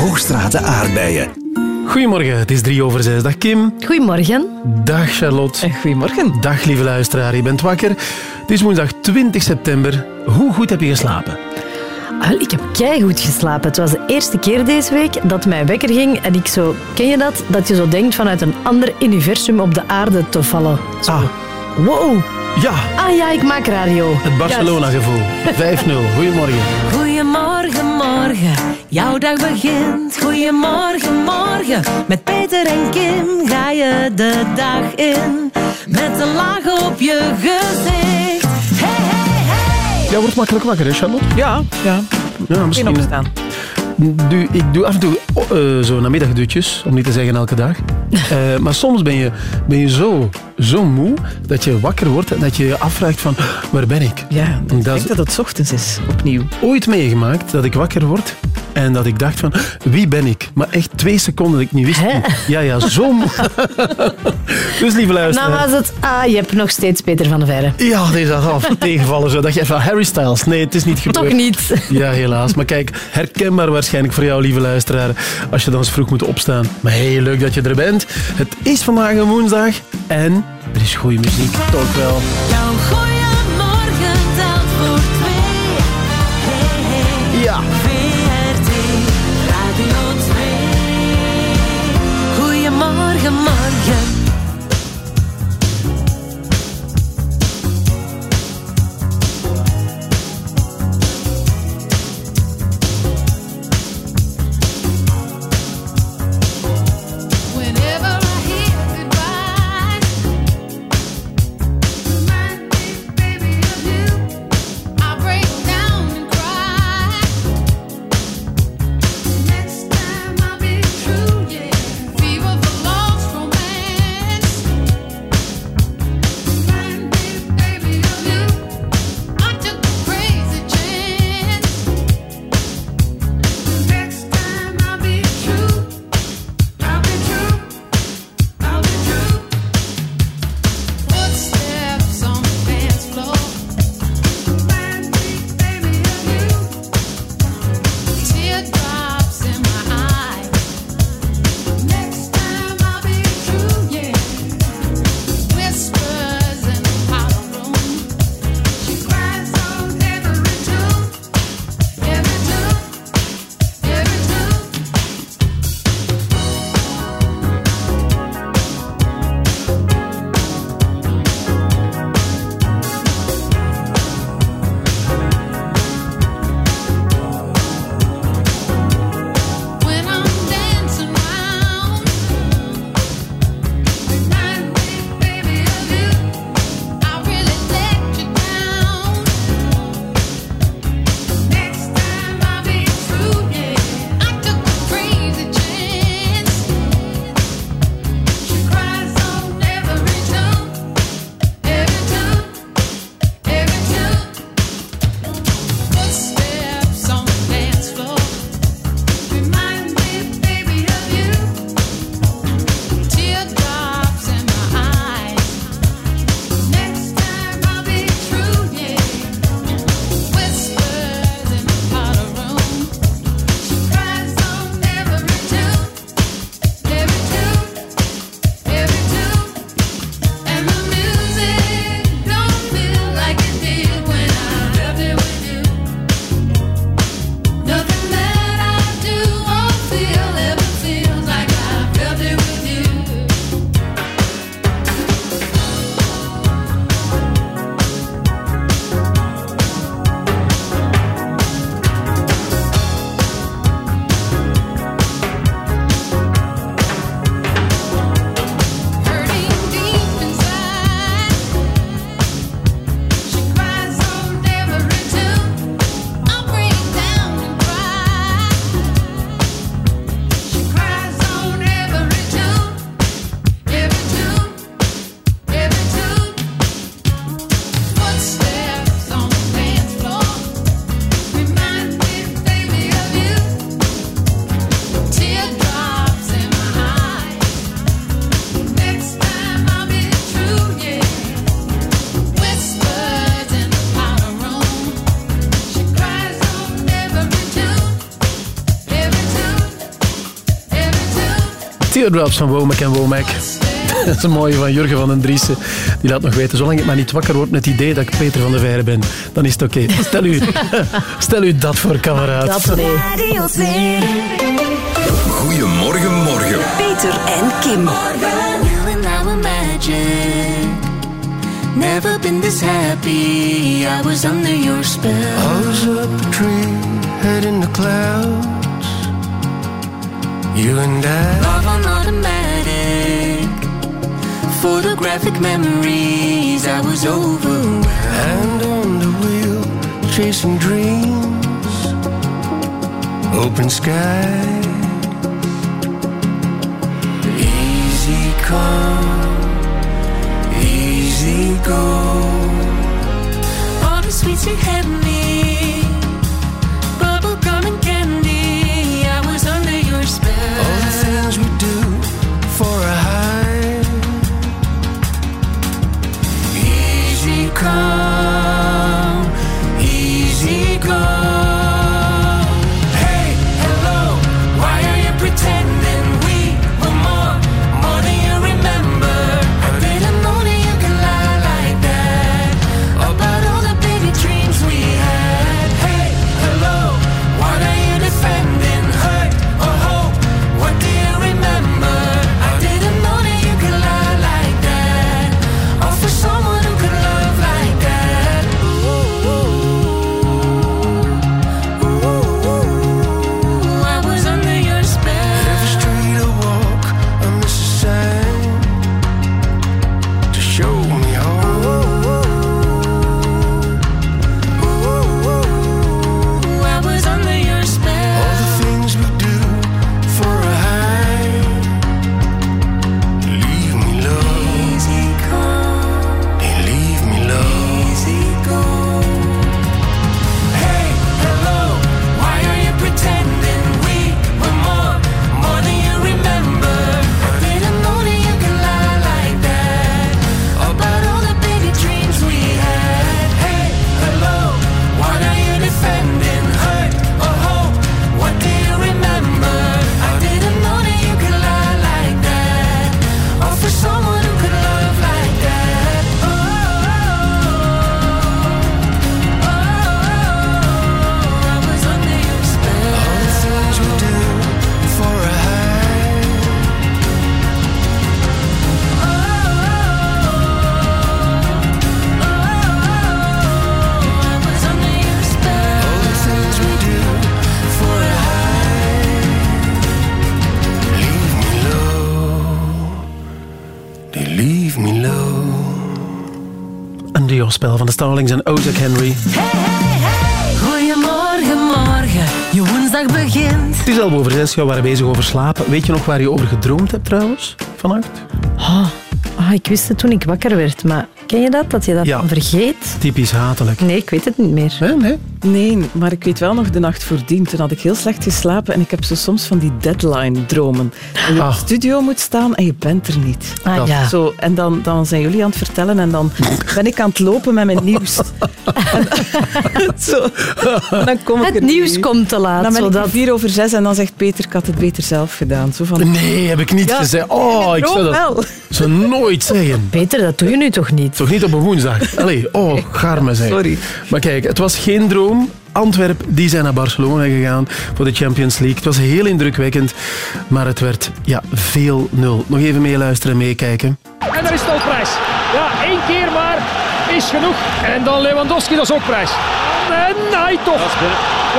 Hoogstraten. Aardbeien. Goedemorgen, het is drie over zes. Dag Kim. Goedemorgen. Dag Charlotte. Goedemorgen. Dag lieve luisteraar, je bent wakker. Het is woensdag 20 september. Hoe goed heb je geslapen? Wel, ik heb goed geslapen. Het was de eerste keer deze week dat mijn wekker ging en ik zo... Ken je dat? Dat je zo denkt vanuit een ander universum op de aarde te vallen. Zo. Ah, Wow. ja, Ah ja, ik maak radio. het Barcelona-gevoel. 5-0. Goedemorgen. Goedemorgen, morgen, jouw dag begint. Goedemorgen, morgen, met Peter en Kim ga je de dag in. Met een laag op je gezicht. Hey, hey, hey. Jij wordt makkelijk wakker, hè Charlotte? Ja, ja. Ja, misschien. opstaan. Doe, ik doe af en toe eh, zo namiddagdutjes, om niet te zeggen elke dag. Eh, maar soms ben je, ben je zo, zo moe dat je wakker wordt en dat je je afvraagt van waar ben ik? Ja, Dat ik is- denk dat het ochtends is, opnieuw. Ooit meegemaakt dat ik wakker word en dat ik dacht van wie ben ik? Maar echt twee seconden dat ik niet wist. Hè? Ja, ja, zo moe. dus lieve Nou luisteraar. was het... Ah, je hebt nog steeds Peter van de Verre. Ja, deze had af tegenvallen. Zo. Dacht je van Harry Styles? Nee, het is niet gebeurd. Toch niet. Ja, helaas. Maar kijk, herkenbaar waarschijnlijk voor jou, lieve luisteraar, als je dan eens vroeg moet opstaan. Maar heel leuk dat je er bent. Het is vandaag een woensdag en er is goede muziek, toch wel. Jouw telt voor twee. Hey, hey. Ja. VRT Radio 2. Goedemorgen, morgen. Teardrops van Womack en Womack. Dat is een mooie van Jurgen van den Driessen. Die laat nog weten, zolang ik maar niet wakker word met het idee dat ik Peter van der Veire ben, dan is het oké. Stel, u, stel u dat voor, kameraad. Dat nee. Radio 2. Goedemorgen, morgen. Peter en Kim. You and I were magic. Never been this happy. I was under your spell. I was up a tree, head in the clouds. You and I. Love on automatic. Photographic memories. I was overwhelmed. Hand on the wheel, chasing dreams. Open sky. Easy come, easy go. All the sweets you had me. Duo-spel van de Starlings en Ozak Henry. Goedemorgen, morgen. Je woensdag begint. Het is al over zes, we waren bezig over slapen. Weet je nog waar je over gedroomd hebt trouwens, vannacht? Ah, ik wist het toen ik wakker werd, maar ken je dat? Dat je dat Ja. vergeet? Typisch hatelijk. Nee, ik weet het niet meer. Hè, nee? Nee, maar ik weet wel nog de nacht voordien. Toen had ik heel slecht geslapen en ik heb zo soms van die deadline-dromen. Dat je Ah. op de studio moet staan en je bent er niet. Ah Ja. Zo, en dan, dan zijn jullie aan het vertellen en dan ben ik aan het lopen met mijn nieuws. En, zo, en dan kom ik Het nieuws niet. komt te laat, Dan ben ik zodat... vier over zes en dan zegt Peter, ik had het beter zelf gedaan. Zo van, Nee, heb ik niet Ja, gezegd. Oh, ik zou dat wel. zou nooit zeggen. Peter, dat doe je nu toch niet? Toch niet op een woensdag? Allee, oh, garme zeg. Sorry. Maar kijk, het was geen droom. Antwerp, die zijn naar Barcelona gegaan voor de Champions League. Het was heel indrukwekkend, maar het werd ja, veel nul. Nog even meeluisteren en meekijken. En daar is het al prijs. Ja, één keer maar is genoeg. En dan Lewandowski, dat is ook prijs. En hij toch.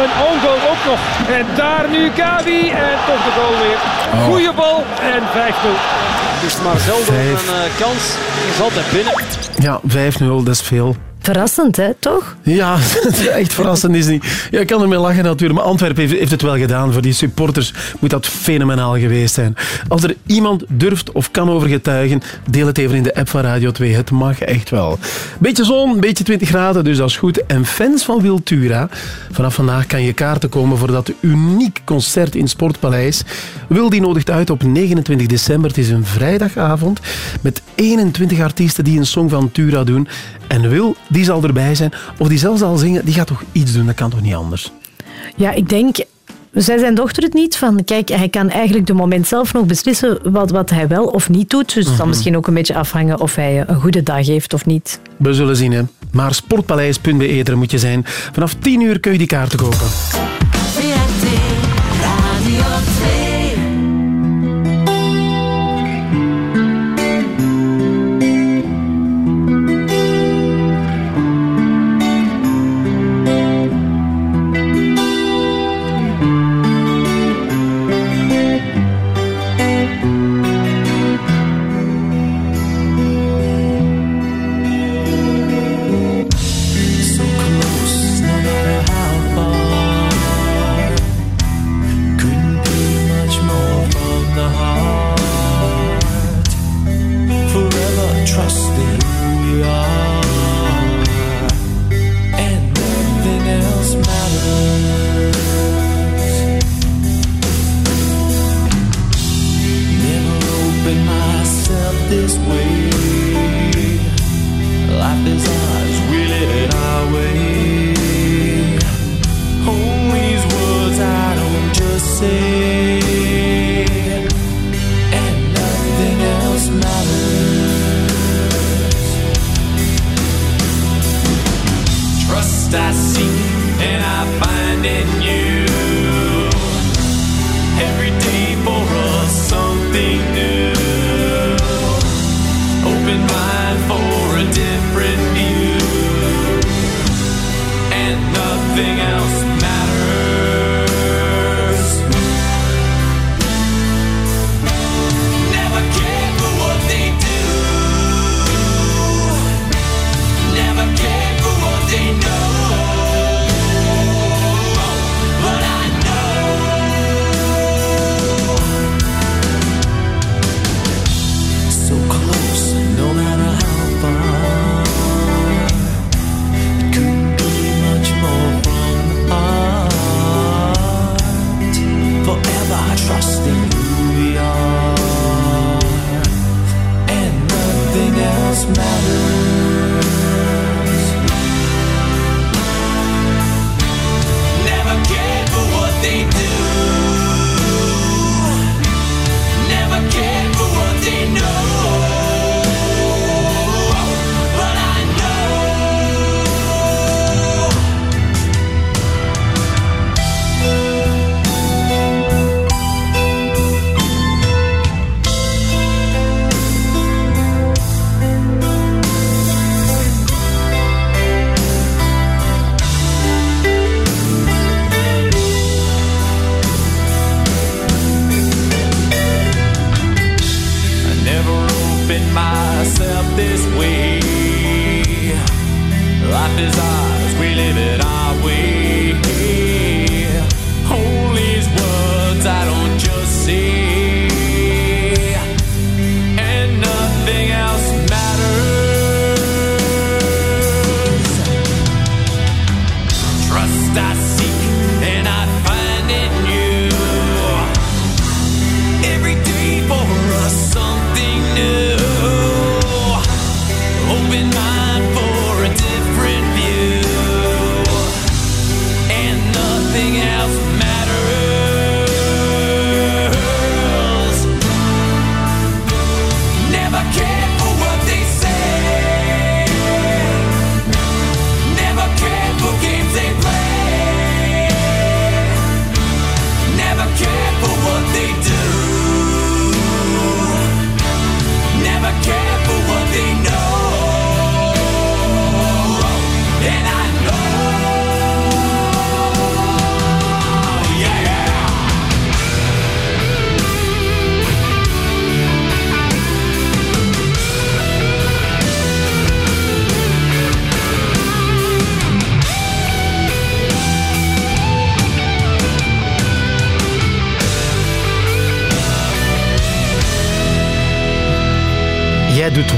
Een own goal ook nog. En daar nu Gavi en toch de goal weer. Goeie bal en 5-0. Het is maar zelden Vijf. een eh, kans. Is altijd binnen. Ja, 5-0, dat is veel. Verrassend, hè? Toch? Ja, echt verrassend is niet. Ja, ik kan ermee lachen natuurlijk, maar Antwerpen heeft, het wel gedaan. Voor die supporters moet dat fenomenaal geweest zijn. Als er iemand durft of kan over getuigen, deel het even in de app van Radio 2. Het mag echt wel. Beetje zon, beetje 20 graden, dus dat is goed. En fans van Wiltura, vanaf vandaag kan je kaarten komen voor dat uniek concert in Sportpaleis. Wil die nodigt uit op 29 december. Het is een vrijdagavond met 21 artiesten die een song van Tura doen. En Wil, die zal erbij zijn. Of die zelfs al zingen, die gaat toch iets doen, dat kan toch niet anders? Ja, ik denk zei zijn dochter het niet? Van, kijk, hij kan eigenlijk de moment zelf nog beslissen wat, wat hij wel of niet doet. Dus het zal misschien ook een beetje afhangen of hij een goede dag heeft of niet. We zullen zien, hè. Maar sportpaleis.be, daar moet je zijn. Vanaf 10 uur kun je die kaarten kopen.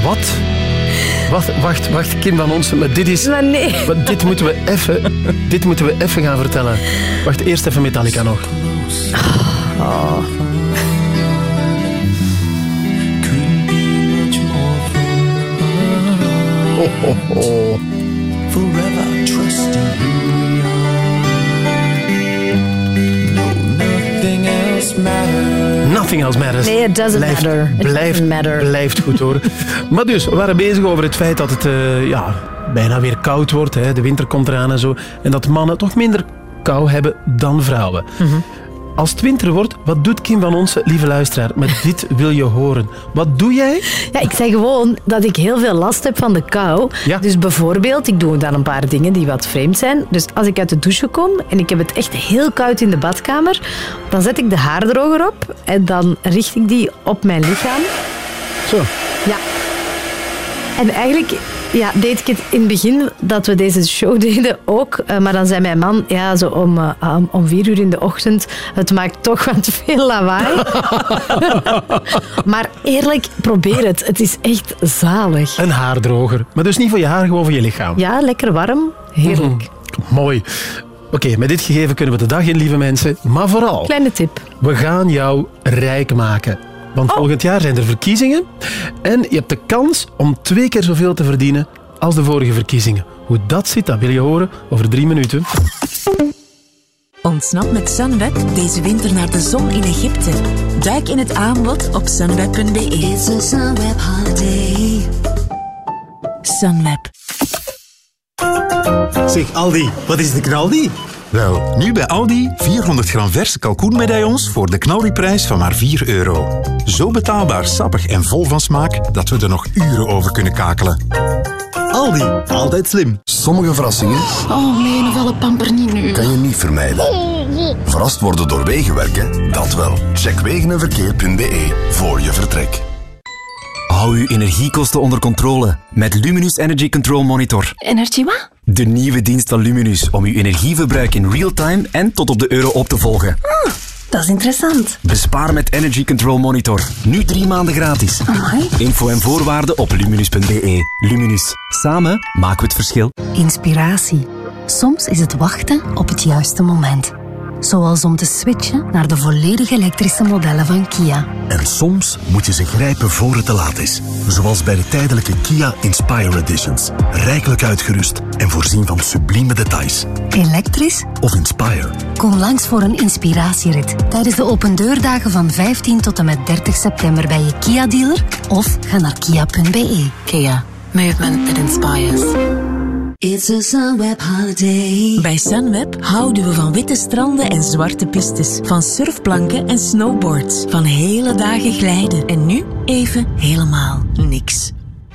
Wat? Wacht, wacht, wacht, Kim van ons. Maar dit is... Maar nee. Maar dit moeten we even, dit moeten we even gaan vertellen. Wacht, eerst even Metallica nog. Couldn't be much more nothing else matters. Nee, it doesn't blijft, matter. It Blijft, doesn't matter. blijft goed hoor. maar dus, we waren bezig over het feit dat het eh, ja, bijna weer koud wordt. Hè. De winter komt eraan en zo. En dat mannen toch minder kou hebben dan vrouwen. Mhm. Als het winter wordt, wat doet Kim van Onsen, lieve luisteraar? Met dit wil je horen. Wat doe jij? Ja, ik zeg gewoon dat ik heel veel last heb van de kou. Ja. Dus bijvoorbeeld, ik doe dan een paar dingen die wat vreemd zijn. Dus als ik uit de douche kom en ik heb het echt heel koud in de badkamer, dan zet ik de haardroger op en dan richt ik die op mijn lichaam. Zo. Ja. En eigenlijk ja, deed ik het in het begin dat we deze show deden ook. Eh, maar dan zei mijn man, ja, zo om, eh, om, om vier uur in de ochtend, het maakt toch wat veel lawaai. maar eerlijk, probeer het. Het is echt zalig. Een haardroger. Maar dus niet voor je haar, gewoon voor je lichaam. Ja, lekker warm. Heerlijk. Mooi. Oké, met dit gegeven kunnen we de dag in, lieve mensen. Maar vooral, Kleine tip. we gaan jou rijk maken. Want volgend jaar zijn er verkiezingen. En je hebt de kans om twee keer zoveel te verdienen als de vorige verkiezingen. Hoe dat zit, dat wil je horen over drie minuten. Ontsnap met Sunweb deze winter naar de zon in Egypte. Duik in het aanbod op sunweb.be. It's a Sunweb holiday. Sunweb. Zeg Aldi, wat is de knaldi? Wel, nu bij Aldi 400 gram verse kalkoenmedaillons voor de knaldiprijs van maar 4 euro. Zo betaalbaar, sappig en vol van smaak dat we er nog uren over kunnen kakelen. Aldi, altijd slim. Sommige verrassingen Oh nee, een vallen pamper niet nu. kan je niet vermijden. Verrast worden door wegenwerken? Dat wel. Check wegenenverkeer.be voor je vertrek. Hou uw energiekosten onder controle met Luminus Energy Control Monitor. Energy wat? De nieuwe dienst van Luminus om uw energieverbruik in real time en tot op de euro op te volgen. Dat is interessant. Bespaar met Energy Control Monitor. Nu drie maanden gratis. Amai. Info en voorwaarden op luminus.be. Luminus. Samen maken we het verschil. Inspiratie. Soms is het wachten op het juiste moment. Zoals om te switchen naar de volledig elektrische modellen van Kia. En soms moet je ze grijpen voor het te laat is. Zoals bij de tijdelijke Kia Inspire Editions. Rijkelijk uitgerust en voorzien van sublieme details. Elektrisch? Of Inspire. Kom langs voor een inspiratierit tijdens de opendeurdagen van 15 tot en met 30 september bij je Kia-dealer of ga naar kia.be. Kia. Movement that inspires. It's a Sunweb holiday. Bij Sunweb houden we van witte stranden en zwarte pistes. Van surfplanken en snowboards. Van hele dagen glijden. En nu even helemaal niks.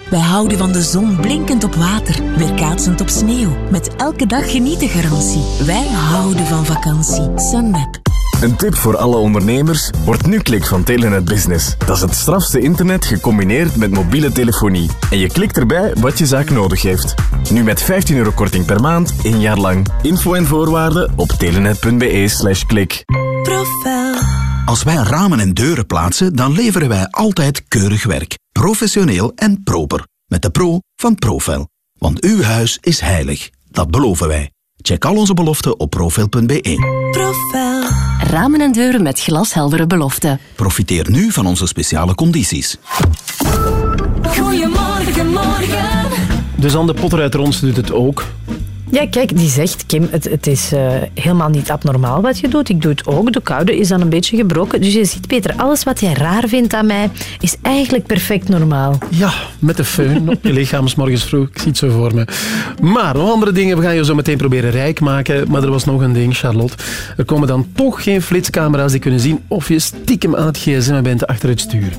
Wij houden van de zon blinkend op water, weerkaatsend op sneeuw. Met elke dag genieten garantie. Wij houden van vakantie. Sunweb. Een tip voor alle ondernemers. Word nu klik van Telenet Business. Dat is het strafste internet gecombineerd met mobiele telefonie. En je klikt erbij wat je zaak nodig heeft. Nu met 15 euro korting per maand, één jaar lang. Info en voorwaarden op telenet.be slash klik. Profel. Als wij ramen en deuren plaatsen, dan leveren wij altijd keurig werk. Professioneel en proper. Met de pro van Profel. Want uw huis is heilig. Dat beloven wij. Check al onze beloften op profel.be. Profel. Ramen en deuren met glasheldere beloften. Profiteer nu van onze speciale condities. Goedemorgen, morgen. Anne Potter uit Rons doet het ook. Ja, kijk, die zegt, Kim, het, het is eh, helemaal niet abnormaal wat je doet. Ik doe het ook. De koude is dan een beetje gebroken. Dus je ziet, Peter, alles wat jij raar vindt aan mij, is eigenlijk perfect normaal. Ja, met de föhn op je lichaam 's morgens vroeg. Ik zie het zo voor me. Maar nog andere dingen. We gaan je zo meteen proberen rijk maken. Maar er was nog een ding, Charlotte. Er komen dan toch geen flitscamera's die kunnen zien of je stiekem aan het gsm bent achter het stuur.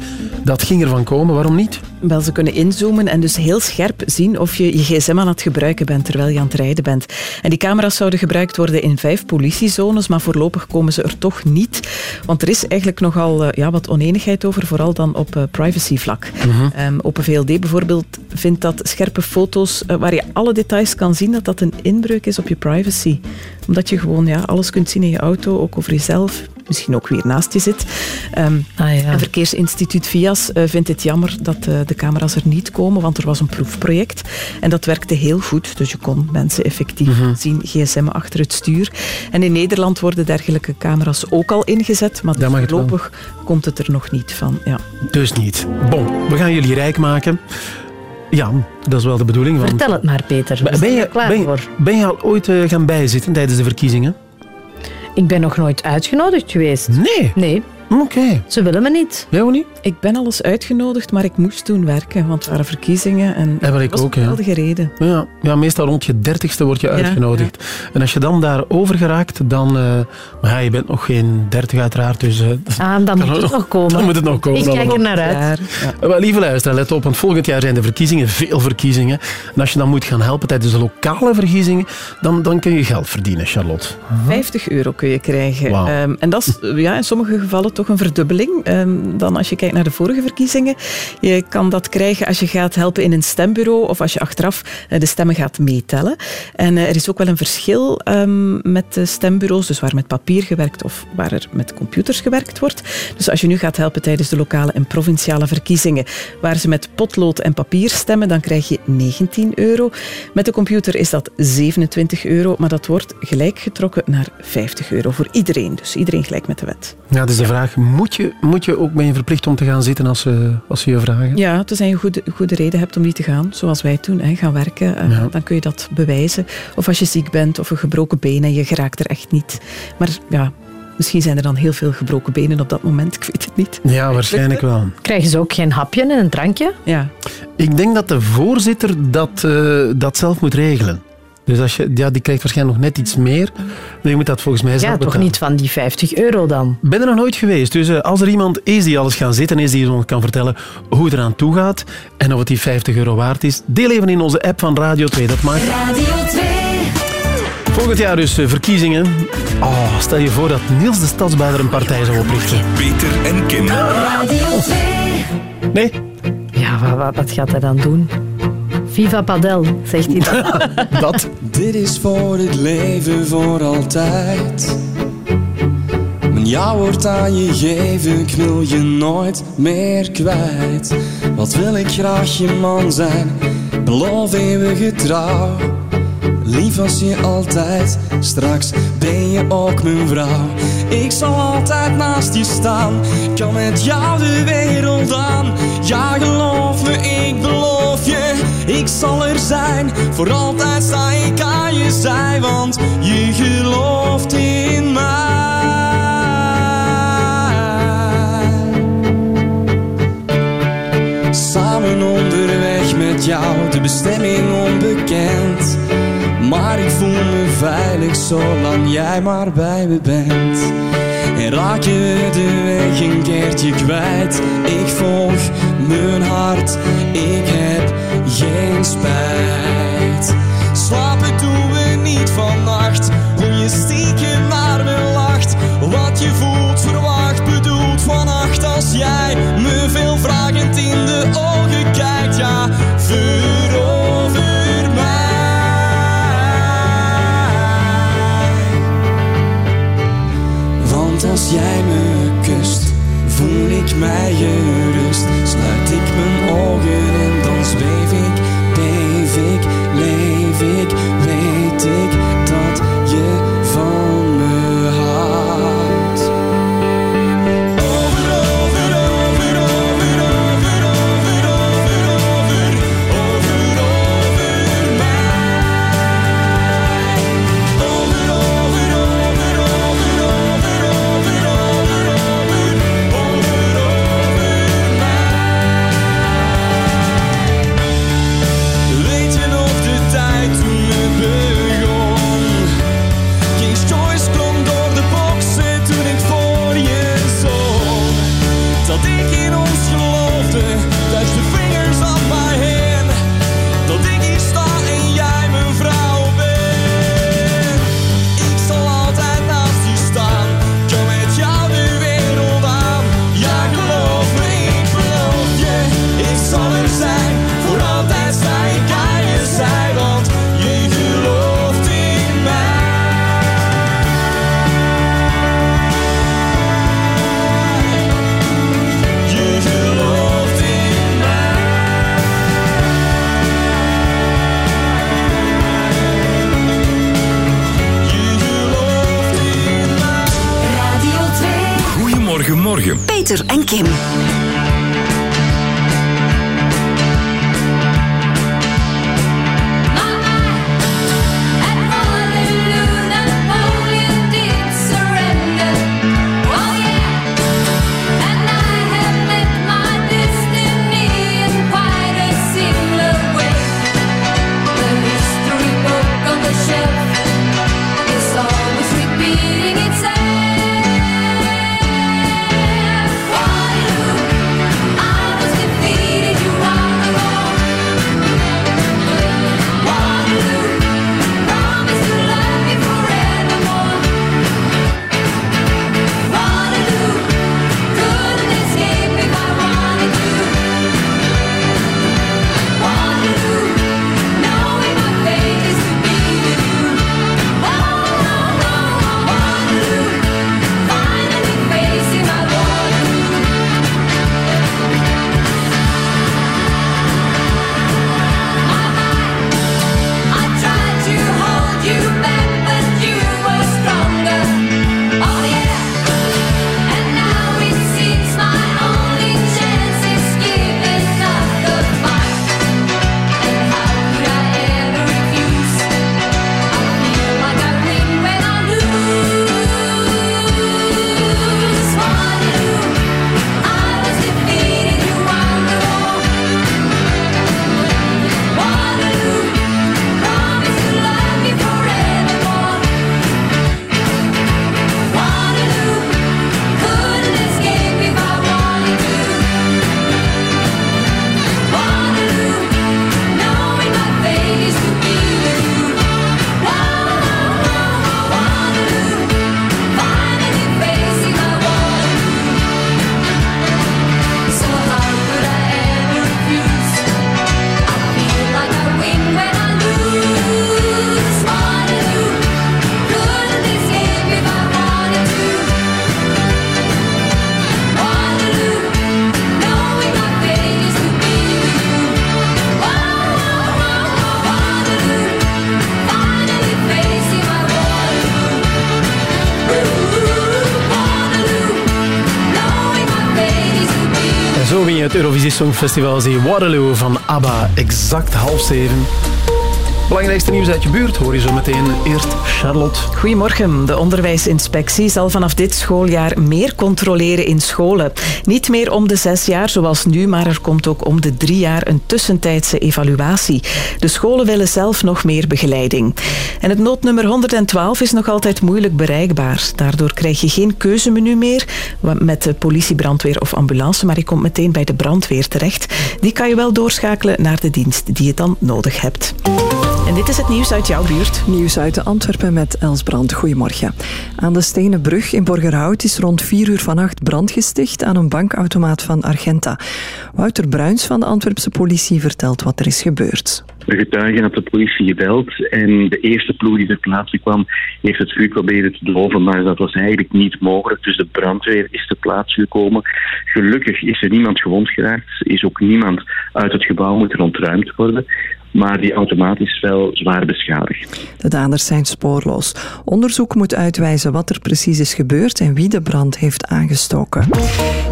Dat ging ervan komen. Waarom niet? Wel, ze kunnen inzoomen en dus heel scherp zien of je je gsm aan het gebruiken bent terwijl je aan het rijden bent. En die camera's zouden gebruikt worden in vijf politiezones, maar voorlopig komen ze er toch niet. Want er is eigenlijk nogal eh, ja, wat oneenigheid over, vooral dan op eh, privacyvlak. Ehm, Open VLD bijvoorbeeld vindt dat scherpe foto's eh, waar je alle details kan zien, dat dat een inbreuk is op je privacy. Omdat je gewoon ja, alles kunt zien in je auto, ook over jezelf, misschien ook wie er naast je zit. Ehm, En Verkeersinstituut VIAS eh, vindt het jammer dat eh, de camera's er niet komen, want er was een proefproject en dat werkte heel goed. Dus je kon mensen effectief Mhm. zien, gsm achter het stuur. En in Nederland worden dergelijke camera's ook al ingezet, maar Dat het voorlopig komt het er nog niet van. Ja. Dus niet. Bon, we gaan jullie rijk maken. Ja, dat is wel de bedoeling. Want... Vertel het maar, Peter. We Ben je, klaar ben, voor. ben je al ooit eh, gaan bijzitten tijdens de verkiezingen? Ik ben nog nooit uitgenodigd geweest. Nee? Nee. Oké. Ze willen me niet. Jij ook niet? Ik ben al eens uitgenodigd, maar ik moest toen werken, want het waren verkiezingen en dat was ook, een ja. geweldige reden. Ja, ja, meestal rond je dertigste word je Ja, uitgenodigd. En als je dan daar over geraakt, dan... eh, maar ja, je bent nog geen dertig uiteraard, dus... eh, Ah, dan moet het nog komen. Dan moet het nog komen. Ik kijk er naar uit. Eh, Wel, lieve luisteraar, let op, want volgend jaar zijn de verkiezingen, veel verkiezingen. En als je dan moet gaan helpen tijdens de lokale verkiezingen, dan, dan kun je geld verdienen, Charlotte. 50 euro kun je krijgen. Wauw. Ehm, en dat is ja, in sommige gevallen toch een verdubbeling ehm, dan als je kijkt naar de vorige verkiezingen. Je kan dat krijgen als je gaat helpen in een stembureau of als je achteraf eh, de stemmen gaat meetellen. En eh, er is ook wel een verschil ehm, met de stembureaus, dus waar met papier gewerkt of waar er met computers gewerkt wordt. Dus als je nu gaat helpen tijdens de lokale en provinciale verkiezingen, waar ze met potlood en papier stemmen, dan krijg je 19 euro. Met de computer is dat 27 euro, maar dat wordt gelijk getrokken naar 50 euro voor iedereen. Dus iedereen gelijk met de wet. Ja, dus de vraag, moet je, moet je ook, ben je verplicht om te gaan zitten als ze, als ze je vragen? Ja, tenzij je een goede, goede reden hebt om niet te gaan, zoals wij toen, hè, gaan werken, eh, Ja. dan kun je dat bewijzen. Of als je ziek bent of een gebroken been en je geraakt er echt niet. Maar ja, misschien zijn er dan heel veel gebroken benen op dat moment, ik weet het niet. Ja, waarschijnlijk wel. Krijgen ze ook geen hapje en een drankje? Ja. Ik denk dat de voorzitter dat, eh, dat zelf moet regelen. Dus als je, ja, die krijgt waarschijnlijk nog net iets meer. Maar je moet dat volgens mij zelf Ja, toch niet van die 50 euro dan? Ik ben er nog nooit geweest. Dus eh, als er iemand is die alles gaan zitten is, die ons kan vertellen hoe het eraan toe gaat en of het die 50 euro waard is, deel even in onze app van Radio 2. Dat maakt Radio 2. volgend jaar dus eh, verkiezingen. Oh, stel je voor dat Niels de Stadsbader een partij zou oprichten. Peter en Kim. Radio 2. Nee? Ja, wat, wat gaat hij dan doen? Viva Padel, zegt hij dan. dat. Dit is voor het leven voor altijd. Mijn ja wordt aan je geven, ik wil je nooit meer kwijt. Wat wil ik graag je man zijn, beloof eeuwige trouw. Lief als je altijd, straks ben je ook mijn vrouw. Ik zal altijd naast je staan, kan met jou de wereld aan. Ja, geloof me, ik beloof ik zal er zijn. Voor altijd sta ik aan je zij, want je gelooft in mij. Samen onderweg met jou, de bestemming onbekend. Maar ik voel me veilig zolang jij maar bij me bent. En raak je de weg een keertje kwijt, ik volg mijn hart, ik heb spijt. Slapen doen we niet vannacht, hoe je stiekem naar me lacht. Wat je voelt, verwacht, bedoelt vannacht als jij me veel vragend in de ogen kijkt. Ja, verover mij. Want als jij me kust, voel ik mij gerust. Sluit ik mijn ogen Peter en Kim. Eurovisie Songfestival. Zie Waterloo van ABBA. Exact half zeven. Belangrijkste nieuws uit je buurt hoor je zo meteen. Eerst Charlotte. Goedemorgen. De onderwijsinspectie zal vanaf dit schooljaar meer controleren in scholen. Niet meer om de zes jaar zoals nu, maar er komt ook om de drie jaar een tussentijdse evaluatie. De scholen willen zelf nog meer begeleiding. En het noodnummer 112 is nog altijd moeilijk bereikbaar. Daardoor krijg je geen keuzemenu meer met de politie, brandweer of ambulance, maar je komt meteen bij de brandweer terecht. Die kan je wel doorschakelen naar de dienst die je dan nodig hebt. En dit is het nieuws uit jouw buurt. Nieuws uit Antwerpen met Els Brand. Goedemorgen. Aan de Stenen Brug in Borgerhout is rond 4 uur vannacht brand gesticht aan een bankautomaat van Argenta. Wouter Bruins van de Antwerpse politie vertelt wat er is gebeurd. De getuige had de politie gebeld en de eerste ploeg die ter plaatse kwam heeft het vuur proberen te doven, maar dat was eigenlijk niet mogelijk. Dus de brandweer is ter plaatse gekomen. Gelukkig is er niemand gewond geraakt, is ook niemand uit het gebouw moeten ontruimd worden. Maar die automaat is wel zwaar beschadigd. De daders zijn spoorloos. Onderzoek moet uitwijzen wat er precies is gebeurd en wie de brand heeft aangestoken.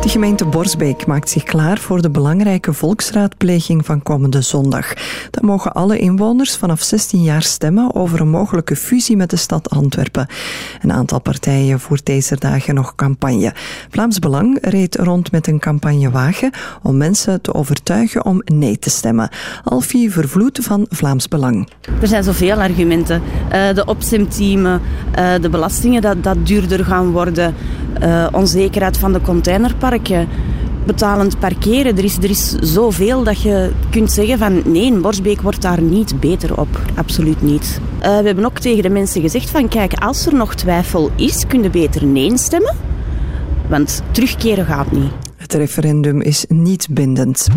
De gemeente Borsbeek maakt zich klaar voor de belangrijke volksraadpleging van komende zondag. Dan mogen alle inwoners vanaf 16 jaar stemmen over een mogelijke fusie met de stad Antwerpen. Een aantal partijen voert deze dagen nog campagne. Vlaams Belang reed rond met een campagnewagen om mensen te overtuigen om nee te stemmen. Alfie Vervloed van Vlaams Belang. Er zijn zoveel argumenten. Uh, de opstemteamen, uh, de belastingen dat, dat duurder gaan worden, uh, onzekerheid van de containerparken, betalend parkeren. Er is, er is zoveel dat je kunt zeggen van nee, Borsbeek wordt daar niet beter op. Absoluut niet. we hebben ook tegen de mensen gezegd van kijk, als er nog twijfel is, kun je beter nee stemmen. Want terugkeren gaat niet. Het referendum is niet bindend.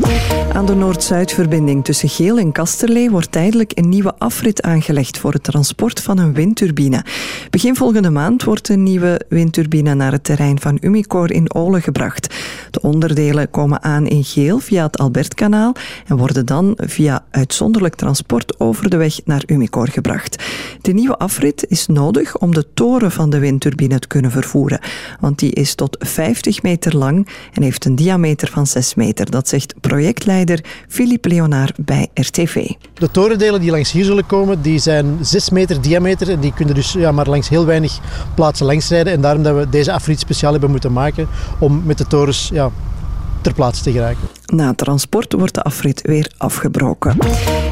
Aan de Noord-Zuid-verbinding tussen Geel en Kasterlee wordt tijdelijk een nieuwe afrit aangelegd voor het transport van een windturbine. Begin volgende maand wordt een nieuwe windturbine naar het terrein van Umicore in Olen gebracht. De onderdelen komen aan in Geel via het Albertkanaal en worden dan via uitzonderlijk transport over de weg naar Umicore gebracht. De nieuwe afrit is nodig om de toren van de windturbine te kunnen vervoeren, want die is tot 50 meter lang en heeft een diameter van 6 meter. Dat zegt projectleider Philippe Leonard bij RTV. De torendelen die langs hier zullen komen, die zijn 6 meter diameter en die kunnen dus ja, maar langs heel weinig plaatsen langs rijden. En daarom dat we deze afrit speciaal hebben moeten maken om met de torens ja, ter plaatse te geraken. Na het transport wordt de afrit weer afgebroken.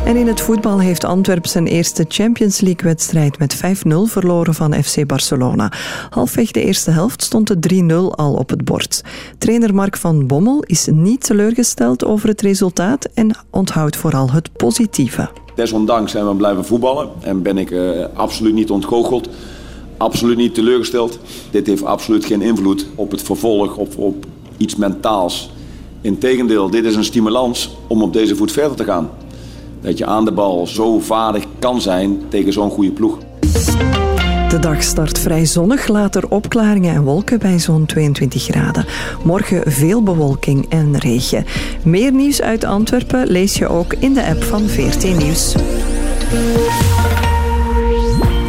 En in het voetbal heeft Antwerp zijn eerste Champions League-wedstrijd met 5-0 verloren van FC Barcelona. Halfweg de eerste helft stond de 3-0 al op het bord. Trainer Mark van Bommel is niet teleurgesteld over het resultaat en onthoudt vooral het positieve. Desondanks zijn we blijven voetballen en ben ik uh, absoluut niet ontgoocheld. Absoluut niet teleurgesteld. Dit heeft absoluut geen invloed op het vervolg of op iets mentaals. Integendeel, dit is een stimulans om op deze voet verder te gaan. Dat je aan de bal zo vaardig kan zijn tegen zo'n goede ploeg. De dag start vrij zonnig, later opklaringen en wolken bij zo'n 22 graden. Morgen veel bewolking en regen. Meer nieuws uit Antwerpen lees je ook in de app van VRT Nieuws.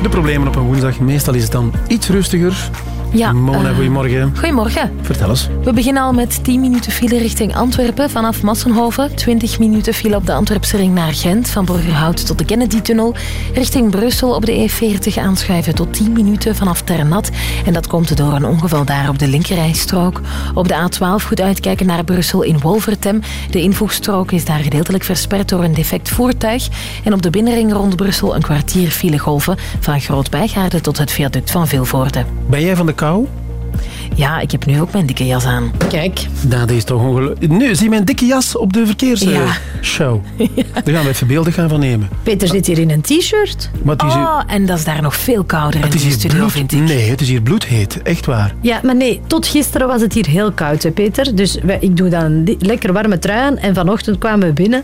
De problemen op een woensdag, meestal is het dan iets rustiger. Ja, Mona, uh, goedemorgen. Goedemorgen. Vertel eens. We beginnen al met 10 minuten file richting Antwerpen vanaf Massenhoven. 20 minuten file op de Antwerpse ring naar Gent. Van Borgerhout tot de Kennedy-tunnel. Richting Brussel op de E40 aanschuiven tot 10 minuten vanaf Ternat. En dat komt door een ongeval daar op de linkerrijstrook. Op de A12 goed uitkijken naar Brussel in Wolvertem. De invoegstrook is daar gedeeltelijk versperd door een defect voertuig. En op de binnenring rond Brussel een kwartier file golven. Van Groot-Bijgaarde tot het viaduct van Vilvoorde. Ben jij van de kou? Ja, ik heb nu ook mijn dikke jas aan. Kijk. Dat is toch ongelooflijk. Nu, zie mijn dikke jas op de verkeersshow. Ja. Daar gaan we even beelden gaan van nemen. Peter zit hier in een t-shirt. Oh, en dat is daar nog veel kouder in Het is de hier studio, bloed... vind ik. Nee, het is hier bloedheet. Echt waar. Ja, maar nee, tot gisteren was het hier heel koud, hè, Peter. Dus wij- ik doe dan lekker warme trui aan. En vanochtend kwamen we binnen.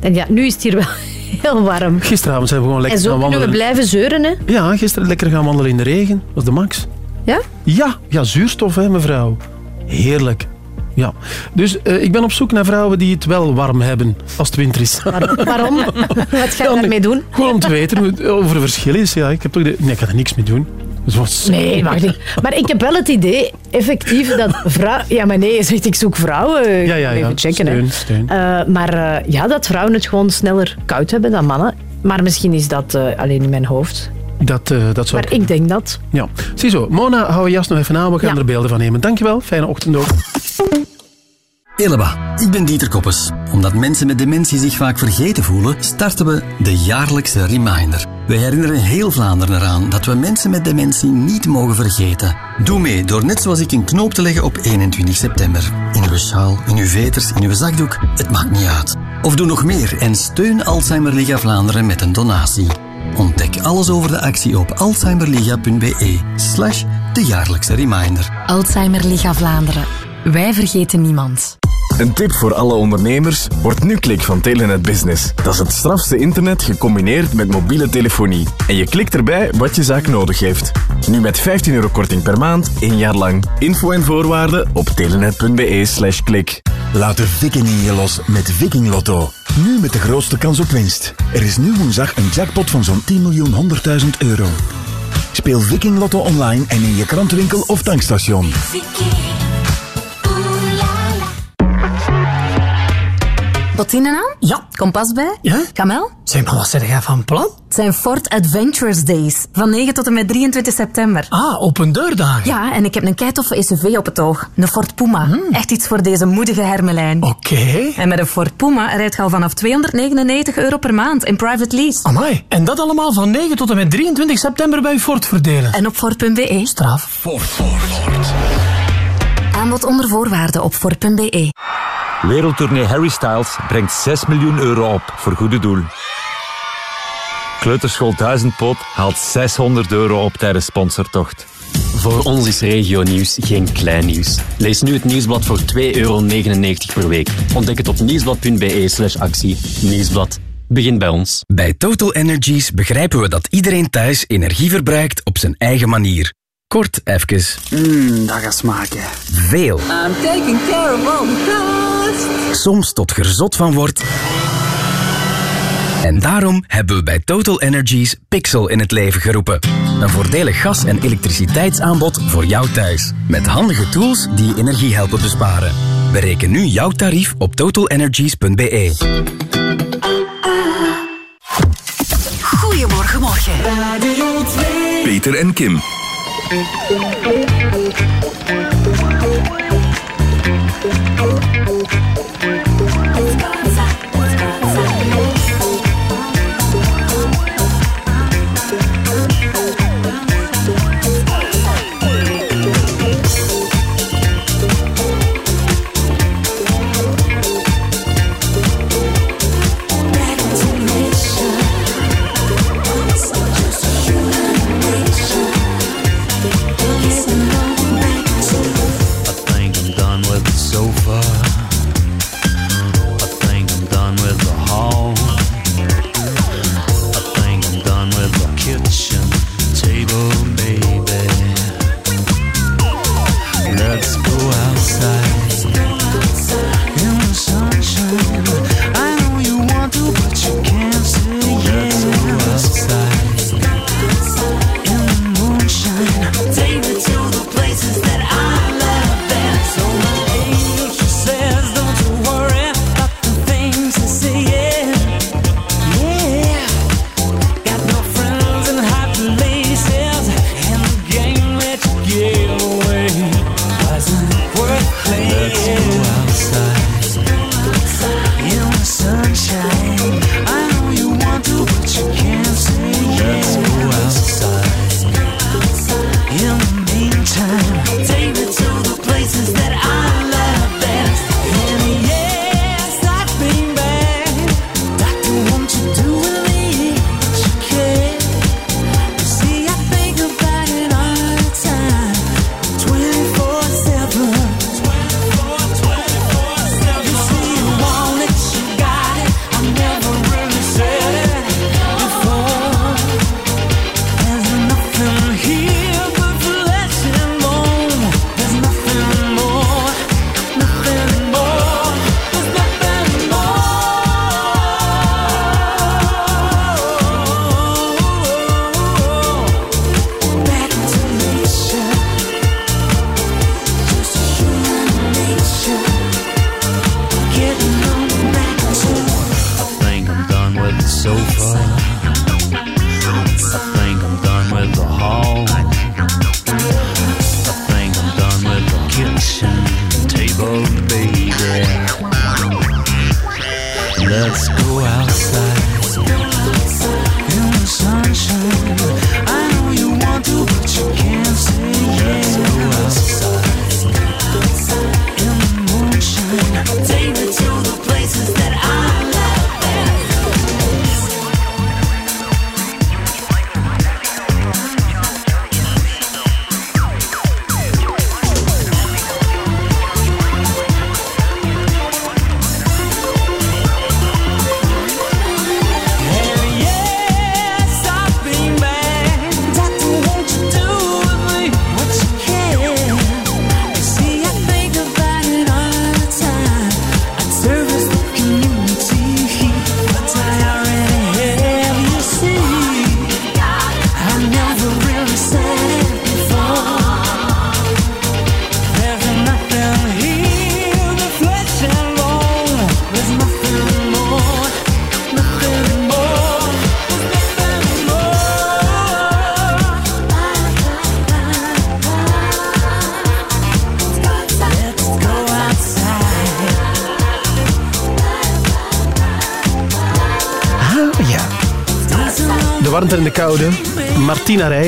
En ja, nu is het hier wel heel warm. Gisteravond zijn we gewoon lekker En zo gaan kunnen we wandelen. blijven zeuren, hè. Ja, gisteren lekker gaan wandelen in de regen. Dat was de max. Ja? Ja, ja zuurstof, hè, mevrouw. Heerlijk. Ja. Dus eh, ik ben op zoek naar vrouwen die het wel warm hebben als het winter is. Waarom? Wat ga je daarmee doen? Gewoon om te weten hoe het over verschil is. Ja, ik heb toch de... Nee, ik ga er niks mee doen. Zoals... Nee, wacht niet. Maar ik heb wel het idee, effectief, dat vrouwen... Ja, maar nee, je zegt ik zoek vrouwen. Ja, ja, ja. Even checken, Steun, hè. steun. Eh, maar eh, ja, dat vrouwen het gewoon sneller koud hebben dan mannen. Maar misschien is dat alleen in mijn hoofd. Dat, eh, dat zou Maar ik denk dat. Ja. Ziezo, Mona, hou je jas nog even aan. We gaan er beelden van nemen. Dankjewel. Fijne ochtend ook. Eleba, ik ben Dieter Koppes. Omdat mensen met dementie zich vaak vergeten voelen, starten we de jaarlijkse reminder. Wij herinneren heel Vlaanderen eraan dat we mensen met dementie niet mogen vergeten. Doe mee door net zoals ik een knoop te leggen op 21 september. In uw sjaal, in uw veters, in uw zakdoek, het maakt niet uit. Of doe nog meer en steun Alzheimer Liga Vlaanderen met een donatie. Ontdek alles over de actie op alzheimerliga.be slash de jaarlijkse reminder. Alzheimer Liga Vlaanderen. Wij vergeten niemand. Een tip voor alle ondernemers, wordt nu klik van Telenet Business. Dat is het strafste internet gecombineerd met mobiele telefonie. En je klikt erbij wat je zaak nodig heeft. Nu met 15 euro korting per maand, één jaar lang. Info en voorwaarden op telenet.be slash klik. Laat de viking in je los met Viking Lotto. Nu met de grootste kans op winst. Er is nu woensdag een jackpot van zo'n 10 miljoen 100.000 euro. Speel Viking Lotto online en in je krantenwinkel of tankstation. Bottine aan? Ja. Kompas bij? Ja? Kamel? Zeg maar, wat zeg jij van plan? Het zijn Ford Adventures Days. Van 9 tot en met 23 september. Ah, open deurdagen. Ja, en ik heb een keitoffe SUV op het oog. Een Ford Puma. Echt iets voor deze moedige hermelijn. Oké. En met een Ford Puma rijdt je al vanaf 299 euro per maand in private lease. Amai. En dat allemaal van 9 tot en met 23 september bij Ford verdelen. En op Ford.be. Straf. Ford, Ford, Ford. Aanbod onder voorwaarden op Ford.be. Wereldtournee Harry Styles brengt 6 miljoen euro op voor goede doel. Kleuterschool Duizendpoot haalt 600 euro op tijdens sponsortocht. Voor ons is regionieuws geen klein nieuws. Lees nu het nieuwsblad voor 2,99 euro per week. Ontdek het op nieuwsblad.be slash actie. Nieuwsblad. Begin bij ons. Bij Total Energies begrijpen we dat iedereen thuis energie verbruikt op zijn eigen manier. Kort even. Mmm, dat gaat smaken. Veel. I'm taking care of all the dust. Soms tot gerzot van wordt. En daarom hebben we bij Total Energies Pixel in het leven geroepen. Een voordelig gas- en elektriciteitsaanbod voor jou thuis. Met handige tools die je energie helpen besparen. Bereken nu jouw tarief op totalenergies.be. Goedemorgen, morgen. Radio 2. Peter en Kim. I think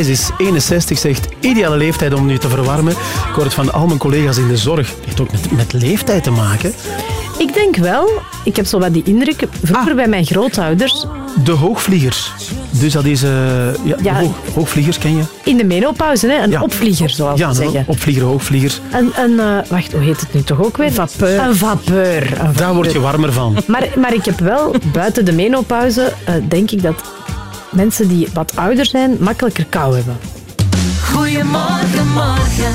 Reis is 61, zegt ideale leeftijd om nu te verwarmen. Ik hoor het van al mijn collega's in de zorg. Het heeft ook met, met leeftijd te maken. Ik denk wel, ik heb zo wat die indruk, vroeger Ah. bij mijn grootouders, De hoogvliegers. Dus dat is... eh, ja, hoog- hoogvliegers ken je? in de menopauze, hè, een Ja. opvlieger, zoals Ja, ze zeggen. opvlieger, hoogvlieger. Een, een eh, wacht, hoe heet het nu toch ook weer? Vapeur. Een vapeur. Een Daar word je warmer van. Maar, maar ik heb wel, buiten de menopauze, eh, denk ik dat mensen die wat ouder zijn, makkelijker kou hebben. Goedemorgen, morgen.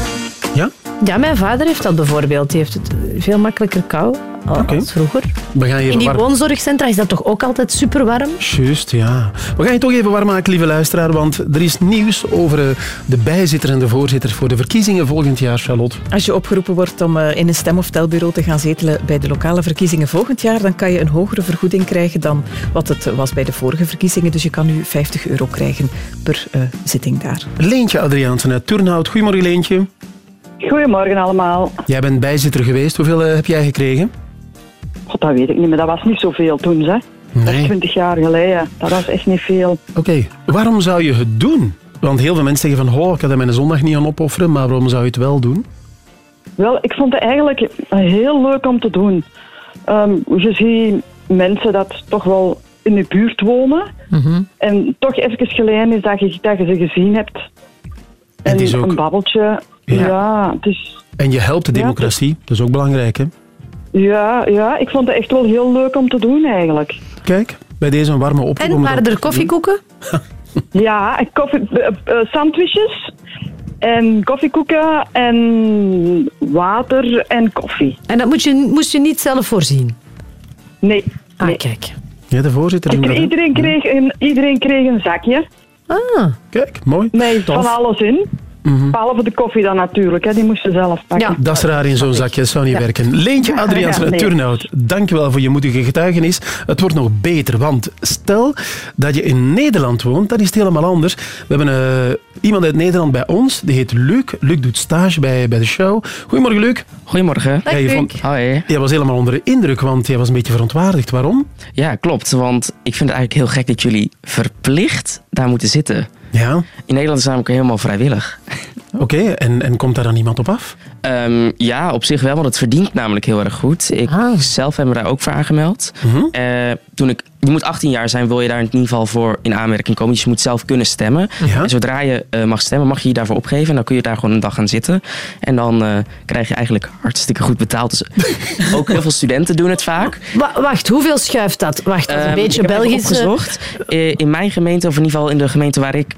Ja? Ja, mijn vader heeft dat bijvoorbeeld. Die heeft het veel makkelijker kou als vroeger. We gaan je In die warm... woonzorgcentra is dat toch ook altijd super warm? Juist, ja. We gaan je toch even warm maken, lieve luisteraar, want er is nieuws over eh, de bijzitter en de voorzitter voor de verkiezingen volgend jaar, Charlotte. Als je opgeroepen wordt om eh, in een stem- of telbureau te gaan zetelen bij de lokale verkiezingen volgend jaar, dan kan je een hogere vergoeding krijgen dan wat het was bij de vorige verkiezingen. Dus je kan nu 50 euro krijgen per eh, zitting daar. Leentje Adriaansen uit Turnhout. Goedemorgen, Leentje. Goedemorgen allemaal. Jij bent bijzitter geweest. Hoeveel eh, heb jij gekregen? God, dat weet ik niet, maar dat was niet zoveel toen, hè. Dat is Nee. 20 jaar geleden. Dat was echt niet veel. Oké. Waarom zou je het doen? Want heel veel mensen zeggen van, oh, ik kan er mijn zondag niet aan opofferen, maar waarom zou je het wel doen? Wel, ik vond het eigenlijk heel leuk om te doen. Ehm, je ziet mensen dat toch wel in de buurt wonen. En toch even geleden is dat je, dat je ze gezien hebt. En het is ook- een babbeltje. Ja. Ja, het is, En je helpt de democratie, dat is ook belangrijk, hè? Ja, ja, ik vond het echt wel heel leuk om te doen eigenlijk. Kijk, bij deze een warme oproep. En waren er koffiekoeken? Ja, koffie, eh, eh, sandwiches en koffiekoeken en water en koffie. En dat moet je, moest je niet zelf voorzien? Nee. Ah, kijk. Ja, de voorzitter. Ik- iedereen, kreeg een, iedereen kreeg een zakje Ah. Kijk, mooi. met van alles in. Mhm. Behalve de koffie dan natuurlijk, hè. die moesten zelf pakken. Dat is raar in zo'n zakje, dat zou niet werken. Leentje Adriaansen Ja, nee. Turnhout, dankjewel voor je moedige getuigenis. Het wordt nog beter, want stel dat je in Nederland woont, dat is het helemaal anders. We hebben eh, iemand uit Nederland bij ons, die heet Luc. Luc doet stage bij, bij de show. Goedemorgen, Luc. Goedemorgen. Ja, je vond, Hoi. jij was helemaal onder de indruk, want jij was een beetje verontwaardigd. Waarom? Ja, klopt. Want ik vind het eigenlijk heel gek dat jullie verplicht daar moeten zitten. Ja. In Nederland is het namelijk helemaal vrijwillig. Oké, en, en komt daar dan iemand op af? Ehm, ja, op zich wel, want het verdient namelijk heel erg goed. Ik zelf heb me daar ook voor aangemeld. Eh, toen ik, je moet 18 jaar zijn, wil je daar in ieder geval voor in aanmerking komen. Dus je moet zelf kunnen stemmen. Ja. En zodra je eh, mag stemmen, mag je je daarvoor opgeven. En dan kun je daar gewoon een dag gaan zitten. En dan eh, krijg je eigenlijk hartstikke goed betaald. Dus ook heel veel studenten doen het vaak. Wa- wacht, hoeveel schuift dat? Wacht, dat is een Ehm, beetje ik heb even Belgisch. opgezocht. Eh, In mijn gemeente, of in ieder geval in de gemeente waar ik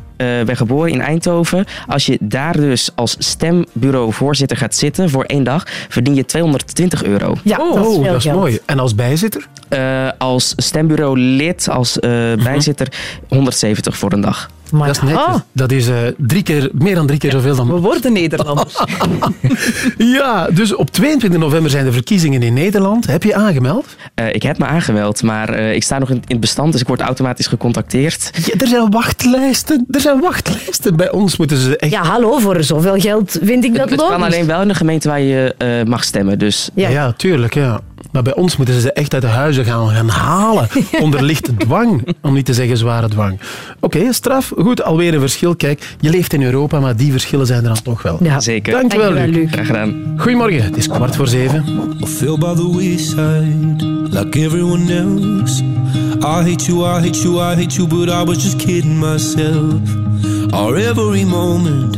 ben geboren, in Eindhoven. Als je daar dus als stembureauvoorzitter gaat zitten voor één dag, verdien je 220 euro. Ja, oh, dat is mooi. En als bijzitter? Eh, als stembureau-lid, als eh, bijzitter, 170 voor een dag. Dat is netjes. Dat is eh, drie keer, meer dan drie keer zoveel dan... We worden Nederlanders. ja, dus op 22 november zijn de verkiezingen in Nederland. Heb je aangemeld? Eh, ik heb me aangemeld, maar eh, ik sta nog in, in het bestand, dus ik word automatisch gecontacteerd. Ja, er zijn wachtlijsten. Er zijn wachtlijsten. Bij ons moeten ze echt... Ja, hallo, voor zoveel geld vind ik dat Het kan logisch. alleen wel in de gemeente waar je eh, mag stemmen. Dus Ja. tuurlijk. Ja. Maar bij ons moeten ze ze echt uit de huizen gaan, gaan halen. Onder lichte dwang. Om niet te zeggen zware dwang. Oké, straf. Goed, alweer een verschil. Kijk, je leeft in Europa, maar die verschillen zijn er dan toch wel. Ja. Zeker. Dankjewel, Dankjewel, Luc. Graag gedaan. Goedemorgen, het is kwart voor zeven. I feel by the wayside, like everyone else. I hate you, I hate you, I hate you, but I was just kidding myself. Our every moment,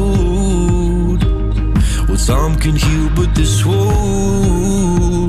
Well, time can heal, but this won't.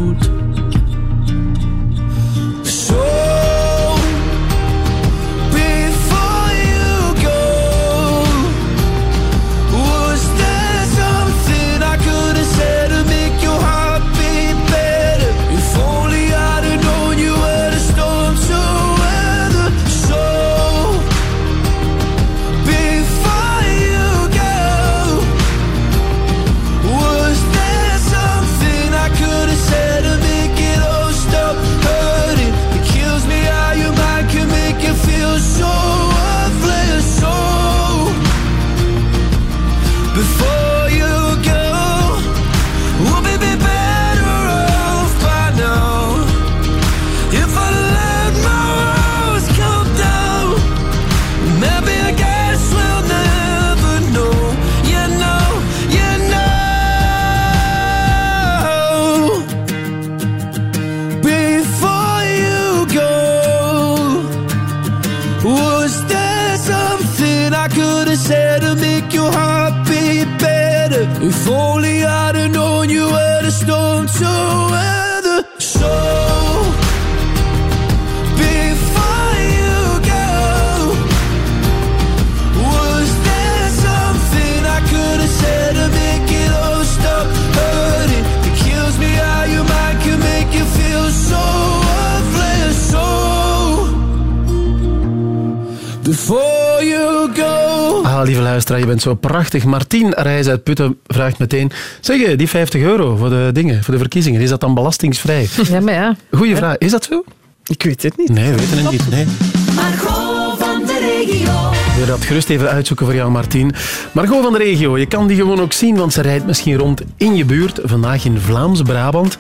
Bent zo prachtig. Martien Reis uit Putten vraagt meteen... Zeg je, die 50 euro voor de dingen, voor de verkiezingen, is dat dan belastingsvrij? Ja, maar ja. Goeie vraag. Is dat zo? Ik weet het niet. Nee, we weten het niet. Nee. Margot van de regio. Wil dat gerust even uitzoeken voor jou, Martien. Margot van de regio, je kan die gewoon ook zien, want ze rijdt misschien rond in je buurt. Vandaag in Vlaams-Brabant.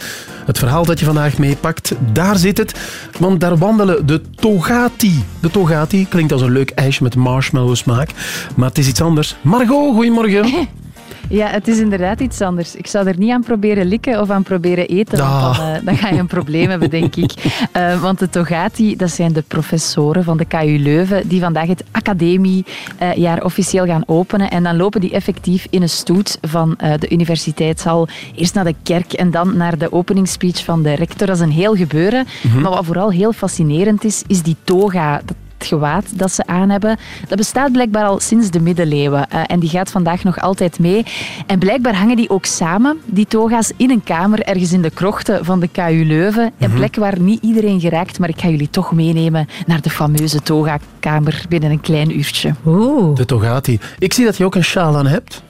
Het verhaal dat je vandaag meepakt, daar zit het. Want daar wandelen de Togati. De Togati klinkt als een leuk ijsje met marshmallow smaak. Maar het is iets anders. Margot, goedemorgen. Ja, het is inderdaad iets anders. Ik zou er niet aan proberen likken of aan proberen eten. Ah. Dan, eh, dan ga je een probleem hebben, denk ik. Eh, want de Togati, dat zijn de professoren van de KU Leuven die vandaag het academiejaar officieel gaan openen. En dan lopen die effectief in een stoet van eh, de universiteitshal. Eerst naar de kerk en dan naar de openingsspeech van de rector. Dat is een heel gebeuren. Mhm. Maar wat vooral heel fascinerend is, is die toga. Dat het gewaad dat ze aan hebben, dat bestaat blijkbaar al sinds de middeleeuwen. Eh, en die gaat vandaag nog altijd mee. En blijkbaar hangen die ook samen, die toga's, in een kamer ergens in de krochten van de KU Leuven. Een Mhm. plek waar niet iedereen geraakt, maar ik ga jullie toch meenemen naar de fameuze toga-kamer binnen een klein uurtje. De Togati. Ik zie dat je ook een sjaal aan hebt.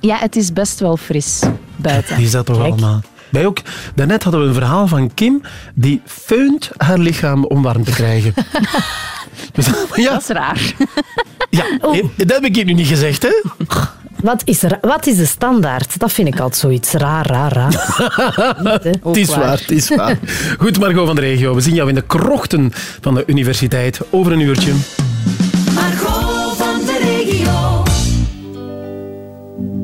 Ja, het is best wel fris buiten. Die is dat toch Kijk. allemaal? Wij ook. Daarnet hadden we een verhaal van Kim die feunt haar lichaam om warm te krijgen. Dus- ja. Dat is raar. Ja, dat heb ik nu niet gezegd, hè? Wat is, er, wat is de standaard? Dat vind ik altijd zoiets raar, raar, raar. Het is waar, het is waar. Goed, Margot van de regio. We zien jou in de krochten van de universiteit over een uurtje. Margot van de regio.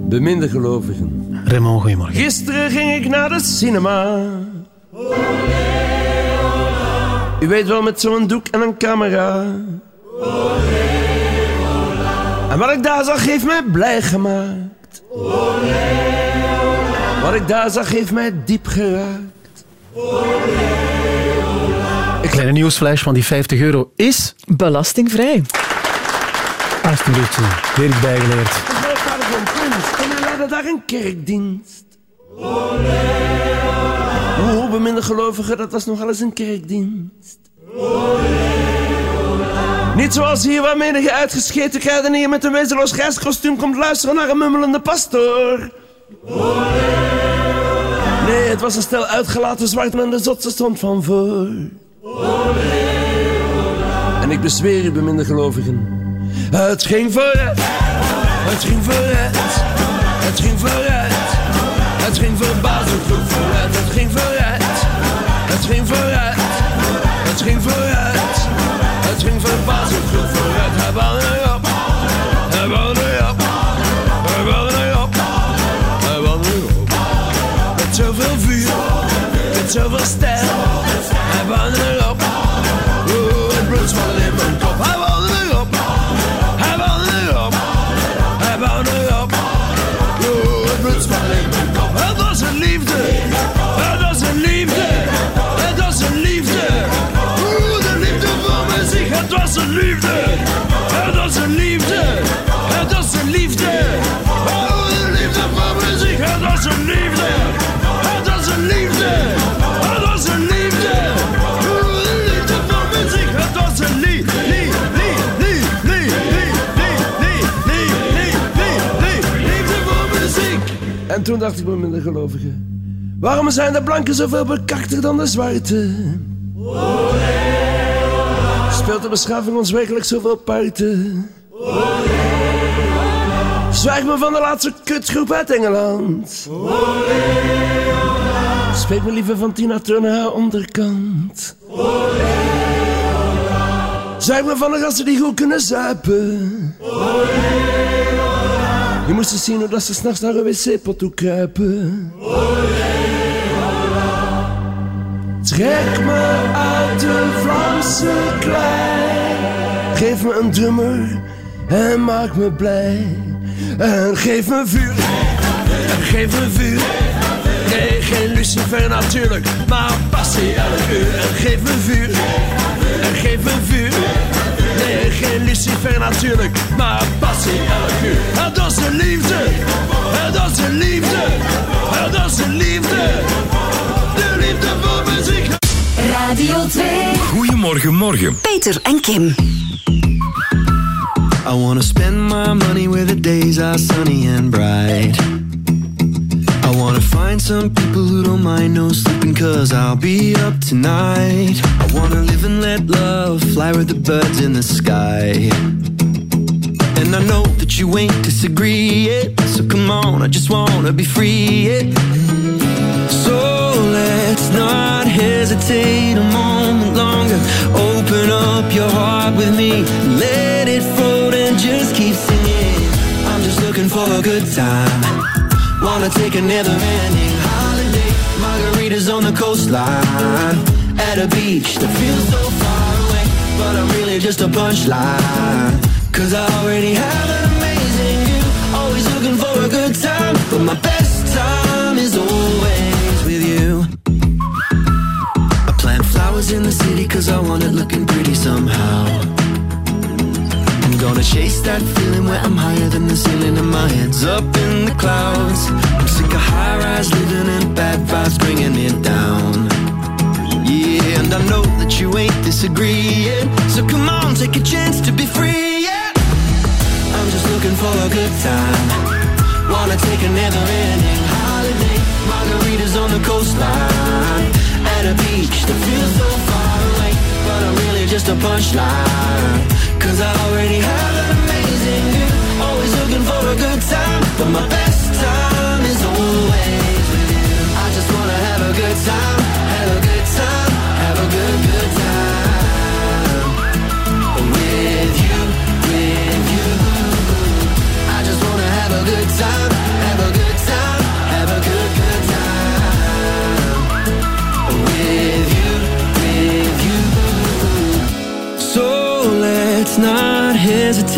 Beminde gelovigen. Raymond, goedemorgen. Gisteren ging ik naar de cinema. U weet wel, met zo'n doek en een camera. En wat ik daar zag, heeft mij blij gemaakt. Wat ik daar zag, heeft mij diep geraakt. Een kleine nieuwsflash van die 50 euro is... Belastingvrij. Alsjeblieft, weer iets bijgeleerd. Mijn vader van Prins daar een kerkdienst. Hoe beminde gelovigen, dat was nogal eens een kerkdienst. Niet zoals hier waar menige uitgescheten kruidenier met een wezenloos grijskostuum komt luisteren naar een mummelende pastoor. Nee, het was een stel uitgelaten zwart en de zotse stond van voor. En ik bezweer u, beminde gelovigen, Het ging vooruit, het ging vooruit, het ging vooruit. Het ging verbazend goed vooruit, het ging vooruit, het ging vooruit, het ging vooruit. Het ging verbazend goed vooruit, hij wou erop, hij wou erop, hij wou erop, hij wou erop. Met zoveel vuur, met zoveel stijl, hij wou erop. Het was een liefde. Het was een liefde. Het was een liefde. Liefde voor muziek. Het was een liefde. voor muziek. En toen dacht ik bij mijn gelovigen. Waarom zijn de blanken zoveel bekakter dan de zwarte? Speelt de beschaving ons werkelijk zoveel parten? Zwijg me van de laatste kutgroep uit Engeland. Spreek me liever van Tina Turner haar onderkant. Zwijg me van de gasten die goed kunnen zuipen. Je moest eens zien hoe dat ze s'nachts naar een wc-pot toe kruipen. Trek me uit de Vlaamse klei. Geef me een drummer en maak me blij. En geef me vuur, en geef me vuur. Nee, geen Lucifer natuurlijk, maar passie elk uur. En geef me vuur, en geef me vuur. Nee, geen Lucifer natuurlijk, maar passie elk uur. En dat is de liefde, en dat is de liefde, en dat is de liefde. De liefde voor muziek. Radio 2. Goedemorgen, morgen. Peter en Kim. I wanna spend my money where the days are sunny and bright. I wanna find some people who don't mind no sleeping, cause I'll be up tonight. I wanna live and let love fly with the birds in the sky. And I know that you ain't disagree it, so come on, I just wanna be free. Yeah. So let's not hesitate a moment longer. Open up your heart with me, let it and just keep singing. I'm just looking for a good time. Wanna take a never-ending holiday. Margaritas on the coastline, at a beach that feels so far away. But I'm really just a punchline. Cause I already have an amazing view. Always looking for a good time. But my best time is always with you. I plant flowers in the city cause I want it looking pretty somehow. Gonna chase that feeling where I'm higher than the ceiling and my head's up in the clouds. I'm sick of high rise living and bad vibes bringing it down. Yeah, and I know that you ain't disagreeing. So come on, take a chance to be free. Yeah, I'm just looking for a good time. Wanna take a never ending holiday. Margaritas on the coastline. At a beach that feels so far away. But I'm really just a punchline. Cause I already have an amazing view. Always looking for a good time. But my best time is always with you. I just wanna have a good time.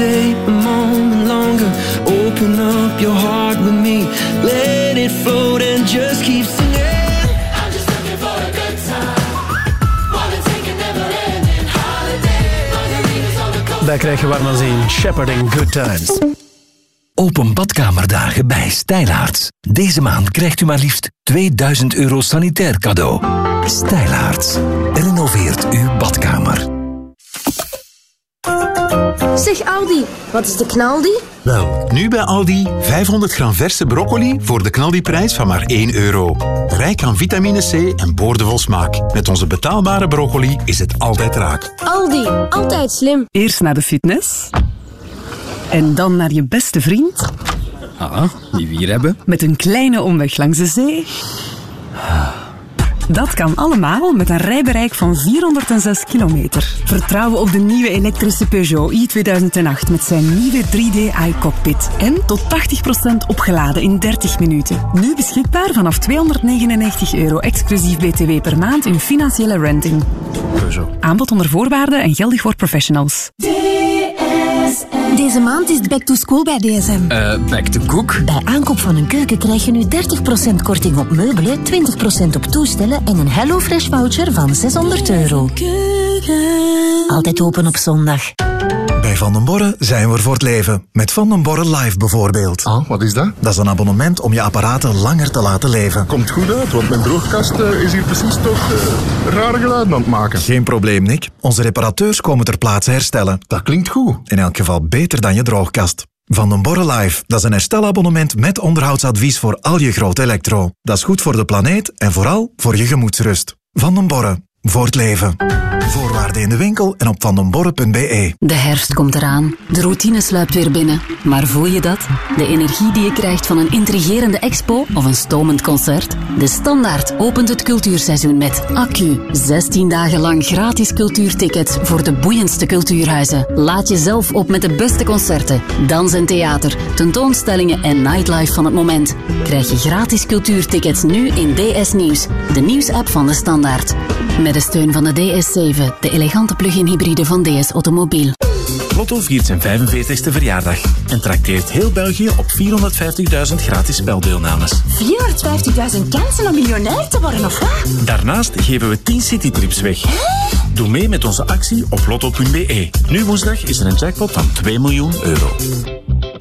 Hesitate a moment longer. Open up your heart with me. Let it float and just keep singing. I'm just looking for a good time. Wanna take a never-ending holiday. Margaritas on the coast. Daar krijg je warm aan zien. Shepherding Good Times. Open badkamerdagen bij Stijlaarts. Deze maand krijgt u maar liefst 2000 euro sanitair cadeau. Stijlaarts. Renoveert uw badkamer. Zeg Aldi, wat is de knaldi? Wel, nu bij Aldi 500 gram verse broccoli voor de knaldiprijs van maar 1 euro. Rijk aan vitamine C en boordevol smaak. Met onze betaalbare broccoli is het altijd raak. Aldi, altijd slim. Eerst naar de fitness. En dan naar je beste vriend Ah, die we hier hebben. met een kleine omweg langs de zee. Dat kan allemaal met een rijbereik van 406 kilometer. Vertrouwen op de nieuwe elektrische Peugeot i2008 met zijn nieuwe 3D iCockpit. En tot 80% opgeladen in 30 minuten. Nu beschikbaar vanaf 299 euro exclusief BTW per maand in financiële renting. Aanbod onder voorwaarden en geldig voor professionals. Deze maand is het back to school bij DSM. Eh, back to cook. Bij aankoop van een keuken krijg je nu 30% korting op meubelen, 20% op toestellen en een HelloFresh voucher van 600 euro. Altijd open op zondag. Bij Van den Borre zijn we er voor het leven. Met Van den Borre Live bijvoorbeeld. Ah, wat is dat? Dat is een abonnement om je apparaten langer te laten leven. Komt goed uit, want mijn droogkast eh, is hier precies toch uh, rare geluiden aan het maken. Geen probleem, Nick. Onze reparateurs komen ter plaatse herstellen. Dat klinkt goed. In elk geval beter dan je droogkast. Van den Borre Live, dat is een herstelabonnement met onderhoudsadvies voor al je grote elektro. Dat is goed voor de planeet en vooral voor je gemoedsrust. Van den Borre, voor het leven. Voorwaarden in de winkel en op vandenborre.be. De herfst komt eraan. De routine sluipt weer binnen. Maar voel je dat? De energie die je krijgt van een intrigerende expo of een stomend concert? De Standaard opent het cultuurseizoen met Accu. 16 dagen lang gratis cultuurtickets voor de boeiendste cultuurhuizen. Laat jezelf op met de beste concerten, dans en theater, tentoonstellingen en nightlife van het moment. Krijg je gratis cultuurtickets nu in DS Nieuws, de nieuwsapp van de Standaard. De steun van de DS7, de elegante plug-in hybride van DS Automobiel. Lotto viert zijn 45ste verjaardag en trakteert heel België op 450.000 gratis speldeelnames. 450.000 kansen om miljonair te worden, of wat? Daarnaast geven we 10 citytrips weg. Doe mee met onze actie op lotto.be. Nu woensdag is er een jackpot van 2 miljoen euro.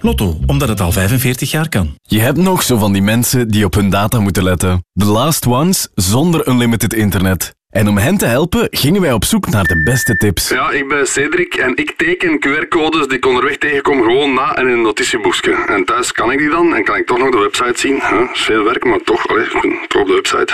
Lotto, omdat het al 45 jaar kan. Je hebt nog zo van die mensen die op hun data moeten letten. The last ones zonder unlimited internet. En om hen te helpen gingen wij op zoek naar de beste tips. Ja, ik ben Cedric en ik teken QR-codes die ik onderweg tegenkom gewoon na en in een notitieboekje. En thuis kan ik die dan en kan ik toch nog de website zien. Huh? is veel werk, maar toch, allee, toch op de website.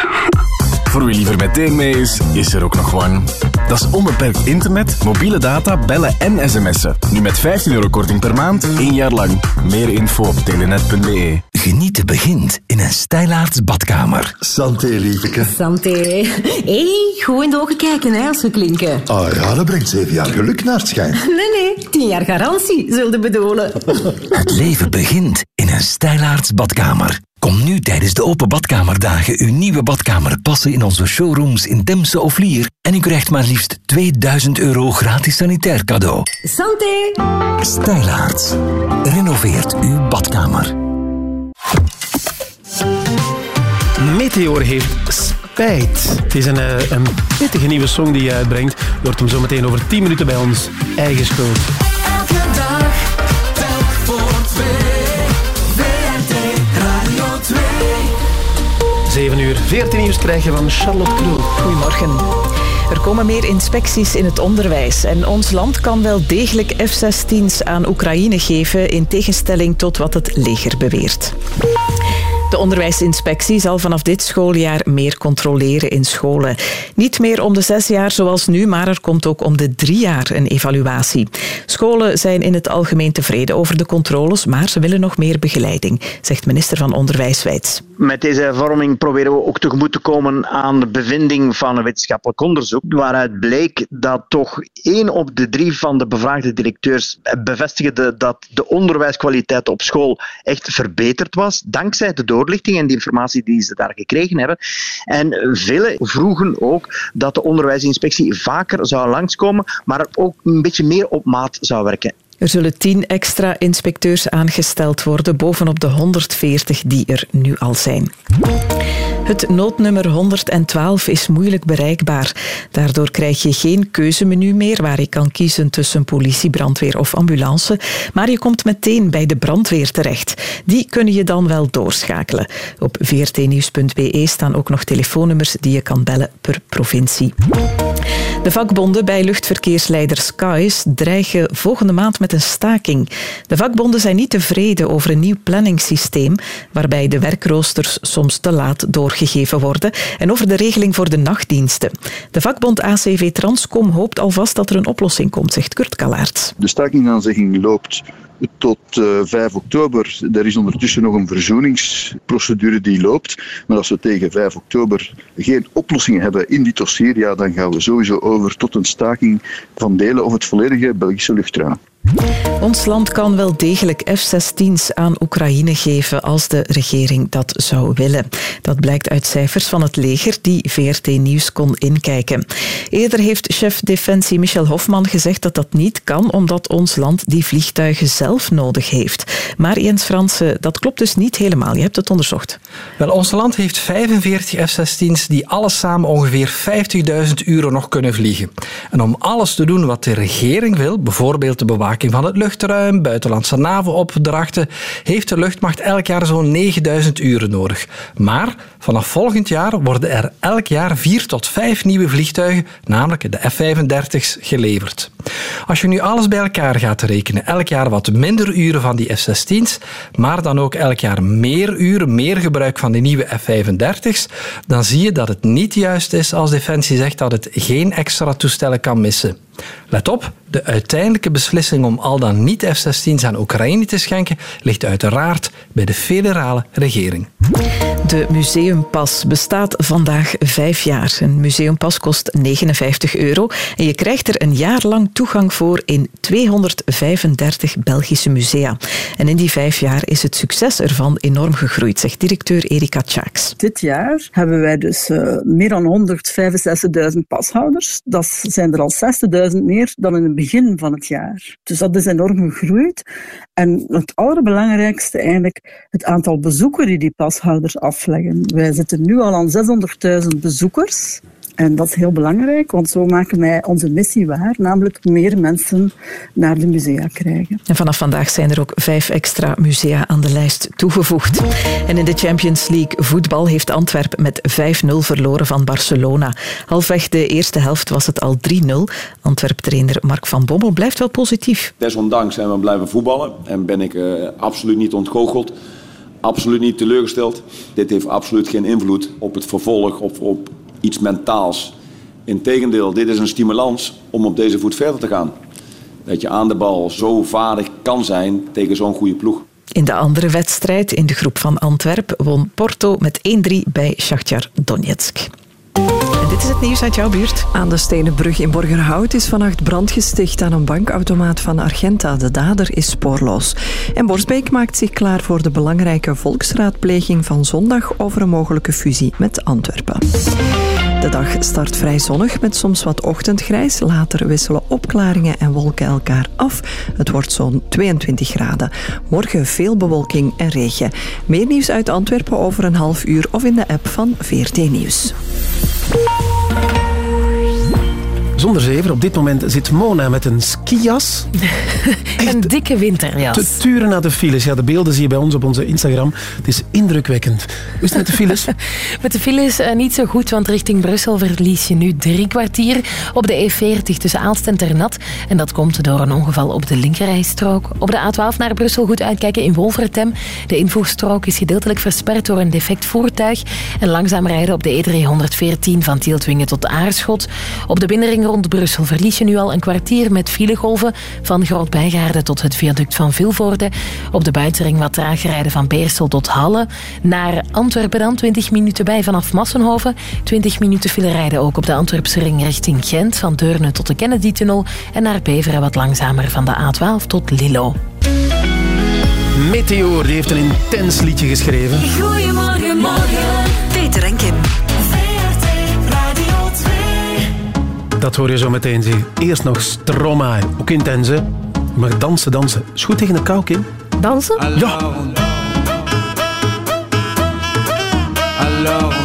Voor wie liever meteen mee is, is er ook nog One. Dat is onbeperkt internet, mobiele data, bellen en sms'en. Nu met 15 euro korting per maand, één jaar lang. Meer info op telenet.be. Genieten begint in een stijlaarts badkamer. Santé, lieveke. Santé. Hé, hey, goed in de ogen kijken hè, als we klinken. Ah ja, dat brengt zeven jaar geluk naar het schijn. Nee, nee, tien jaar garantie, zullen bedoelen. Het leven begint in een stijlaarts badkamer. Kom nu tijdens de open badkamerdagen uw nieuwe badkamer passen in onze showrooms in Temse of Lier en u krijgt maar liefst 2000 euro gratis sanitair cadeau. Santé. Stijlaarts. Renoveert uw badkamer. Meteor heeft spijt. Het is een, eh, een pittige nieuwe song die je uitbrengt. Je hoort hem zo meteen over 10 minuten bij ons. Eigen schuld. Elke dag, telk voor twee. VRT Radio 2. 7 uur, 14 nieuws krijgen van Charlotte Kroon. Goedemorgen. Er komen meer inspecties in het onderwijs en ons land kan wel degelijk F-16's aan Oekraïne geven in tegenstelling tot wat het leger beweert. De onderwijsinspectie zal vanaf dit schooljaar meer controleren in scholen. Niet meer om de zes jaar zoals nu, maar er komt ook om de drie jaar een evaluatie. Scholen zijn in het algemeen tevreden over de controles, maar ze willen nog meer begeleiding, zegt minister van Onderwijs Wijts. Met deze hervorming proberen we ook tegemoet te komen aan de bevinding van een wetenschappelijk onderzoek, waaruit bleek dat toch één op de drie van de bevraagde directeurs bevestigde dat de onderwijskwaliteit op school echt verbeterd was, dankzij de en de informatie die ze daar gekregen hebben. En velen vroegen ook dat de onderwijsinspectie vaker zou langskomen, maar ook een beetje meer op maat zou werken. Er zullen 10 extra inspecteurs aangesteld worden bovenop de 140 die er nu al zijn. Het noodnummer 112 is moeilijk bereikbaar. Daardoor krijg je geen keuzemenu meer waar je kan kiezen tussen politie, brandweer of ambulance. Maar je komt meteen bij de brandweer terecht. Die kunnen je dan wel doorschakelen. Op vrtnieuws.be staan ook nog telefoonnummers die je kan bellen per provincie. De vakbonden bij luchtverkeersleider Skies dreigen volgende maand met een staking. De vakbonden zijn niet tevreden over een nieuw planningssysteem waarbij de werkroosters soms te laat doorgegeven worden en over de regeling voor de nachtdiensten. De vakbond ACV Transcom hoopt alvast dat er een oplossing komt, zegt Kurt Kalaert. De stakingsaanzegging loopt tot eh, 5 oktober. Er is ondertussen nog een verzoeningsprocedure die loopt. Maar als we tegen 5 oktober geen oplossing hebben in die dossier, ja, dan gaan we over tot een staking van delen of het volledige Belgische luchtruim. Ons land kan wel degelijk F-16's aan Oekraïne geven als de regering dat zou willen. Dat blijkt uit cijfers van het leger die VRT Nieuws kon inkijken. Eerder heeft chef Defensie Michel Hofman gezegd dat dat niet kan omdat ons land die vliegtuigen zelf nodig heeft. Maar Jens Fransen, dat klopt dus niet helemaal. Je hebt het onderzocht. Wel, ons land heeft 45 F-16's die alles samen ongeveer 50.000 euro nog kunnen vliegen. En om alles te doen wat de regering wil, bijvoorbeeld de bewaking van het luchtruim, buitenlandse NAVO-opdrachten, heeft de luchtmacht elk jaar zo'n 9000 uren nodig. Maar vanaf volgend jaar worden er elk jaar vier tot vijf nieuwe vliegtuigen, namelijk de F-35's, geleverd. Als je nu alles bij elkaar gaat rekenen, elk jaar wat minder uren van die F-16's, maar dan ook elk jaar meer uren, meer gebruik van die nieuwe F-35's, dan zie je dat het niet juist is als Defensie zegt dat het geen extra toestellen kan missen. Let op, de uiteindelijke beslissing om al dan niet F-16's aan Oekraïne te schenken ligt uiteraard bij de federale regering. De museumpas bestaat vandaag vijf jaar. Een museumpas kost 59 euro en je krijgt er een jaar lang toegang voor in 235 Belgische musea. En in die vijf jaar is het succes ervan enorm gegroeid, zegt directeur Erika Tjaaks. Dit jaar hebben wij dus eh, meer dan 165.000 pashouders. Dat zijn er al 60.000 meer dan in begin van het jaar. Dus dat is enorm gegroeid. En het allerbelangrijkste eigenlijk het aantal bezoeken die die pashouders afleggen. Wij zitten nu al aan 600.000 bezoekers. En dat is heel belangrijk, want zo maken wij onze missie waar, namelijk meer mensen naar de musea krijgen. En vanaf vandaag zijn er ook vijf extra musea aan de lijst toegevoegd. En in de Champions League voetbal heeft Antwerpen met 5-0 verloren van Barcelona. Halfweg de eerste helft was het al 3-0. Antwerp-trainer Mark van Bommel blijft wel positief. Desondanks zijn we blijven voetballen en ben ik eh, absoluut niet ontgoocheld. Absoluut niet teleurgesteld. Dit heeft absoluut geen invloed op het vervolg of op iets mentaals. Integendeel, dit is een stimulans om op deze voet verder te gaan. Dat je aan de bal zo vaardig kan zijn tegen zo'n goede ploeg. In de andere wedstrijd in de groep van Antwerp won Porto met 1-3 bij Shakhtar Donetsk. Dit is het nieuws uit jouw buurt. Aan de Stenen Brug in Borgerhout is vannacht brand gesticht aan een bankautomaat van Argenta. De dader is spoorloos. En Borsbeek maakt zich klaar voor de belangrijke volksraadpleging van zondag over een mogelijke fusie met Antwerpen. De dag start vrij zonnig met soms wat ochtendgrijs. Later wisselen opklaringen en wolken elkaar af. Het wordt zo'n 22 graden. Morgen veel bewolking en regen. Meer nieuws uit Antwerpen over een half uur of in de app van VRT Nieuws. Bye. Zonder zever, op dit moment zit Mona met een skijas. een dikke winterjas. Te turen naar de files. Ja, de beelden zie je bij ons op onze Instagram. Het is indrukwekkend. Hoe is het met de files? Met de files eh, niet zo goed, want richting Brussel verlies je nu drie kwartier op de E40 tussen Aalst en Ternat. En dat komt door een ongeval op de linkerrijstrook. Op de A12 naar Brussel goed uitkijken in Wolvertem. De invoerstrook is gedeeltelijk versperd door een defect voertuig. En langzaam rijden op de E314 van Tieltwingen tot Aarschot. Op de binnenring rond Brussel verlies je nu al een kwartier met filegolven van Groot-Bijgaarde tot het viaduct van Vilvoorde. Op de buitenring wat trager rijden van Beersel tot Halle. Naar Antwerpen dan 20 minuten bij vanaf Massenhoven. 20 minuten file rijden ook op de Antwerpse ring richting Gent. Van Deurne tot de Kennedy-tunnel. En naar Beveren wat langzamer van de A12 tot Lillo. Meteor, die heeft een intens liedje geschreven. Goedemorgen, morgen. Peter en Kim. Dat hoor je zo meteen. Zeg. Eerst nog Stromae. Ook intens, hè? Maar dansen, dansen. Is goed tegen de kou, Kim? Dansen? Ja. Alone.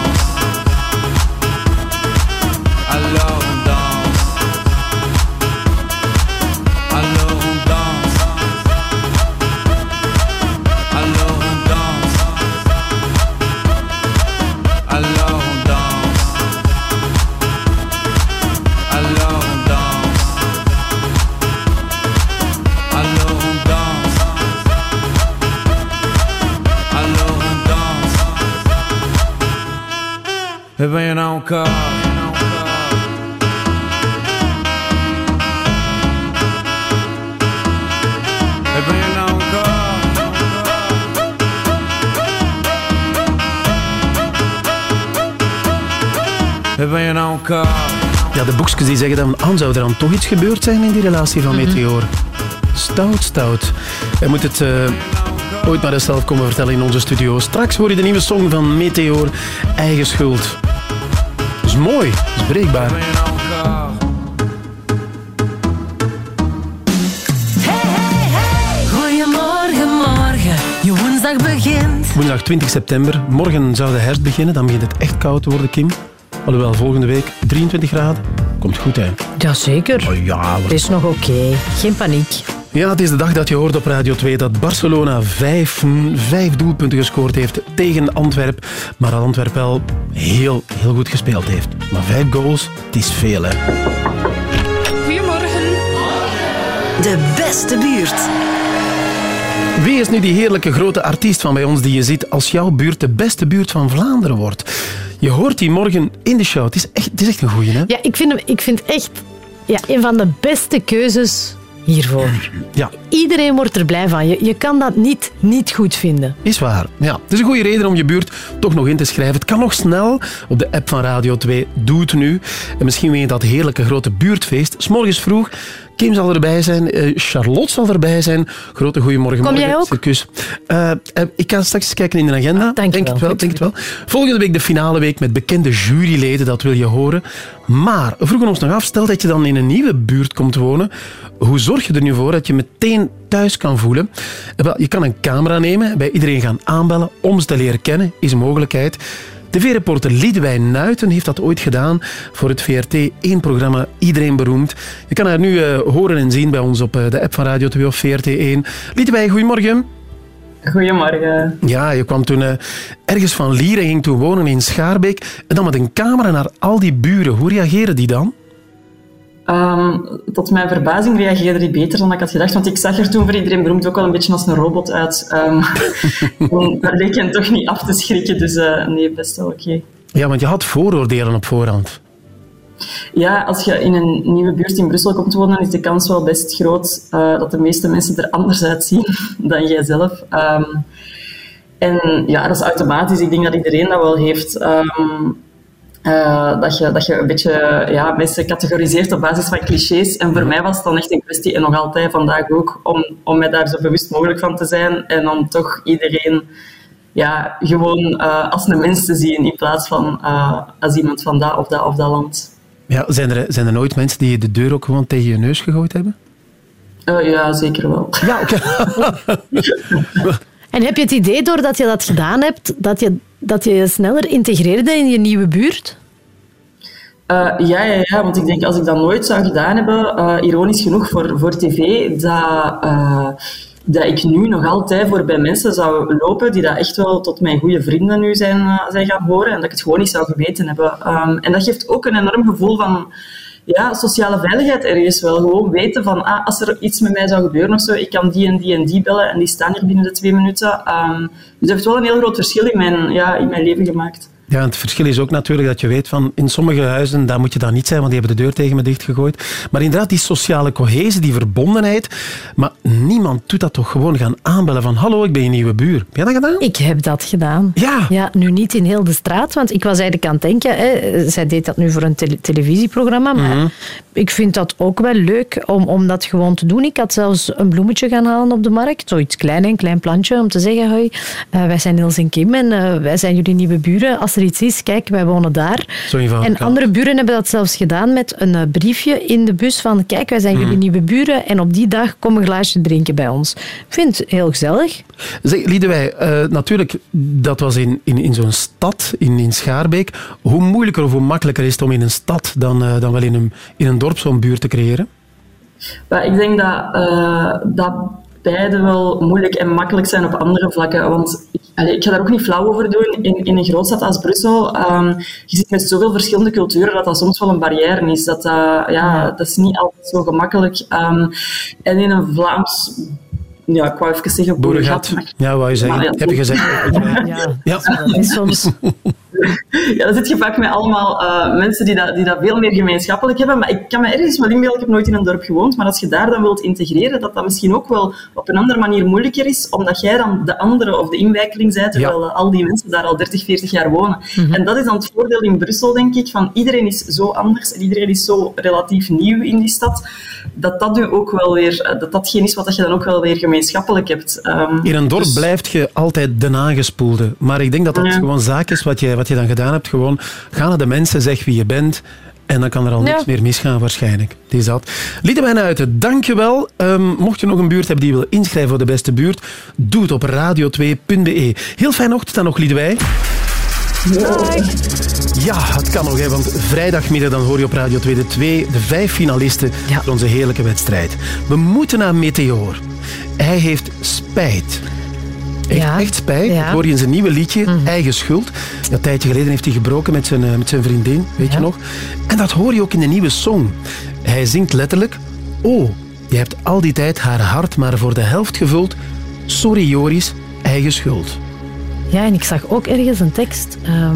Boekjes die zeggen dan, aan zou er dan toch iets gebeurd zijn in die relatie van Meteor? Stout, stout. Hij moet het eh, ooit maar eens zelf komen vertellen in onze studio. Straks hoor je de nieuwe song van Meteor, Eigen Schuld. Dat is mooi, dat is breekbaar. Goedemorgen, morgen. Je woensdag begint. Woensdag 20 september. Morgen zou de herfst beginnen. Dan begint het echt koud te worden, Kim. Alhoewel, volgende week 23 graden. Komt goed, hè? Jazeker. Oh ja, Het is nog oké. Geen paniek. Ja, het is de dag dat je hoort op Radio 2 dat Barcelona vijf, vijf doelpunten gescoord heeft tegen Antwerp. Maar dat Antwerp wel heel, heel goed gespeeld heeft. Maar vijf goals, het is veel, hè? Goedemorgen. De beste buurt. Wie is nu die heerlijke grote artiest van bij ons die je ziet als jouw buurt de beste buurt van Vlaanderen wordt? Je hoort die morgen in de show. Het is echt, het is echt een goeie, hè? Ja, ik vind hem ik vind echt ja, een van de beste keuzes hiervoor. Ja. Iedereen wordt er blij van. Je, je kan dat niet, niet goed vinden. Is waar. Ja, het is een goede reden om je buurt toch nog in te schrijven. Het kan nog snel op de app van Radio 2. Doe het nu. En misschien weet je dat heerlijke grote buurtfeest. S'morgens vroeg. Kim zal erbij zijn. eh, Charlotte zal erbij zijn. Grote goeiemorgen. Kom jij ook? Circus. Eh, eh, ik ga straks kijken in de agenda. denk het wel, denk het wel. Volgende week de finale week met bekende juryleden. Dat wil je horen. Maar we vroegen ons nog af. Stel dat je dan in een nieuwe buurt komt wonen. Hoe zorg je er nu voor dat je meteen thuis kan voelen? Wel, Je kan een camera nemen, bij iedereen gaan aanbellen om ze te leren kennen, is een mogelijkheid. TV-reporter Liedewijn Nuiten heeft dat ooit gedaan voor het VRT1-programma Iedereen Beroemd. Je kan haar nu eh, horen en zien bij ons op eh, de app van Radio 2 of VRT1. Liedewijn, goedemorgen. Goedemorgen. Ja, je kwam toen eh, ergens van Lier en ging toen wonen in Schaarbeek. En dan met een camera naar al die buren. Hoe reageren die dan? Ehm, tot mijn verbazing reageerde die beter dan ik had gedacht, want ik zag er toen voor iedereen beroemd ook wel een beetje als een robot uit. Ehm, en dat leek hen toch niet af te schrikken, dus eh, nee, best wel oké. Ja, want je had vooroordelen op voorhand. Ja, als je in een nieuwe buurt in Brussel komt wonen, is de kans wel best groot eh, dat de meeste mensen er anders uitzien dan jijzelf. Ehm en ja, dat is automatisch. Ik denk dat iedereen dat wel heeft. Eh, dat, je, dat je een beetje ja, mensen categoriseert op basis van clichés. En voor mij was het dan echt een kwestie, en nog altijd vandaag ook, om, om mij daar zo bewust mogelijk van te zijn. En om toch iedereen ja, gewoon eh, als een mens te zien, in plaats van eh, als iemand van dat of dat of dat land. Ja, zijn, er, zijn er nooit mensen die de deur ook gewoon tegen je neus gegooid hebben? Eh, ja, zeker wel. Ja, oké. En heb je het idee, doordat je dat gedaan hebt, dat je dat je je sneller integreerde in je nieuwe buurt? Eh, ja, ja, ja, want ik denk als ik dat nooit zou gedaan hebben, eh, ironisch genoeg voor, voor tv, dat, eh, dat ik nu nog altijd voor bij mensen zou lopen die dat echt wel tot mijn goede vrienden nu zijn, zijn gaan horen en dat ik het gewoon niet zou geweten hebben. Ehm, en dat geeft ook een enorm gevoel van ja, sociale veiligheid ergens wel. Gewoon weten van, ah, als er iets met mij zou gebeuren of zo, ik kan die en die en die bellen en die staan hier binnen de twee minuten. Ehm, dus dat heeft wel een heel groot verschil in mijn, ja, in mijn leven gemaakt. Ja, het verschil is ook natuurlijk dat je weet van in sommige huizen, daar moet je dan niet zijn, want die hebben de deur tegen me dichtgegooid. Maar inderdaad, die sociale cohesie, die verbondenheid. Maar niemand doet dat toch gewoon gaan aanbellen van hallo, ik ben je nieuwe buur. Heb jij dat gedaan? Ik heb dat gedaan. Ja. ja. Nu niet in heel de straat, want ik was eigenlijk aan het denken, hè, zij deed dat nu voor een tele- televisieprogramma, maar Mhm. ik vind dat ook wel leuk om, om dat gewoon te doen. Ik had zelfs een bloemetje gaan halen op de markt, zoiets klein, een klein plantje, om te zeggen, hoi, eh, wij zijn Niels en Kim en eh, wij zijn jullie nieuwe buren. Als er iets is, kijk, wij wonen daar. En andere buren hebben dat zelfs gedaan met een eh, briefje in de bus van, kijk, wij zijn jullie Mhm. nieuwe buren en op die dag kom een glaasje drinken bij ons. Ik vind het heel gezellig. Zeg, Liedewij, eh, natuurlijk, dat was in, in, in zo'n stad, in, in Schaarbeek. Hoe moeilijker of hoe makkelijker is het om in een stad dan, eh, dan wel in een, in een dorp zo'n buurt te creëren? Maar ik denk dat, eh, dat beide wel moeilijk en makkelijk zijn op andere vlakken. Want ik, allee, ik ga daar ook niet flauw over doen. In, in een grootstad als Brussel, ehm, je zit met zoveel verschillende culturen dat dat soms wel een barrière is. Dat, dat, ja, dat is niet altijd zo gemakkelijk. Ehm, en in een Vlaams... Ja, ik wou even zeggen boerengat. Boerengat. Ja, wou je zeggen. Maar ja, Heb je gezegd. Ja, Ja. dat soms... Ja, dan zit je vaak met allemaal eh, mensen die dat, die dat veel meer gemeenschappelijk hebben. Maar ik kan me ergens wel inbeelden, ik heb nooit in een dorp gewoond, maar als je daar dan wilt integreren, dat dat misschien ook wel op een andere manier moeilijker is, omdat jij dan de andere of de inwijkeling bent, terwijl al die mensen daar al 30, 40 jaar wonen. En dat is dan het voordeel in Brussel, denk ik, van iedereen is zo anders en iedereen is zo relatief nieuw in die stad, dat dat nu ook wel weer, eh, dat datgene is wat je dan ook wel weer gemeenschappelijk hebt. Ehm, In een dorp dus- blijft je altijd de nagespoelde. Maar ik denk dat dat Ja. gewoon zaak is wat je, wat je dan gedaan hebt. Gewoon, ga naar de mensen, zeg wie je bent. En dan kan er al Ja. niks meer misgaan waarschijnlijk. Het is dat. Liedewijn Uiten, dankjewel. Ehm mocht je nog een buurt hebben die wil inschrijven voor de beste buurt, doe het op radio2.be. Heel fijn ochtend dan nog, Liedewijn. Ja, het kan nog, hè, want vrijdagmiddag dan hoor je op Radio 2 de, twee, de vijf finalisten voor onze heerlijke wedstrijd. We moeten naar Meteor. Hij heeft spijt. Ja. heeft echt spijt. Ja. Mhm. Dat hoor je in zijn nieuwe liedje, Eigen Schuld. Een tijdje geleden heeft hij gebroken met zijn, eh, met zijn vriendin, weet je nog? En dat hoor je ook in de nieuwe song. Hij zingt letterlijk... Oh, je hebt al die tijd haar hart maar voor de helft gevuld. Sorry Joris, eigen schuld. Ja, en ik zag ook ergens een tekst, ehm,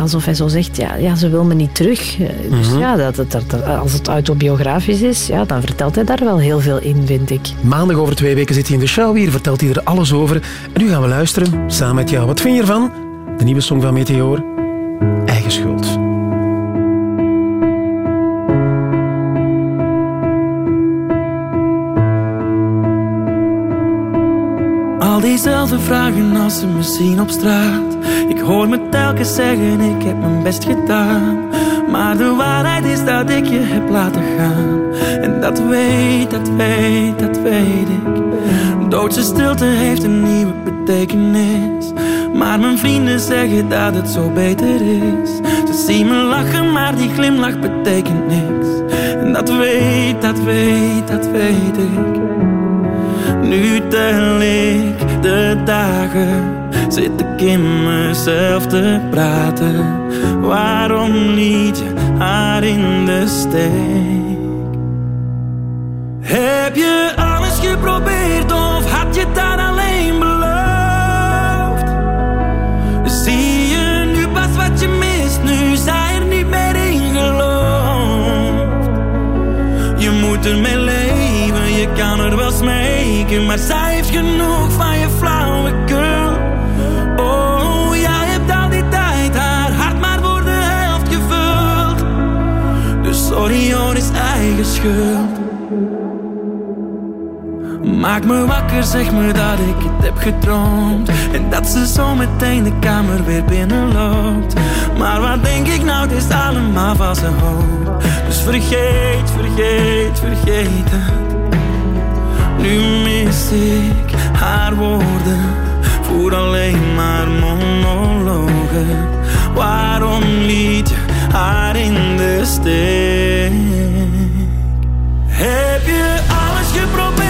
alsof hij zo zegt, ja, ja, ze wil me niet terug. Eh, Dus Mhm. ja, dat, dat, dat- als het autobiografisch is, ja, dan vertelt hij daar wel heel veel in, vind ik. Maandag over twee weken zit hij in de show hier, vertelt hij er alles over. En nu gaan we luisteren, samen met jou. Wat vind je ervan? De nieuwe song van Meteor, Al diezelfde vragen als ze me zien op straat. Ik hoor me telkens zeggen, ik heb mijn best gedaan. Maar de waarheid is dat ik je heb laten gaan. En dat weet, dat weet, dat weet ik. Doodse stilte heeft een nieuwe betekenis. Maar mijn vrienden zeggen dat het zo beter is. Ze zien me lachen, maar die glimlach betekent niks. En dat weet, dat weet, dat weet ik. Nu tel ik de dagen, zit ik in mezelf te praten. Waarom liet je haar in de steek? Heb je alles geprobeerd of had je dat maar zij heeft genoeg van je flauwekul. Oh, jij hebt al die tijd haar hart maar voor de helft gevuld. Dus sorry is eigen schuld. Maak me wakker, zeg me dat ik het heb gedroomd En dat ze zo meteen de kamer weer binnenloopt Maar wat denk ik nou, het is allemaal van zijn hoop Dus vergeet, vergeet, het Nu mis ik haar woorden. Voer alleen maar monologen. Waarom liet je haar in de steek? Heb je alles geprobeerd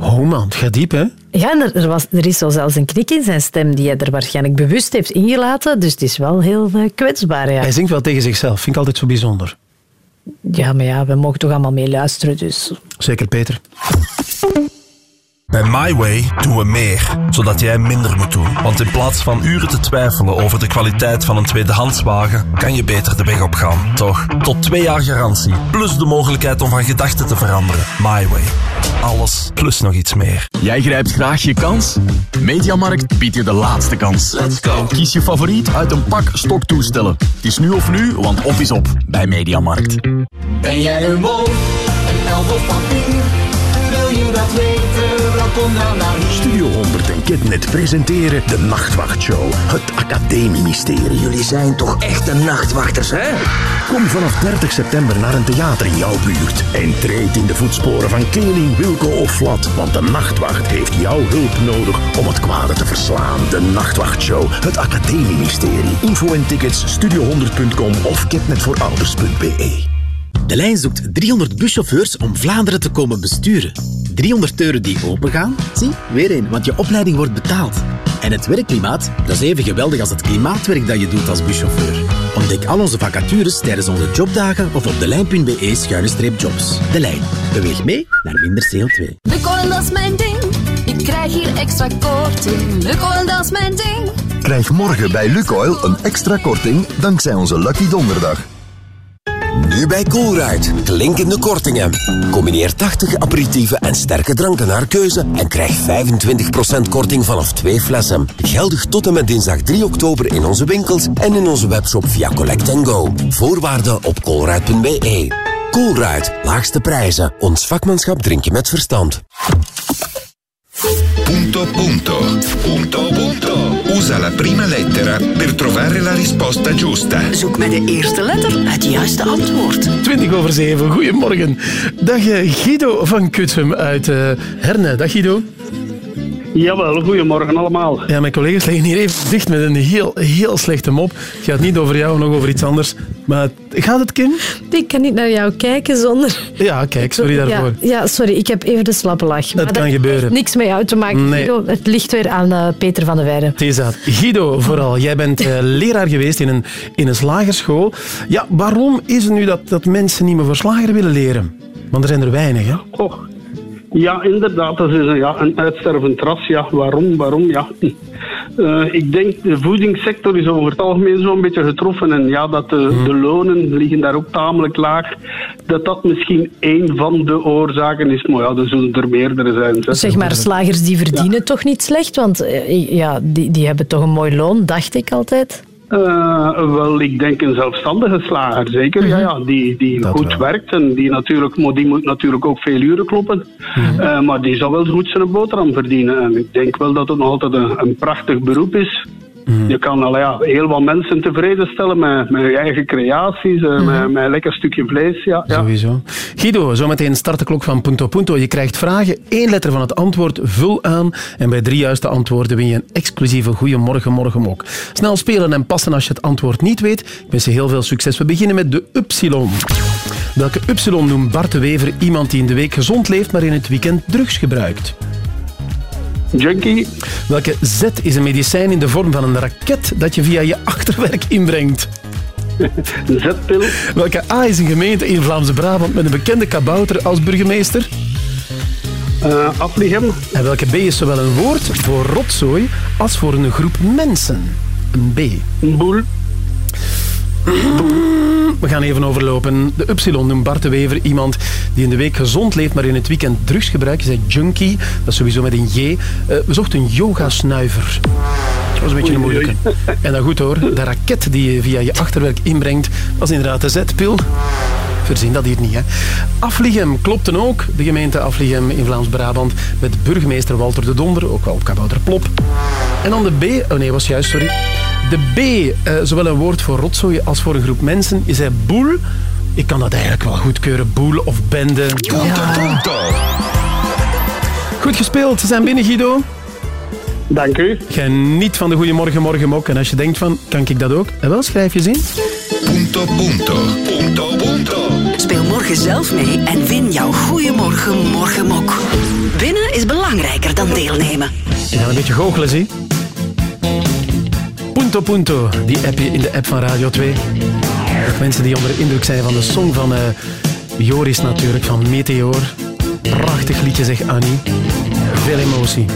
Oh man, het gaat diep hè? Ja, en er, er was, er is zo zelfs een knik in zijn stem die hij er waarschijnlijk bewust heeft ingelaten. Dus het is wel heel eh, kwetsbaar. Ja. Hij zingt wel tegen zichzelf, vind ik altijd zo bijzonder. ja, maar ja, we mogen toch allemaal meeluisteren. Dus. Zeker Peter. Bij MyWay doen we meer, zodat jij minder moet doen. Want in plaats van uren te twijfelen over de kwaliteit van een tweedehandswagen, kan je beter de weg op gaan, toch? Tot twee jaar garantie, plus de mogelijkheid om van gedachten te veranderen. MyWay. Alles, plus nog iets meer. Jij grijpt graag je kans? Mediamarkt biedt je de laatste kans. Let's go. Kies je favoriet uit een pak stoktoestellen. Het is nu of nu, want op is op bij Mediamarkt. Ben jij een wolf, een elf of papier? Wil je dat weten? Dan naar hier. Studio 100 en Kidnet presenteren de Nachtwachtshow. Het Academie-mysterie. Jullie zijn toch echte nachtwachters, hè? Kom vanaf 30 september naar een theater in jouw buurt. En treed in de voetsporen van Keling, Wilco of Flat. Want de Nachtwacht heeft jouw hulp nodig om het kwade te verslaan. De Nachtwachtshow. Het Academie-mysterie. Info en tickets studio100.com of kidnetvoorouders.be. De lijn zoekt 300 buschauffeurs om Vlaanderen te komen besturen. 300 deuren die opengaan? Zie, weer een, want je opleiding wordt betaald. En het werkklimaat, dat is even geweldig als het klimaatwerk dat je doet als buschauffeur. Ontdek al onze vacatures tijdens onze jobdagen of op delijn.be-jobs. De Lijn. Beweeg mee naar minder CO2. Lukoil, dat is mijn ding. Ik krijg hier extra korting. Lukoil, dat is mijn ding. Krijg morgen bij Lukoil een extra korting dankzij onze Lucky Donderdag. Nu bij Coolride. Klinkende kortingen. Combineer 80 aperitieven en sterke dranken naar keuze en krijg 25% korting vanaf twee flessen. Geldig tot en met dinsdag 3 oktober in onze winkels en in onze webshop via Collect Go. Voorwaarden op coolride.be. Coolride. Laagste prijzen. Ons vakmanschap drink je met verstand. Punto punto. Punto punto. Usa la prima lettera per trovare la risposta giusta. Zoek met de eerste letter het juiste antwoord. 20 over 7, goedemorgen. Dag eh, Guido van Kutsum uit eh, Herne. Dag Guido. Jawel, goedemorgen allemaal. Ja, mijn collega's liggen hier even dicht met een heel, heel slechte mop. Het gaat niet over jou, nog over iets anders. Maar gaat het, Kim? Ik kan niet naar jou kijken zonder... Ja, kijk, sorry daarvoor. Ja, ja, sorry, ik heb even de slappe lach. Maar kan heeft gebeuren. niks met jou te maken, Nee. Guido. Het ligt weer aan eh, Peter van der Weijden. Het is dat. Guido, vooral. Jij bent eh, leraar geweest in een, in een slagerschool. Ja, waarom is het nu dat, dat mensen niet meer voor slager willen leren? Want er zijn er weinig, hè? Goh, Ja, inderdaad. Dat is een, ja, een uitstervend ras. Ja, waarom? Waarom? Ja. Eh, ik denk de voedingssector is over het algemeen zo'n beetje getroffen. En ja, dat de, de lonen liggen daar ook tamelijk laag. Dat dat misschien één van de oorzaken is. Maar ja, er zullen er meerdere zijn. zeg. Zeg maar, slagers die verdienen toch niet slecht? Want eh, ja, die, die hebben toch een mooi loon, dacht ik altijd. Eh, wel, ik denk een zelfstandige slager, zeker. Ja, ja, die die goed werkt en die natuurlijk, maar die moet natuurlijk ook veel uren kloppen. Eh, maar die zal wel goed zijn boterham verdienen. En ik denk wel dat het nog altijd een, een prachtig beroep is. Je kan al ja, heel wat mensen tevreden stellen met, met je eigen creaties, eh, met, met een lekker stukje vlees. Ja, ja. Sowieso. Guido, zometeen start de klok van Punto Punto. Je krijgt vragen, één letter van het antwoord, vul aan. En bij drie juiste antwoorden win je een exclusieve Goeiemorgen Morgenmok. Snel spelen en passen als je het antwoord niet weet. Ik wens je heel veel succes. We beginnen met de Upsilon. Welke Upsilon noemt Bart de Wever iemand die in de week gezond leeft, maar in het weekend drugs gebruikt? Junkie. Welke Z is een medicijn in de vorm van een raket dat je via je achterwerk inbrengt? Zetpil. Welke A is een gemeente in Vlaamse Brabant met een bekende kabouter als burgemeester? Uh. En welke B is zowel een woord voor rotzooi als voor een groep mensen? Een B. Een boel. We gaan even overlopen. De Upsilon noemt Bart de Wever iemand die in de week gezond leeft, maar in het weekend drugs gebruikt. Je zei junkie, dat is sowieso met een J. Eh, we zochten een yogasnuiver. Dat was een beetje een Oei, oei, moeilijke. En dan goed hoor, de raket die je via je achterwerk inbrengt, is inderdaad de zetpil. Verzin dat hier niet, hè. Afligem klopte ook. De gemeente Afligem in Vlaams-Brabant met burgemeester Walter de Donder, ook wel kabouter Plop. En dan de B, oh nee, was juist, sorry. De B, eh, zowel een woord voor rotzooi als voor een groep mensen, is hij boel. Ik kan dat eigenlijk wel goedkeuren, boel of bende. Goed gespeeld, ze zijn binnen, Guido. Dank u. Geniet van de Goeiemorgen Morgenmok. En als je denkt van, kan ik dat ook? En wel, schrijf je zin. Punto, punto. Punto, punto. Speel morgen zelf mee en win jouw Goeiemorgen Morgenmok. Winnen is belangrijker dan deelnemen. We gaan een beetje goochelen, zie. Punto Punto, die app je in de app van Radio 2. Ook mensen die onder de indruk zijn van de song van eh, Joris natuurlijk, van Meteor. Prachtig liedje, zegt Annie. Veel emotie.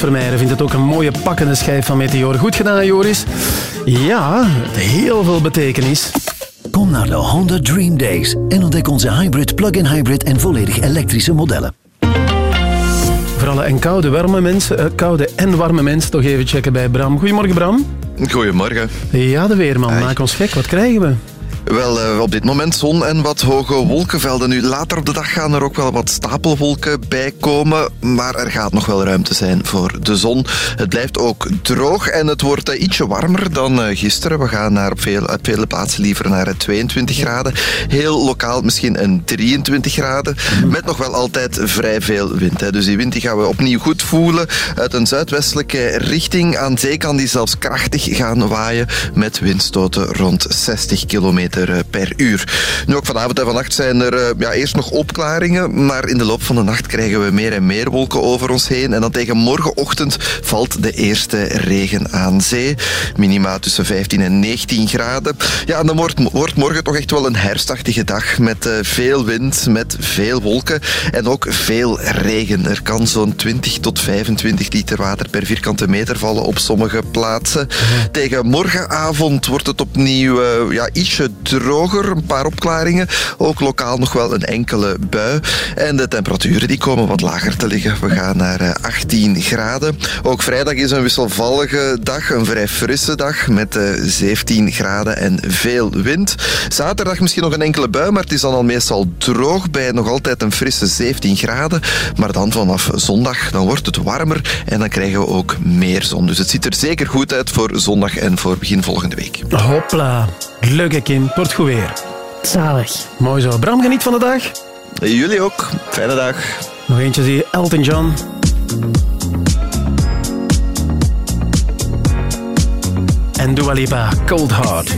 Vermeijeren vindt het ook een mooie pakkende schijf van Meteor. Goed gedaan, Joris. Ja, heel veel betekenis. Kom naar de Honda Dream Days en ontdek onze hybrid, plug-in hybrid en volledig elektrische modellen. Voor alle en koude, warme mensen, eh, koude en warme mensen, toch even checken bij Bram. Goedemorgen, Bram. Goedemorgen. Ja, de weerman. Maak ons gek. Wat krijgen we? Wel, eh, op dit moment zon en wat hoge wolkenvelden. Nu, later op de dag gaan er ook wel wat stapelwolken bij komen, maar er gaat nog wel ruimte zijn voor de zon. Het blijft ook droog en het wordt eh, ietsje warmer dan eh, gisteren. We gaan naar veel, vele plaatsen liever naar eh, 22 graden. Heel lokaal misschien een 23 graden, met nog wel altijd vrij veel wind. Dus die wind die gaan we opnieuw goed voelen. Uit een zuidwestelijke richting aan zee kan die zelfs krachtig gaan waaien met windstoten rond 60 km per uur. Nu ook vanavond en vannacht zijn er eh, ja, eerst nog opklaringen, maar in de loop van de nacht krijgen we meer en meer wolken over ons heen. En dan tegen morgenochtend valt de eerste regen aan zee. Minima tussen 15 en 19 graden. Ja, en dan wordt, wordt morgen toch echt wel een herfstachtige dag met eh, veel wind, met veel wolken en ook veel regen. Er kan zo'n 20 tot 25 liter water per vierkante meter vallen op sommige plaatsen. Tegen morgenavond wordt het opnieuw eh, ja, ietsje droger, een paar opklaringen. Ook lokaal nog wel een enkele bui. En de temperaturen die komen wat lager te liggen. We gaan naar eh, 18 graden. Ook vrijdag is een wisselvallige dag, een vrij frisse dag met eh, 17 graden en veel wind. Zaterdag misschien nog een enkele bui, maar het is dan al meestal droog bij nog altijd een frisse 17 graden. Maar dan vanaf zondag dan wordt het warmer en dan krijgen we ook meer zon. Dus het ziet er zeker goed uit voor zondag en voor begin volgende week. Hopla. Leuk, hè, Kim. Wordt goed weer. Zalig. Mooi zo. Bram, geniet van de dag. Jullie ook. Fijne dag. Nog eentje zie je. Elton John. En Dua Lipa. Cold Heart.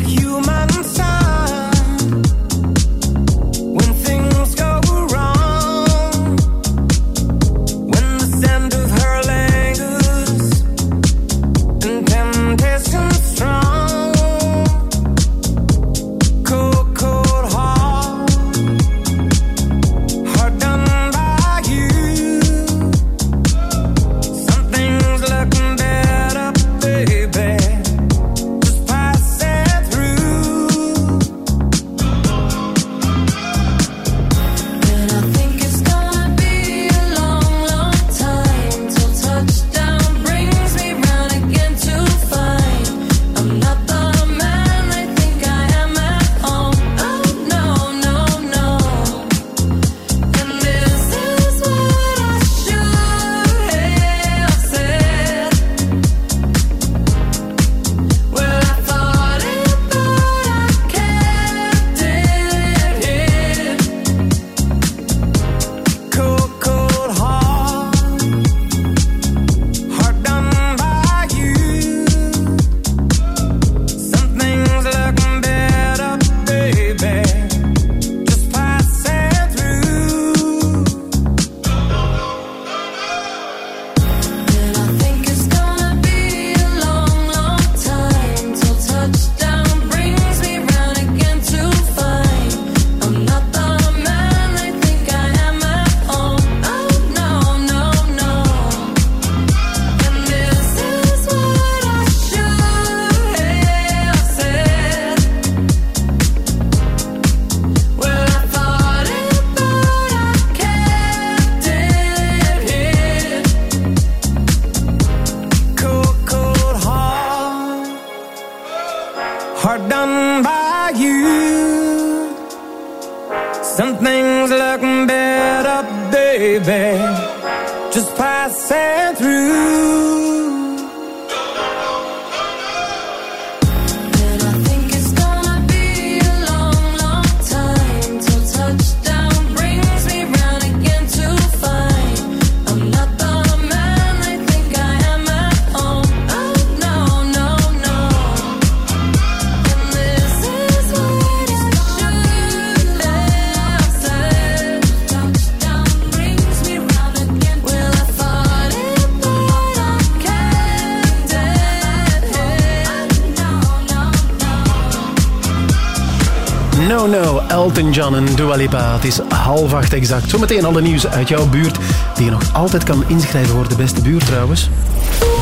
Het is half acht exact. Zometeen alle nieuws uit jouw buurt, die je nog altijd kan inschrijven voor de beste buurt trouwens.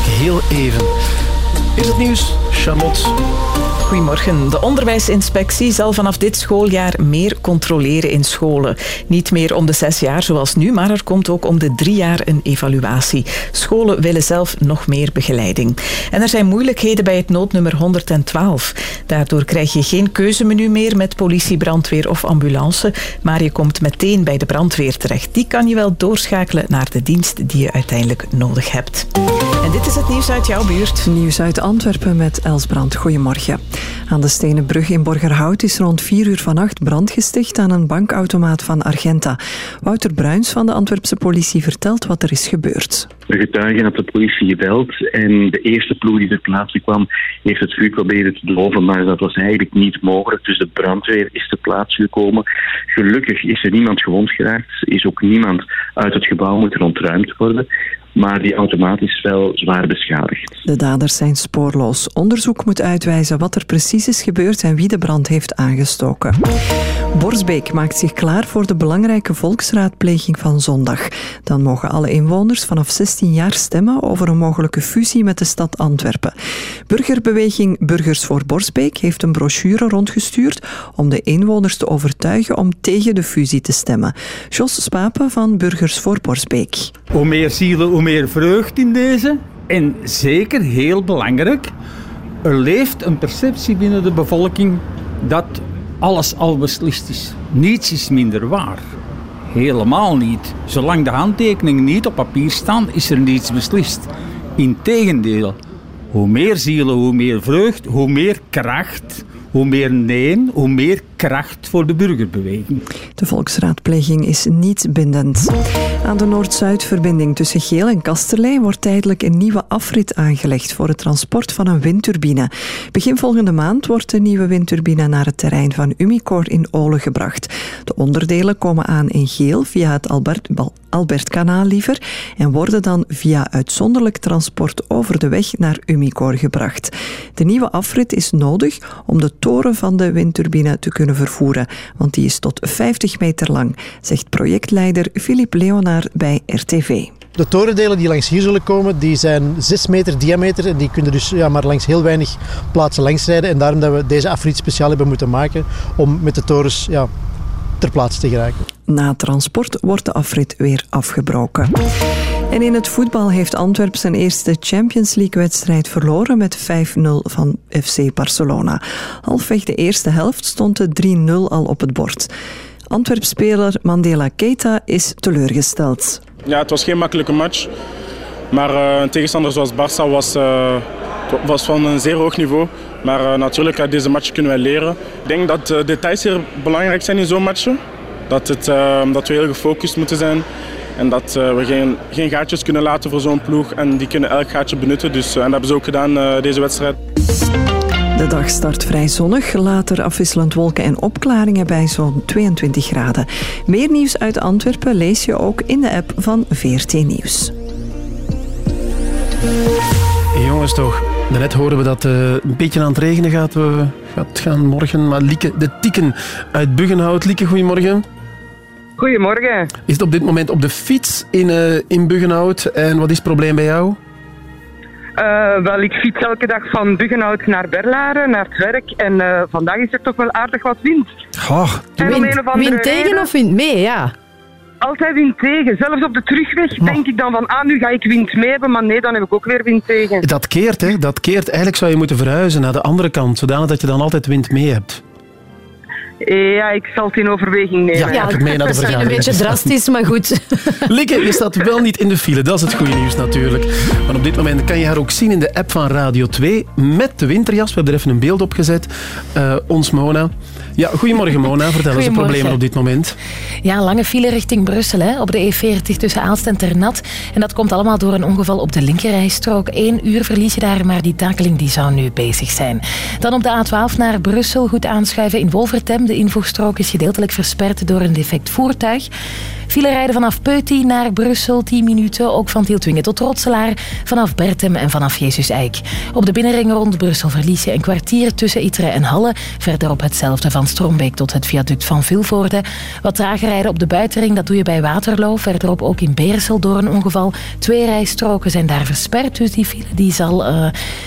Heel even. Is het nieuws, Charlotte? Goedemorgen. De onderwijsinspectie zal vanaf dit schooljaar meer controleren in scholen. Niet meer om de zes jaar zoals nu, maar er komt ook om de drie jaar een evaluatie. Scholen willen zelf nog meer begeleiding. En er zijn moeilijkheden bij het noodnummer 112. Daardoor krijg je geen keuzemenu meer met politie, brandweer of ambulance, maar je komt meteen bij de brandweer terecht. Die kan je wel doorschakelen naar de dienst die je uiteindelijk nodig hebt. En dit is het nieuws uit jouw buurt. Nieuws uit Antwerpen met Els Brand. Goedemorgen. Aan de Stenen Brug in Borgerhout is rond 4 uur vannacht brand gesticht aan een bankautomaat van Argenta. Wouter Bruins van de Antwerpse politie vertelt wat er is gebeurd. De getuigen de politie gebeld en de eerste ploeg die ter plaatse kwam heeft het vuur proberen te doven, maar dat was eigenlijk niet mogelijk. Dus de brandweer is ter plaatse gekomen. Gelukkig is er niemand gewond geraakt, is ook niemand uit het gebouw moeten ontruimd worden. Maar die automaat is wel zwaar beschadigd. De daders zijn spoorloos. Onderzoek moet uitwijzen wat er precies is gebeurd en wie de brand heeft aangestoken. Borsbeek maakt zich klaar voor de belangrijke volksraadpleging van zondag. Dan mogen alle inwoners vanaf 16 jaar stemmen over een mogelijke fusie met de stad Antwerpen. Burgerbeweging Burgers voor Borsbeek heeft een brochure rondgestuurd om de inwoners te overtuigen om tegen de fusie te stemmen. Jos Spapen van Burgers voor Borsbeek. Hoe meer zielen, hoe meer vreugd in deze. En zeker heel belangrijk, er leeft een perceptie binnen de bevolking dat alles al beslist is. Niets is minder waar. Helemaal niet. Zolang de handtekeningen niet op papier staan, is er niets beslist. Integendeel, hoe meer zielen, hoe meer vreugd, hoe meer kracht, hoe meer nee, hoe meer kracht voor de burgerbeweging. De volksraadpleging is niet bindend. Aan de Noord-Zuid-verbinding tussen Geel en Kasterlee wordt tijdelijk een nieuwe afrit aangelegd voor het transport van een windturbine. Begin volgende maand wordt de nieuwe windturbine naar het terrein van Umicore in Olen gebracht. De onderdelen komen aan in Geel via het Albert, Albertkanaal liever en worden dan via uitzonderlijk transport over de weg naar Umicore gebracht. De nieuwe afrit is nodig om de toren van de windturbine te kunnen vervoeren, want die is tot 50 meter lang, zegt projectleider Philippe Leonard bij RTV. De torendelen die langs hier zullen komen, die zijn 6 meter diameter en die kunnen dus ja, maar langs heel weinig plaatsen langs rijden. En daarom dat we deze afrit speciaal hebben moeten maken om met de torens ja, ter plaatse te geraken. Na transport wordt de afrit weer afgebroken. En in het voetbal heeft Antwerp zijn eerste Champions League-wedstrijd verloren met 5-0 van FC Barcelona. Halfweg de eerste helft stond de 3-0 al op het bord. Antwerp-speler Mandela Keita is teleurgesteld. Ja, het was geen makkelijke match. Maar uh, een tegenstander zoals Barça was, uh, was van een zeer hoog niveau. Maar uh, natuurlijk, uit deze match kunnen wij leren. Ik denk dat details hier belangrijk zijn in zo'n matchen. Dat, het, dat we heel gefocust moeten zijn. En dat we geen, geen gaatjes kunnen laten voor zo'n ploeg. En die kunnen elk gaatje benutten. Dus, en dat hebben ze ook gedaan deze wedstrijd. De dag start vrij zonnig, later afwisselend wolken en opklaringen bij zo'n 22 graden. Meer nieuws uit Antwerpen lees je ook in de app van VRT Nieuws. Jongens toch, daarnet horen we dat uh, een beetje aan het regenen gaat, uh, gaat gaan morgen. Maar Lieke, de Tikken uit Buggenhout. Lieke, goedemorgen. Goedemorgen. Is het op dit moment op de fiets in, uh, in Buggenhout en wat is het probleem bij jou? Uh, wel, ik fiets elke dag van Buggenhout naar Berlaren, naar het werk. En uh, vandaag is er toch wel aardig wat wind. Oh, wind, wind tegen reden, of wind mee, ja? Altijd wind tegen. Zelfs op de terugweg oh. denk ik dan van, ah, nu ga ik wind mee hebben, maar nee, dan heb ik ook weer wind tegen. Dat keert, hè. Dat keert. Eigenlijk zou je moeten verhuizen naar de andere kant, zodanig dat je dan altijd wind mee hebt. Ja, ik zal het in overweging nemen. Ja, ja mee naar de Misschien een beetje drastisch, maar goed. Likke, je staat wel niet in de file. Dat is het goede nieuws natuurlijk. Maar op dit moment kan je haar ook zien in de app van Radio 2 met de winterjas. We hebben er even een beeld op gezet. Uh, ons Mona. Ja, goedemorgen Mona. Vertel eens de problemen op dit moment. Ja, lange file richting Brussel hè, op de E40 tussen Aalst en Ternat. En dat komt allemaal door een ongeval op de linkerrijstrook. Eén uur verlies je daar, maar die takeling die zou nu bezig zijn. Dan op de A12 naar Brussel goed aanschuiven in Wolvertem. De invoegstrook is gedeeltelijk versperd door een defect voertuig. File rijden vanaf Peuty naar Brussel 10 minuten. Ook van Tieltwingen tot Rotselaar. Vanaf Bertem en vanaf Jezus Eik. Op de binnenring rond Brussel verlies je een kwartier tussen Itre en Halle. Verder op hetzelfde van van Strombeek tot het viaduct van Vilvoorde. Wat trager rijden op de buitenring, dat doe je bij Waterloo. Verderop ook in Beersel door een ongeval. Twee rijstroken zijn daar versperd, dus die file die zal eh,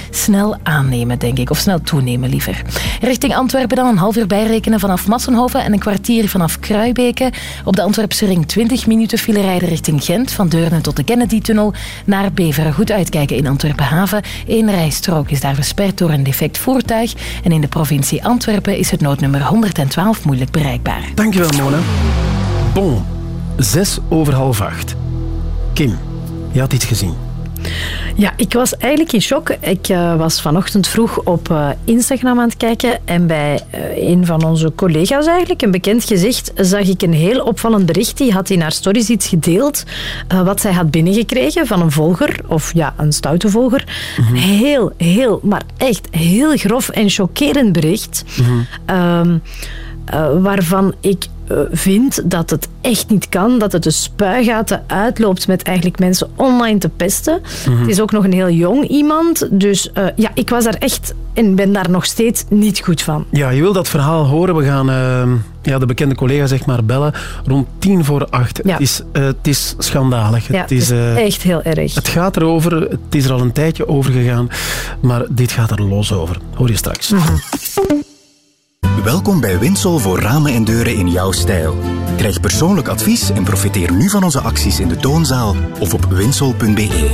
snel aannemen, denk ik. Of snel toenemen, liever. Richting Antwerpen dan een half uur bijrekenen vanaf Massenhoven en een kwartier vanaf Kruibeke. Op de Antwerpse ring 20 minuten file rijden richting Gent. Van Deurne tot de Kennedy-tunnel naar Beveren. Goed uitkijken in Antwerpen haven. Eén rijstrook is daar versperd door een defect voertuig. En in de provincie Antwerpen is het noodnummer 112 moeilijk bereikbaar. Dankjewel, Mona. Bon, zes over half acht. Kim, je had iets gezien. Ja, ik was eigenlijk in shock. Ik eh, was vanochtend vroeg op eh, Instagram aan het kijken en bij eh, een van onze collega's eigenlijk, een bekend gezicht, zag ik een heel opvallend bericht. Die had in haar stories iets gedeeld wat zij had binnengekregen van een volger, of ja, een stoute volger. Een heel, heel, maar echt heel grof en chockerend bericht. Ehm, eh, waarvan ik eh, vind dat het echt niet kan, dat het de spuigaten uitloopt met eigenlijk mensen online te pesten. Mhm. Het is ook nog een heel jong iemand, dus eh, ja, ik was daar echt en ben daar nog steeds niet goed van. Ja, je wil dat verhaal horen. We gaan eh, ja, de bekende collega zeg maar, bellen rond tien voor acht. Ja. Het, is, het is schandalig. Ja, het, is, echt heel erg. het gaat erover. Het is er al een tijdje over gegaan. Maar dit gaat er los over. Hoor je straks. Mhm. Welkom bij Winsol voor ramen en deuren in jouw stijl. Krijg persoonlijk advies en profiteer nu van onze acties in de toonzaal of op winsol.be.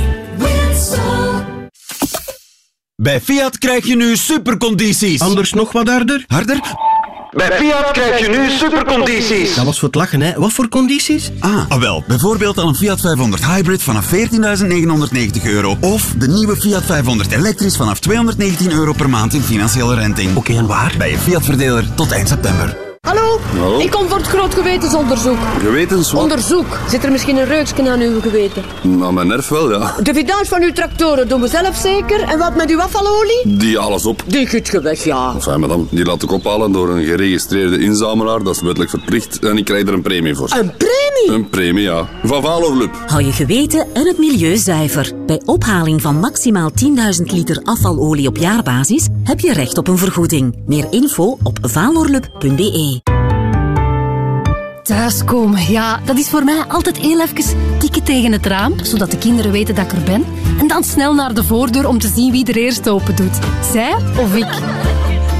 Bij Fiat krijg je nu supercondities. Anders nog wat harder? Harder? Bij Fiat krijg je nu supercondities. Dat was voor het lachen, hè. Wat voor condities? Ah, ah, wel. Bijvoorbeeld al een Fiat 500 Hybrid vanaf 14.990 euro. Of de nieuwe Fiat 500 elektrisch vanaf 219 euro per maand in financiële renting. Oké, en waar? Bij je Fiat-verdeler tot eind september. Hallo? Hallo? Ik kom voor het groot gewetensonderzoek. Gewetenswat? Onderzoek. Zit er misschien een reukje aan uw geweten? Nou, mijn nerf wel, ja. De vidange van uw tractoren doen we zelf zeker. En wat met uw afvalolie? Die alles op. Die giet je weg, ja. Enfin, madame, die laat ik ophalen door een geregistreerde inzamelaar. Dat is wettelijk verplicht. En ik krijg er een premie voor. Een premie? Een premie, ja. Van Valorlup. Hou je geweten en het milieu zuiver. Bij ophaling van maximaal 10.000 liter afvalolie op jaarbasis heb je recht op een vergoeding. Meer info op valorlup.be. Thuiskomen, ja, dat is voor mij altijd heel even tikken tegen het raam, zodat de kinderen weten dat ik er ben. En dan snel naar de voordeur om te zien wie er eerst open doet. Zij of ik.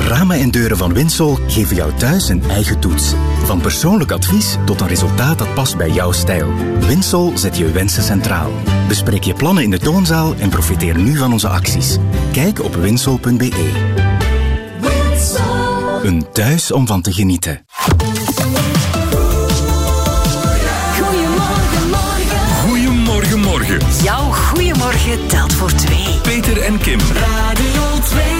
Ramen en deuren van Winsol geven jou thuis een eigen toets. Van persoonlijk advies tot een resultaat dat past bij jouw stijl. Winsol zet je wensen centraal. Bespreek je plannen in de toonzaal en profiteer nu van onze acties. Kijk op winsol.be. Een thuis om van te genieten. Goedemorgen, morgen. Jouw goeiemorgen telt voor twee. Peter en Kim. Radio 2.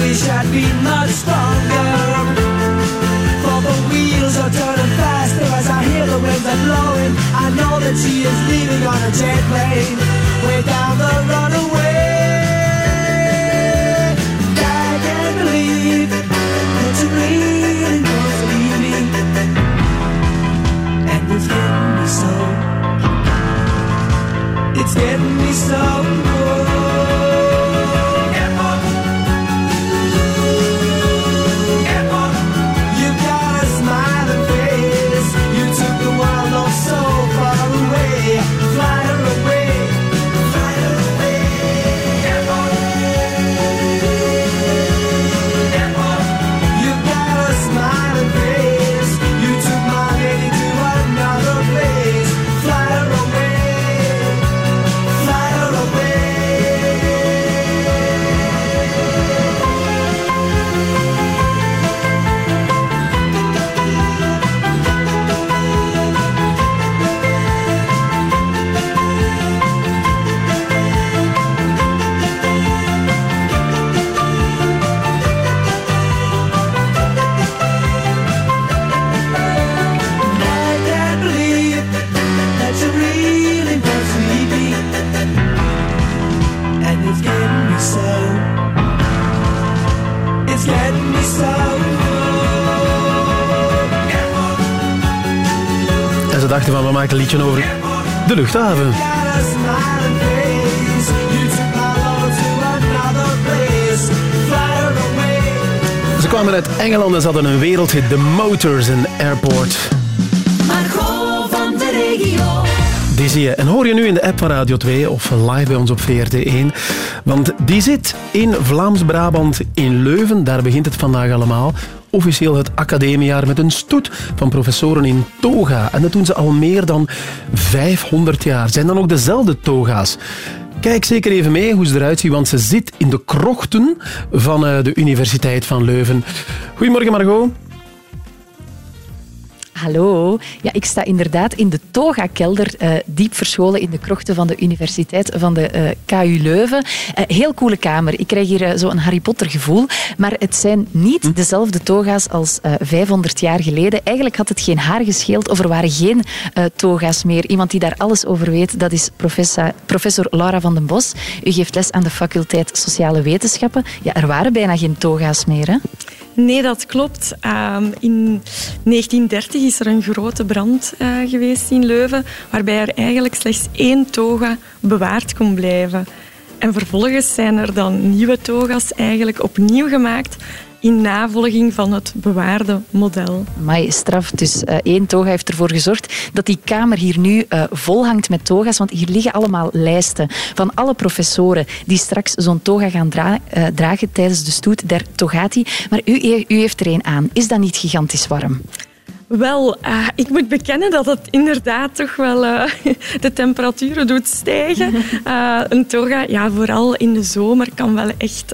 wish I'd been much stronger. For the wheels are turning faster as I hear the winds are blowing. I know that she is leaving on a jet plane. Way down the runaway. I can't believe that you really was leaving And it's getting me so. It's getting me so. Dachten van, we maken een liedje over de luchthaven. Ze kwamen uit Engeland en ze hadden een wereldhit, The Motors in Airport. Margot van de regio. Die zie je en hoor je nu in de app van Radio 2 of live bij ons op VRT1. Want die zit in Vlaams-Brabant in Leuven. Daar begint het vandaag allemaal. Officieel het academiejaar met een stoet van professoren in toga. En dat doen ze al meer dan 500 jaar. Zijn dan ook dezelfde toga's? Kijk zeker even mee hoe ze eruit zien, want ze zit in de krochten van eh, de Universiteit van Leuven. Goedemorgen Margot. Hallo. Ja, ik sta inderdaad in de Toga-kelder, eh, diep verscholen in de krochten van de Universiteit van de eh, KU Leuven. Eh, heel coole kamer. Ik krijg hier zo'n Harry Potter gevoel. Maar het zijn niet dezelfde toga's als eh, 500 jaar geleden. Eigenlijk had het geen haar gescheeld of er waren geen toga's meer. Iemand die daar alles over weet, dat is professor, professor Laura van den Bos. U geeft les aan de faculteit Sociale Wetenschappen. Ja, er waren bijna geen toga's meer, hè? Nee, dat klopt. Ehm, in 1930 is er een grote brand eh, geweest in Leuven, waarbij er eigenlijk slechts één toga bewaard kon blijven. En vervolgens zijn er dan nieuwe toga's eigenlijk opnieuw gemaakt in navolging van het bewaarde model. Amai, straf. Dus eh, één toga heeft ervoor gezorgd dat die kamer hier nu eh, vol hangt met toga's. Want hier liggen allemaal lijsten van alle professoren die straks zo'n toga gaan eh, dragen tijdens de stoet der Togati. Maar u, u heeft er één aan. Is dat niet gigantisch warm? Wel, eh, ik moet bekennen dat het inderdaad toch wel eh, de temperaturen doet stijgen. Eh, een toga, ja, vooral in de zomer, kan wel echt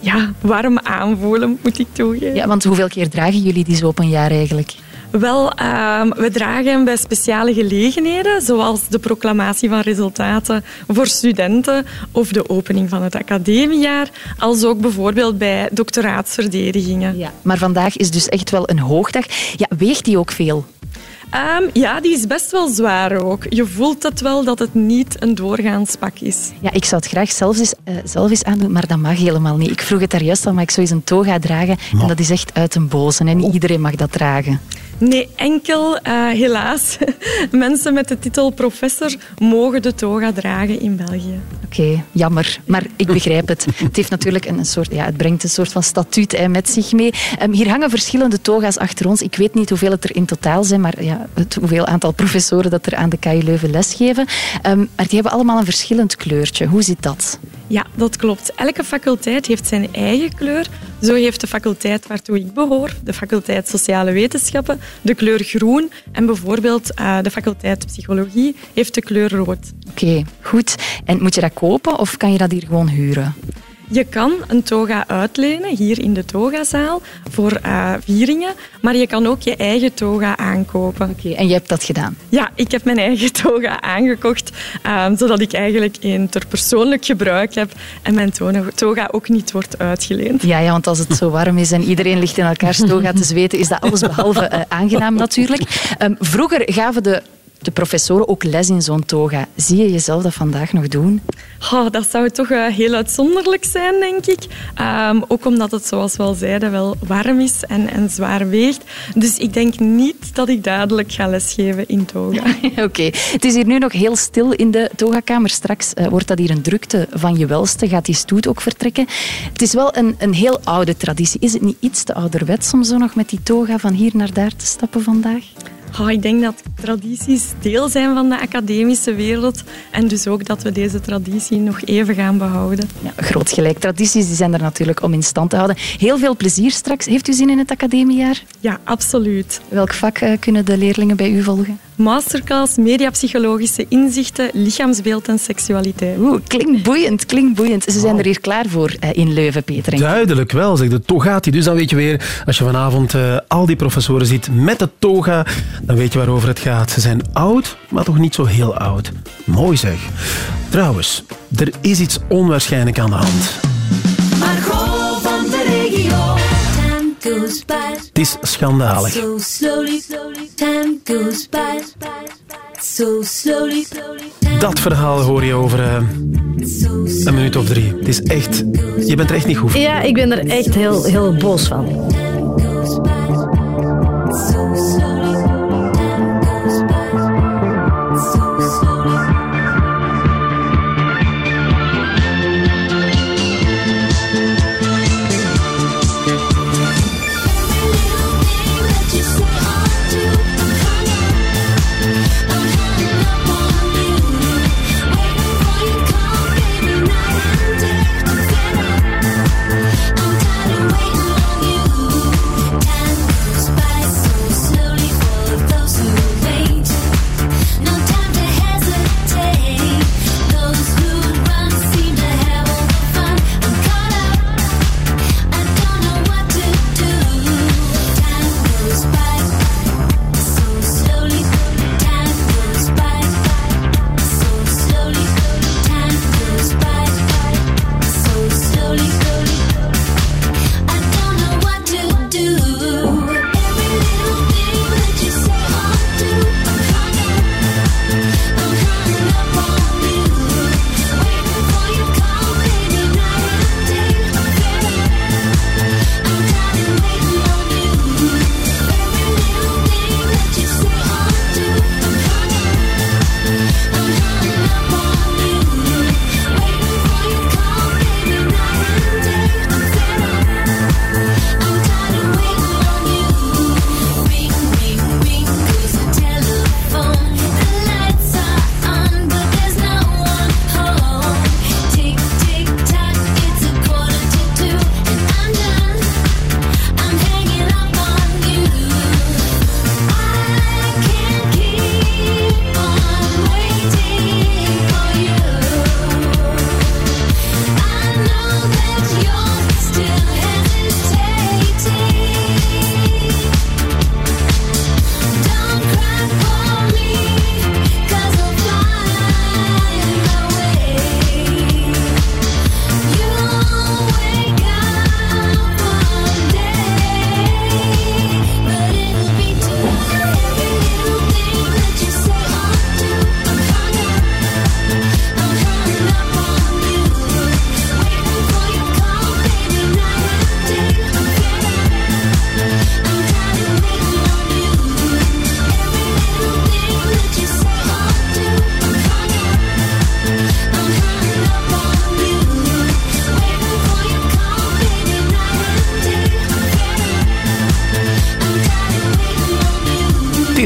ja, warm aanvoelen, moet ik toegeven. Ja, want hoeveel keer dragen jullie die zo op een jaar eigenlijk? Wel, ehm, we dragen hem bij speciale gelegenheden, zoals de proclamatie van resultaten voor studenten of de opening van het academiejaar, als ook bijvoorbeeld bij doctoraatsverdedigingen. Ja. Maar vandaag is dus echt wel een hoogdag. Ja, weegt die ook veel? Ehm, ja, die is best wel zwaar ook. Je voelt het wel dat het niet een doorgaans pak is. Ja, ik zou het graag zelf eens, eh, zelf eens aandoen, maar dat mag helemaal niet. Ik vroeg het daar juist al, maar ik zou eens een toga dragen. En dat is echt uit een boze. En niet iedereen mag dat dragen. Nee, enkel eh, helaas mensen met de titel professor mogen de toga dragen in België. Oké, jammer. Maar ik begrijp het. Het, heeft natuurlijk een, soort, ja, het brengt een soort van statuut hè, met zich mee. Ehm, hier hangen verschillende toga's achter ons. Ik weet niet hoeveel het er in totaal zijn, maar ja, het hoeveel aantal professoren dat er aan de KU Leuven lesgeven. Ehm, maar die hebben allemaal een verschillend kleurtje. Hoe zit dat? Ja, dat klopt. Elke faculteit heeft zijn eigen kleur. Zo heeft de faculteit waartoe ik behoor, de faculteit Sociale Wetenschappen, de kleur groen. En bijvoorbeeld eh, de faculteit Psychologie heeft de kleur rood. Oké, goed. En moet je dat kopen of kan je dat hier gewoon huren? Je kan een toga uitlenen hier in de togazaal voor eh, vieringen, maar je kan ook je eigen toga aankopen. Oké, en je hebt dat gedaan? Ja, ik heb mijn eigen toga aangekocht, eh, zodat ik eigenlijk één ter persoonlijk gebruik heb en mijn to- toga ook niet wordt uitgeleend. Ja, ja, want als het zo warm is en iedereen ligt in elkaars toga te zweten, is dat alles behalve eh, aangenaam natuurlijk. Ehm, vroeger gaven de de professoren ook les in zo'n toga. Zie je jezelf dat vandaag nog doen? Oh, dat zou toch eh, heel uitzonderlijk zijn, denk ik. Ehm, ook omdat het, zoals we al zeiden, wel warm is en, en zwaar weegt. Dus ik denk niet dat ik dadelijk ga lesgeven in toga. Oké, het is hier nu nog heel stil in de togakamer. Straks eh, wordt dat hier een drukte van je welste. Gaat die stoet ook vertrekken. Het is wel een, een heel oude traditie. Is het niet iets te ouderwets om zo nog met die toga van hier naar daar te stappen vandaag? Oh, ik denk dat tradities deel zijn van de academische wereld. En dus ook dat we deze traditie nog even gaan behouden. Ja, groot gelijk. Tradities die zijn er natuurlijk om in stand te houden. Heel veel plezier straks. Heeft u zin in het academiejaar? Ja, absoluut. Welk vak eh, kunnen de leerlingen bij u volgen? Masterclass mediapsychologische inzichten, lichaamsbeeld en seksualiteit. Oeh, klinkt boeiend, klinkt boeiend. Ze zijn er hier klaar voor eh, in Leuven, Peter. Duidelijk wel, zeg. De togati. Dus dan weet je weer, als je vanavond eh, al die professoren ziet met de toga, dan weet je waarover het gaat. Ze zijn oud, maar toch niet zo heel oud. Mooi zeg. Trouwens, er is iets onwaarschijnlijk aan de hand. Margot van de regio. Het is schandalig. So slowly, time goes by. So slowly, Dat verhaal hoor je over eh, een minuut of drie. Het is echt... Je bent er echt niet goed van. Ja, ik ben er echt heel, heel boos van.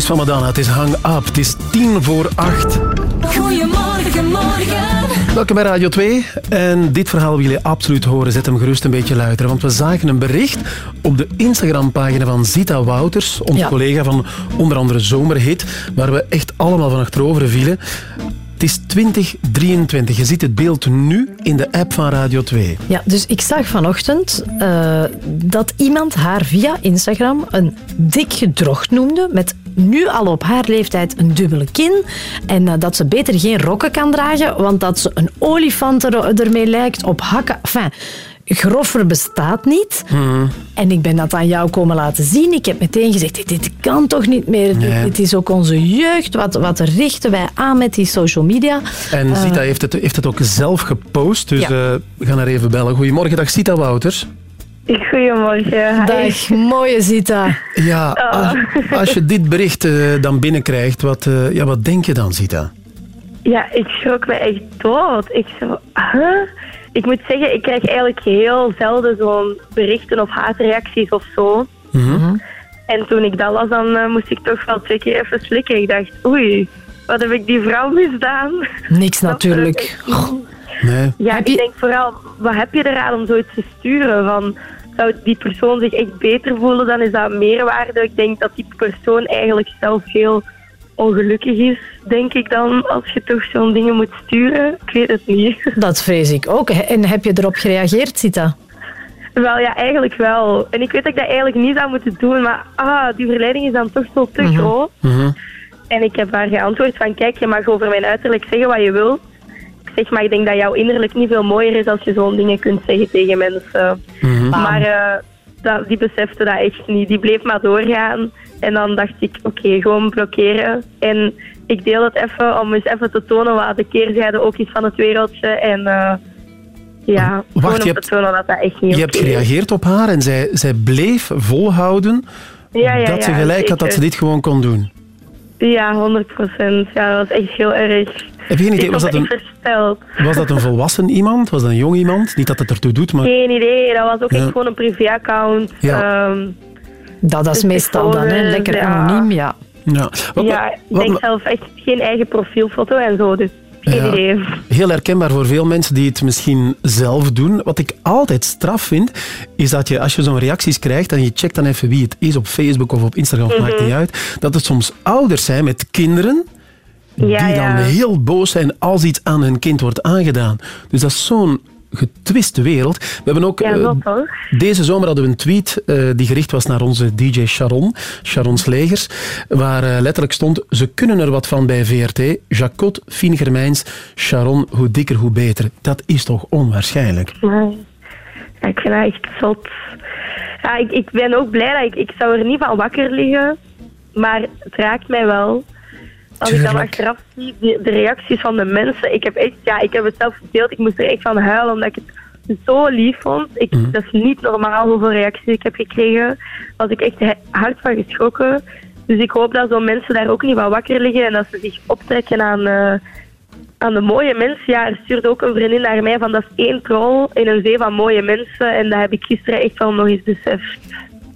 Van Madonna, het is Hang Up. Het is tien voor acht. Goedemorgen, morgen. Welkom bij Radio 2. En dit verhaal wil je absoluut horen. Zet hem gerust een beetje luider. Want we zagen een bericht op de Instagram-pagina van Zita Wouters, onze Ja. collega van onder andere Zomerhit, waar we echt allemaal van achterover vielen. Het is 2023. Je ziet het beeld nu in de app van Radio 2. Ja, dus ik zag vanochtend eh, dat iemand haar via Instagram een dik gedrocht noemde met nu al op haar leeftijd een dubbele kin en eh, dat ze beter geen rokken kan dragen, want dat ze een olifant er, ermee lijkt op hakken. Enfin, groffer bestaat niet. Hmm. En ik ben dat aan jou komen laten zien. Ik heb meteen gezegd, dit, dit kan toch niet meer. Nee. dit is ook onze jeugd. Wat, wat richten wij aan met die social media? En Eh, Zita heeft het, heeft het ook zelf gepost, dus Ja. eh, we gaan haar even bellen. Goedemorgen, dag Zita Wouters. Goedemorgen. Dag, mooie Zita. Ja, Oh. als, als je dit bericht eh, dan binnenkrijgt, wat, eh, ja, wat denk je dan, Zita? Ja, ik schrok me echt dood. Ik zo, huh? Ik moet zeggen, ik krijg eigenlijk heel zelden zo'n berichten of haatreacties of zo. Mhm. En toen ik dat las, dan eh, moest ik toch wel twee keer even slikken. Ik dacht, oei, wat heb ik die vrouw misdaan? Niks natuurlijk. Nee. Ja, ik denk vooral, wat heb je eraan om zoiets te sturen? Van, zou die persoon zich echt beter voelen, dan is dat meerwaarde. Ik denk dat die persoon eigenlijk zelf heel ongelukkig is, denk ik dan, als je toch zo'n dingen moet sturen. Ik weet het niet. Dat vrees ik ook. En heb je erop gereageerd, Zita? Wel, ja, eigenlijk wel. En ik weet dat ik dat eigenlijk niet zou moeten doen, maar ah, die verleiding is dan toch zo te Mhm. groot. En ik heb haar geantwoord van, kijk, je mag over mijn uiterlijk zeggen wat je wilt. Zeg, maar ik denk dat jouw innerlijk niet veel mooier is als je zo'n dingen kunt zeggen tegen mensen. Maar eh, dat, die besefte dat echt niet. Die bleef maar doorgaan. En dan dacht ik, oké, gewoon blokkeren. En ik deel het even om eens even te tonen wat de keerzijde ook is van het wereldje. En eh, ja, gewoon je om hebt- te tonen dat dat echt niet Je hebt gereageerd op haar en zij, zij bleef volhouden Ja, ja, dat ze ja, gelijk had dat ze dit gewoon kon doen. Ja, 100 procent. Ja, dat was echt heel erg. Heb je geen idee, was dat een-. Was dat een volwassen iemand? Was dat een jong iemand? Niet dat het ertoe doet, maar... Geen idee, dat was ook Ja. echt gewoon een privéaccount. Ja. Ehm, Dat, dat is Dus meestal dan, hè? lekker ja. anoniem, ja. Ja. Wat- ja, ik wat- denk zelf echt geen eigen profielfoto en zo, dus geen Ja. idee. Heel herkenbaar voor veel mensen die het misschien zelf doen. Wat ik altijd straf vind, is dat je als je zo'n reacties krijgt en je checkt dan even wie het is op Facebook of op Instagram, maakt Mhm. niet uit, dat het soms ouders zijn met kinderen Ja, die dan heel boos zijn als iets aan hun kind wordt aangedaan. Dus dat is zo'n getwiste wereld. We hebben ook... Ja, eh, dat deze zomer hadden we een tweet eh, die gericht was naar onze DJ Sharon, Sharon Slegers, waar eh, letterlijk stond, ze kunnen er wat van bij VRT. Jacot, Fien Germijns, Sharon, hoe dikker, hoe beter. Dat is toch onwaarschijnlijk? Nee. Ja, ik vind dat echt zot. Ja, ik, ik ben ook blij dat ik... Ik zou er niet van wakker liggen, maar het raakt mij wel. Als ik dan achteraf zie, de, de reacties van de mensen. Ik heb echt... Ja, ik heb het zelf gedeeld. Ik moest er echt van huilen, omdat ik het zo lief vond. Ik, Dat is niet normaal hoeveel reacties ik heb gekregen. Daar was ik echt hard van geschrokken. Dus ik hoop dat zo'n mensen daar ook niet van wakker liggen en dat ze zich optrekken aan... eh, aan de mooie mensen. Ja, er stuurde ook een vriendin naar mij van dat is één troll in een zee van mooie mensen. En dat heb ik gisteren echt wel nog eens beseft.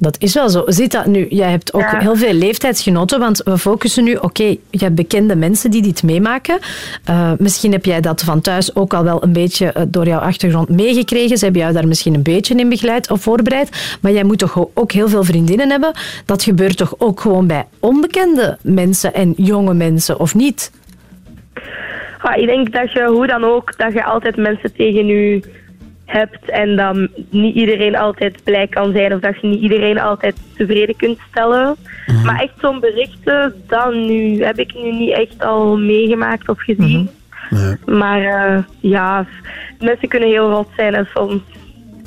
Dat is wel zo. Zit dat nu? Jij hebt ook Ja. heel veel leeftijdsgenoten, want we focussen nu, oké, je hebt bekende mensen die dit meemaken. Eh, misschien heb jij dat van thuis ook al wel een beetje eh, door jouw achtergrond meegekregen. Ze hebben jou daar misschien een beetje in begeleid of voorbereid. Maar jij moet toch ook heel veel vriendinnen hebben. Dat gebeurt toch ook gewoon bij onbekende mensen en jonge mensen, of niet? Ja, ik denk dat je hoe dan ook, dat je altijd mensen tegen je hebt en dat niet iedereen altijd blij kan zijn of dat je niet iedereen altijd tevreden kunt stellen. Maar echt zo'n berichten, dan nu heb ik nu niet echt al meegemaakt of gezien. Maar eh, ja, mensen kunnen heel rot zijn en soms.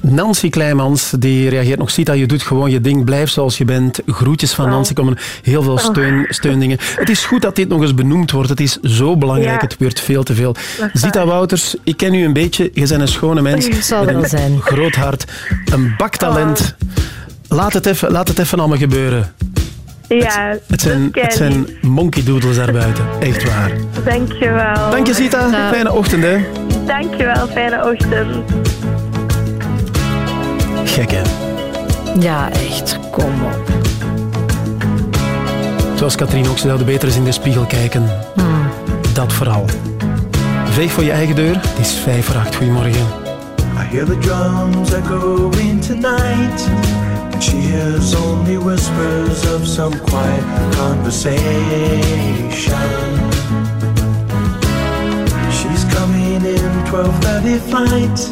Nancy Kleimans, die reageert nog. Dat je doet gewoon je ding, blijf zoals je bent. Groetjes van Nancy, komen heel veel steun, steundingen. Het is goed dat dit nog eens benoemd wordt. Het is zo belangrijk, Ja. het gebeurt veel te veel. Zita Wouters, ik ken u een beetje. Je bent een schone mens. Dat zal met wel een zijn. groot hart. Een baktalent. Laat, het even, laat het even allemaal gebeuren. Ja, Het zijn, het zijn ik. monkey doodles daarbuiten. Echt waar. Dankjewel. Dank je, Zita. Fijne ochtend, hè. Dankjewel, fijne ochtend. Gek, hè? Ja, echt. Kom op. Zoals Katrien ook zei, de beter is in de spiegel kijken. Hmm. Dat vooral. Veeg voor je eigen deur. Het is vijf voor acht. Goedemorgen. I hear the drums echoing tonight, and she hears only whispers of some quiet conversation. She's coming in 12:30 flight.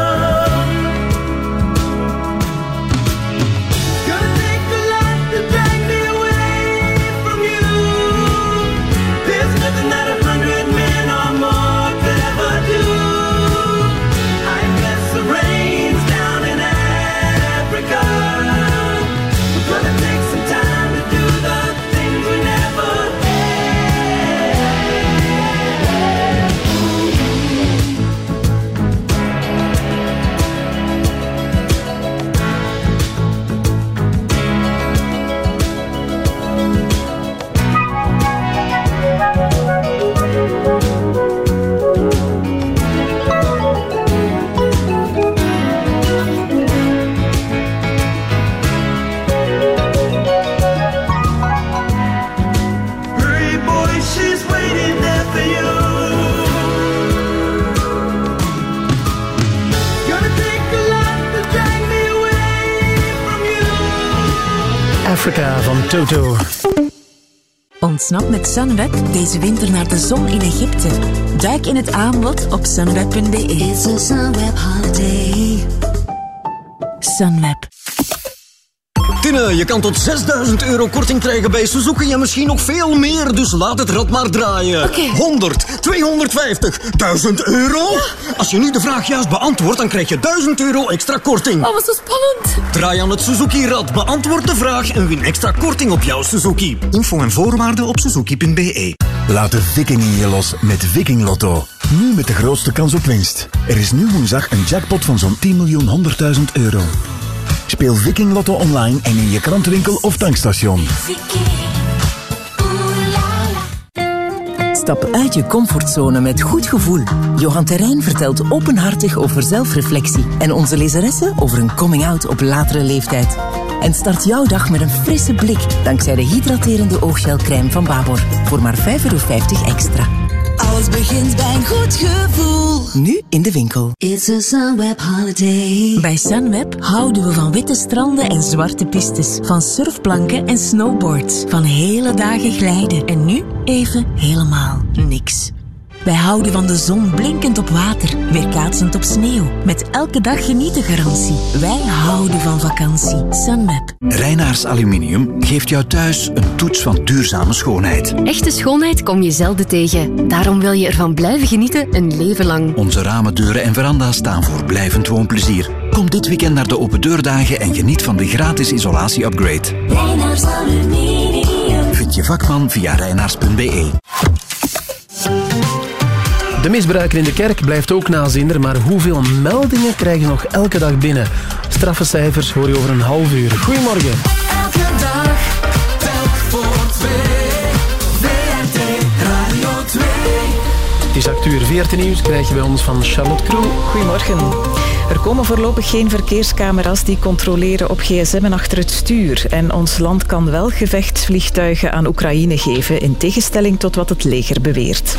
Africa van Toto. Ontsnap met Sunweb deze winter naar de zon in Egypte. Duik in het aanbod op sunweb.be. It's a Sunweb Tine, je kan tot 6000 euro korting krijgen bij Suzuki en misschien nog veel meer. Dus laat het rad maar draaien. 100, 250, 1000 euro? Als je nu de vraag juist beantwoordt, dan krijg je 1000 euro extra korting. Oh, wat zo spannend. Draai aan het Suzuki-rad, beantwoord de vraag en win extra korting op jouw Suzuki. Info en voorwaarden op suzuki.be. Laat de viking in je los met Viking Lotto. Nu met de grootste kans op winst. Er is nu woensdag een jackpot van zo'n 10 miljoen 100.000 euro. Speel Viking Lotto online en in je krantenwinkel of tankstation. Stap uit je comfortzone met goed gevoel. Johan Terrein vertelt openhartig over zelfreflectie en onze lezeressen over een coming-out op latere leeftijd. En start jouw dag met een frisse blik dankzij de hydraterende ooggelcrème van Babor voor maar 5,50 euro extra. Alles begint bij een goed gevoel. Nu in de winkel. It's a Sunweb holiday. Bij Sunweb houden we van witte stranden en zwarte pistes, van surfplanken en snowboards, van hele dagen glijden en nu even helemaal niks. Wij houden van de zon blinkend op water, weerkaatsend op sneeuw, met elke dag genieten garantie. Wij houden van vakantie. Sunweb. Reinaars Aluminium geeft jou thuis een toets van duurzame schoonheid. Echte schoonheid kom je zelden tegen. Daarom wil je ervan blijven genieten een leven lang. Onze ramen, deuren en veranda's staan voor blijvend woonplezier. Kom dit weekend naar de open deurdagen en geniet van de gratis isolatie-upgrade. Reinaars Aluminium. Vind je vakman via reinaars.be. De misbruiker in de kerk blijft ook nazinder, maar hoeveel meldingen krijgen nog elke dag binnen? Straffe cijfers hoor je over een half uur. Goedemorgen. Elke dag, telk voor twee. VRT Radio 2. Het is 8 uur 14 nieuws, krijg je bij ons van Charlotte Kroon. Goedemorgen. Er komen voorlopig geen verkeerscamera's die controleren op gsm en achter het stuur. En ons land kan wel gevechtsvliegtuigen aan Oekraïne geven, in tegenstelling tot wat het leger beweert.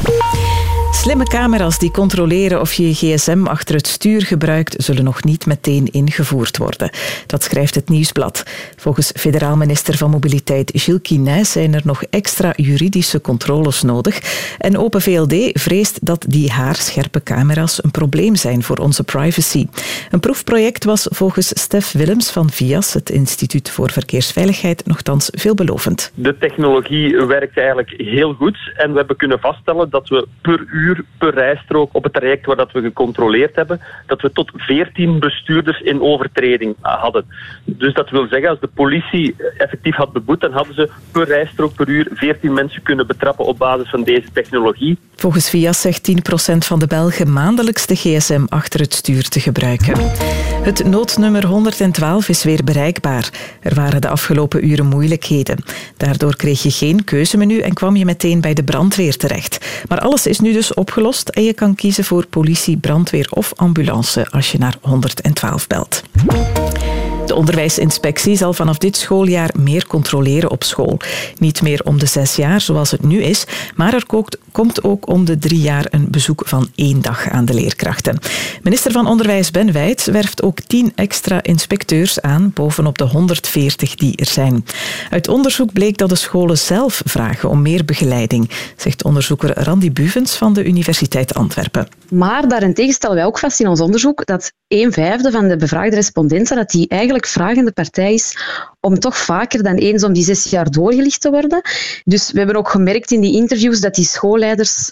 Slimme camera's die controleren of je gsm achter het stuur gebruikt, zullen nog niet meteen ingevoerd worden. Dat schrijft het Nieuwsblad. Volgens federaal minister van Mobiliteit Gilles Quinet zijn er nog extra juridische controles nodig. En Open VLD vreest dat die haarscherpe camera's een probleem zijn voor onze privacy. Een proefproject was volgens Stef Willems van VIAS, het Instituut voor Verkeersveiligheid, nogthans veelbelovend. De technologie werkt eigenlijk heel goed en we hebben kunnen vaststellen dat we per uur per rijstrook op het traject waar dat we gecontroleerd hebben, dat we tot 14 bestuurders in overtreding hadden. Dus dat wil zeggen, als de politie effectief had beboet, dan hadden ze per rijstrook per uur 14 mensen kunnen betrappen op basis van deze technologie. Volgens VIAS zegt 10% van de Belgen maandelijks de gsm achter het stuur te gebruiken. Het noodnummer 112 is weer bereikbaar. Er waren de afgelopen uren moeilijkheden. Daardoor kreeg je geen keuzemenu en kwam je meteen bij de brandweer terecht. Maar alles is nu dus opgelost en je kan kiezen voor politie, brandweer of ambulance als je naar 112 belt. De onderwijsinspectie zal vanaf dit schooljaar meer controleren op school. Niet meer om de zes jaar zoals het nu is, maar er komt ook om de drie jaar een bezoek van één dag aan de leerkrachten. Minister van Onderwijs Ben Wijts werft ook tien extra inspecteurs aan, bovenop de 140 die er zijn. Uit onderzoek bleek dat de scholen zelf vragen om meer begeleiding, zegt onderzoeker Randy Buvens van de Universiteit Antwerpen. Maar daarentegen stellen wij ook vast in ons onderzoek dat een vijfde van de bevraagde respondenten dat die eigenlijk vragende partij is om toch vaker dan eens om die zes jaar doorgelicht te worden. Dus we hebben ook gemerkt in die interviews dat die schoolleiders,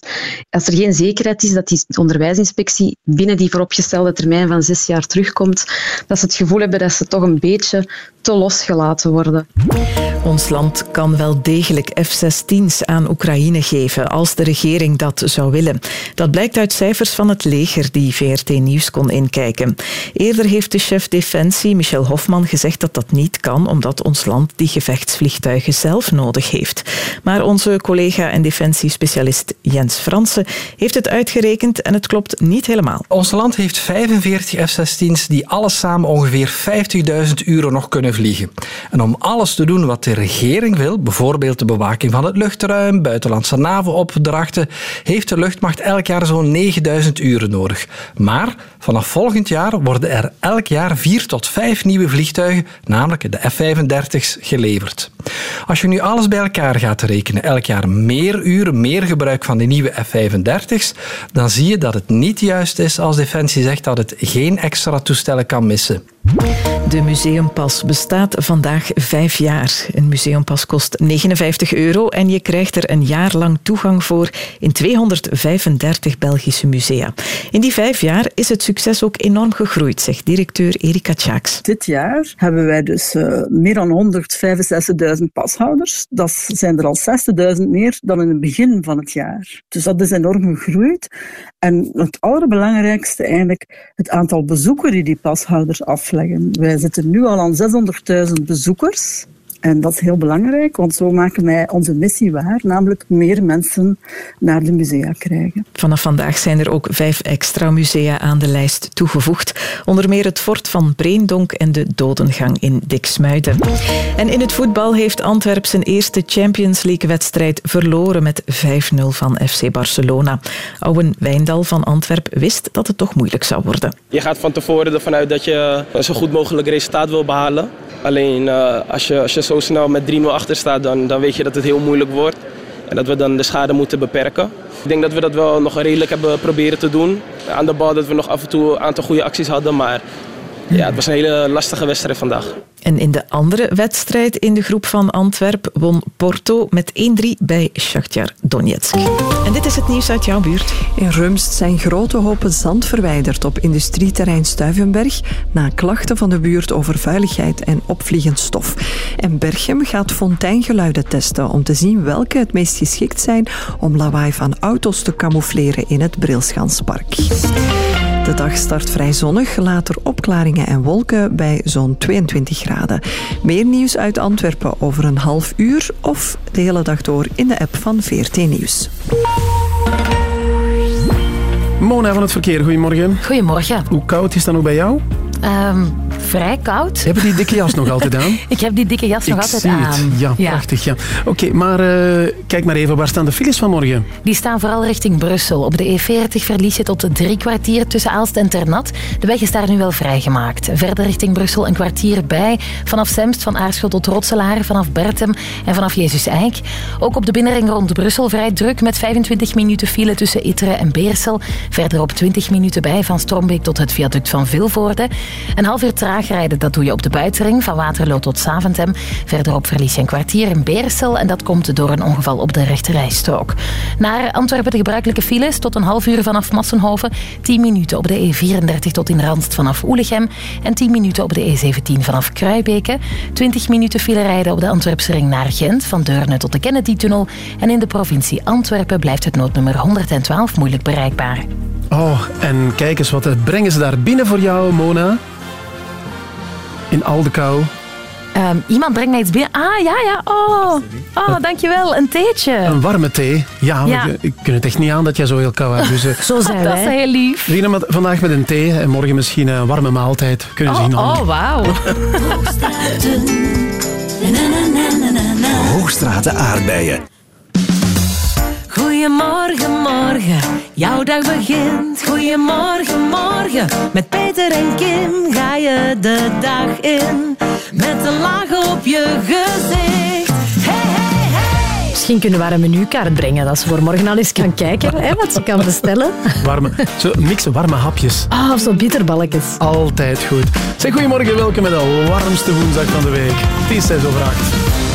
als er geen zekerheid is dat die onderwijsinspectie binnen die vooropgestelde termijn van zes jaar terugkomt, dat ze het gevoel hebben dat ze toch een beetje te losgelaten worden. Ons land kan wel degelijk F-16's aan Oekraïne geven als de regering dat zou willen. Dat blijkt uit cijfers van het leger die VRT Nieuws kon inkijken. Eerder heeft de chef Defensie, Michel Hofman, gezegd dat dat niet kan omdat ons land die gevechtsvliegtuigen zelf nodig heeft. Maar onze collega en defensiespecialist Jens Fransen heeft het uitgerekend en het klopt niet helemaal. Ons land heeft 45 F-16's die alles samen ongeveer 50.000 euro nog kunnen vliegen. En om alles te doen wat de regering wil, bijvoorbeeld de bewaking van het luchtruim, buitenlandse NAVO-opdrachten, heeft de luchtmacht elk jaar zo'n 9000 uur nodig. Maar vanaf volgend jaar worden er elk jaar vier tot vijf nieuwe vliegtuigen, namelijk de F-35's, geleverd. Als je nu alles bij elkaar gaat rekenen, elk jaar meer uren, meer gebruik van die nieuwe F-35's, dan zie je dat het niet juist is als Defensie zegt dat het geen extra toestellen kan missen. De museumpas bestaat vandaag vijf jaar. Een museumpas kost 59 euro en je krijgt er een jaar lang toegang voor in 235 Belgische musea. In die vijf jaar is het succes ook enorm gegroeid, zegt directeur Erika Tjaaks. Dit jaar hebben wij dus uh, meer dan 165.000 pashouders. Dat zijn er al 60.000 meer dan in het begin van het jaar. Dus dat is enorm gegroeid. En het allerbelangrijkste eigenlijk het aantal bezoekers die die pashouders afleggen. Zitten nu al aan 600.000 bezoekers. En dat is heel belangrijk, want zo maken wij onze missie waar, namelijk meer mensen naar de musea krijgen. Vanaf vandaag zijn er ook vijf extra musea aan de lijst toegevoegd. Onder meer het fort van Breendonk en de Dodengang in Diksmuiden. En in het voetbal heeft Antwerp zijn eerste Champions League-wedstrijd verloren met 5-0 van FC Barcelona. Owen Wijndal van Antwerp wist dat het toch moeilijk zou worden. Je gaat van tevoren ervan uit dat je een zo goed mogelijk resultaat wil behalen. Alleen uh, als, je, als je zo snel met 3-0 achter staat, dan, dan weet je dat het heel moeilijk wordt. En dat we dan de schade moeten beperken. Ik denk dat we dat wel nog redelijk hebben proberen te doen. Aan de bal dat we nog af en toe een aantal goede acties hadden. Maar ja, het was een hele lastige wedstrijd vandaag. En in de andere wedstrijd in de groep van Antwerp won Porto met 1-3 bij Shakhtar Donetsk. En dit is het nieuws uit jouw buurt. In Rumst zijn grote hopen zand verwijderd op industrieterrein Stuivenberg na klachten van de buurt over vuiligheid en opvliegend stof. En Berchem gaat fonteingeluiden testen om te zien welke het meest geschikt zijn om lawaai van auto's te camoufleren in het Brilschanspark. De dag start vrij zonnig, later opklaringen en wolken bij zo'n 22 graden. Meer nieuws uit Antwerpen over een half uur of de hele dag door in de app van VRT Nieuws. Mona van het verkeer, goedemorgen. Goedemorgen. Hoe koud is dat nog bij jou? Um, Vrij koud. Hebben die dikke jas nog altijd aan? Ik heb die dikke jas nog Ik altijd zie aan. het. Ja, prachtig. Ja. Oké, maar eh, kijk maar even, waar staan de files van morgen? Die staan vooral richting Brussel. Op de E40 verlies je tot drie kwartier tussen Aalst en Ternat. De weg is daar nu wel vrijgemaakt. Verder richting Brussel een kwartier bij. Vanaf Semst, van Aarschot tot Rotselaar, vanaf Bertem en vanaf Jezus Eik. Ook op de binnenring rond Brussel vrij druk met 25 minuten file tussen Itteren en Beersel. Verder op 20 minuten bij van Strombeek tot het viaduct van Vilvoorde. Een half uur traag rijden, dat doe je op de buitenring van Waterloo tot Saventem. Verderop verlies je een kwartier in Beersel en dat komt door een ongeval op de rechterrijstrook. Naar Antwerpen de gebruikelijke files tot een half uur vanaf Massenhoven. 10 minuten op de E34 tot in Randst vanaf Oelichem. En 10 minuten op de E17 vanaf Kruibeke. 20 minuten file rijden op de Antwerpse ring naar Gent. Van Deurne tot de Kennedy-tunnel. En in de provincie Antwerpen blijft het noodnummer 112 moeilijk bereikbaar. Oh, en kijk eens, wat brengen ze daar binnen voor jou, Mona? In al de kou. Ehm, iemand brengt mij iets binnen. Ah, ja, ja. Oh, oh dankjewel. Een theetje. Een warme thee. Ja, Ja. we- ik kunnen het echt niet aan dat jij zo heel koud hebt. Dus, eh, Zo zijn Dat is heel lief. We beginnen met- vandaag met een thee en morgen misschien een warme maaltijd. Kunnen we zien. Oh, dan. oh wauw. Hoogstraten aardbeien. Goedemorgen, morgen, jouw dag begint. Goedemorgen, morgen, met Peter en Kim ga je de dag in. Met een laag op je gezicht. Hey, hey, hey. Misschien kunnen we haar een menukaart brengen, dat ze voor morgen al eens kan kijken hè, wat ze kan bestellen. Warme, zo mixen warme hapjes. Ah, of zo bitterballetjes. Altijd goed. Zeg goedemorgen, welkom bij de warmste woensdag van de week. Het is 6 over 8.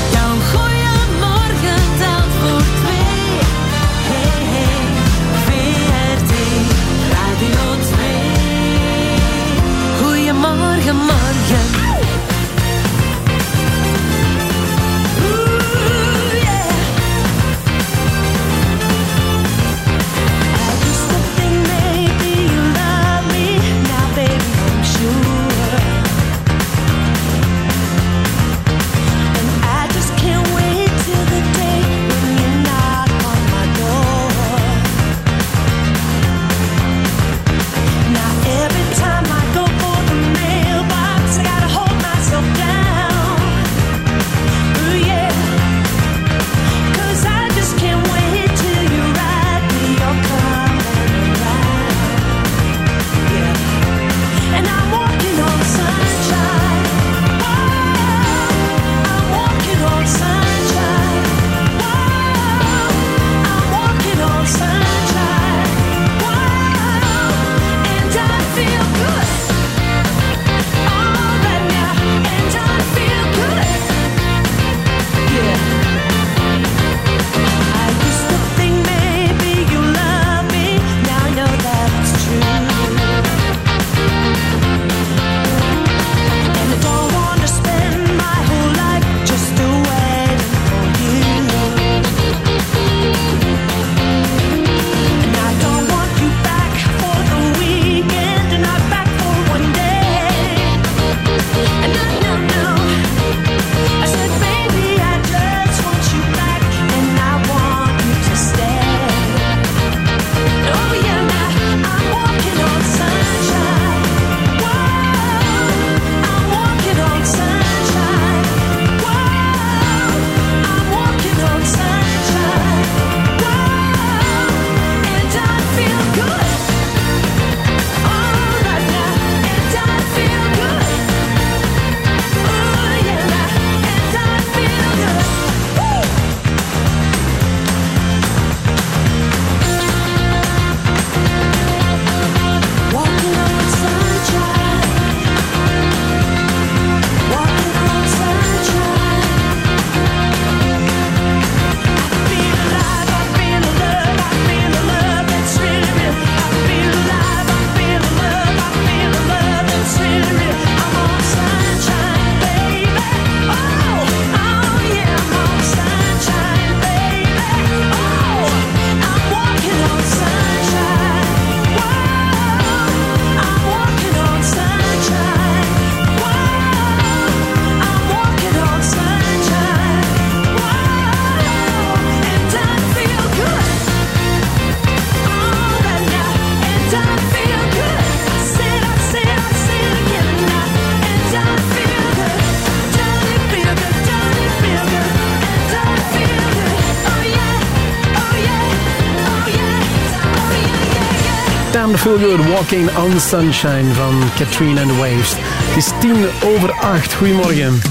Feel Good Walking on Sunshine van Katrina and the Waves. Het is tien over acht. Goedemorgen.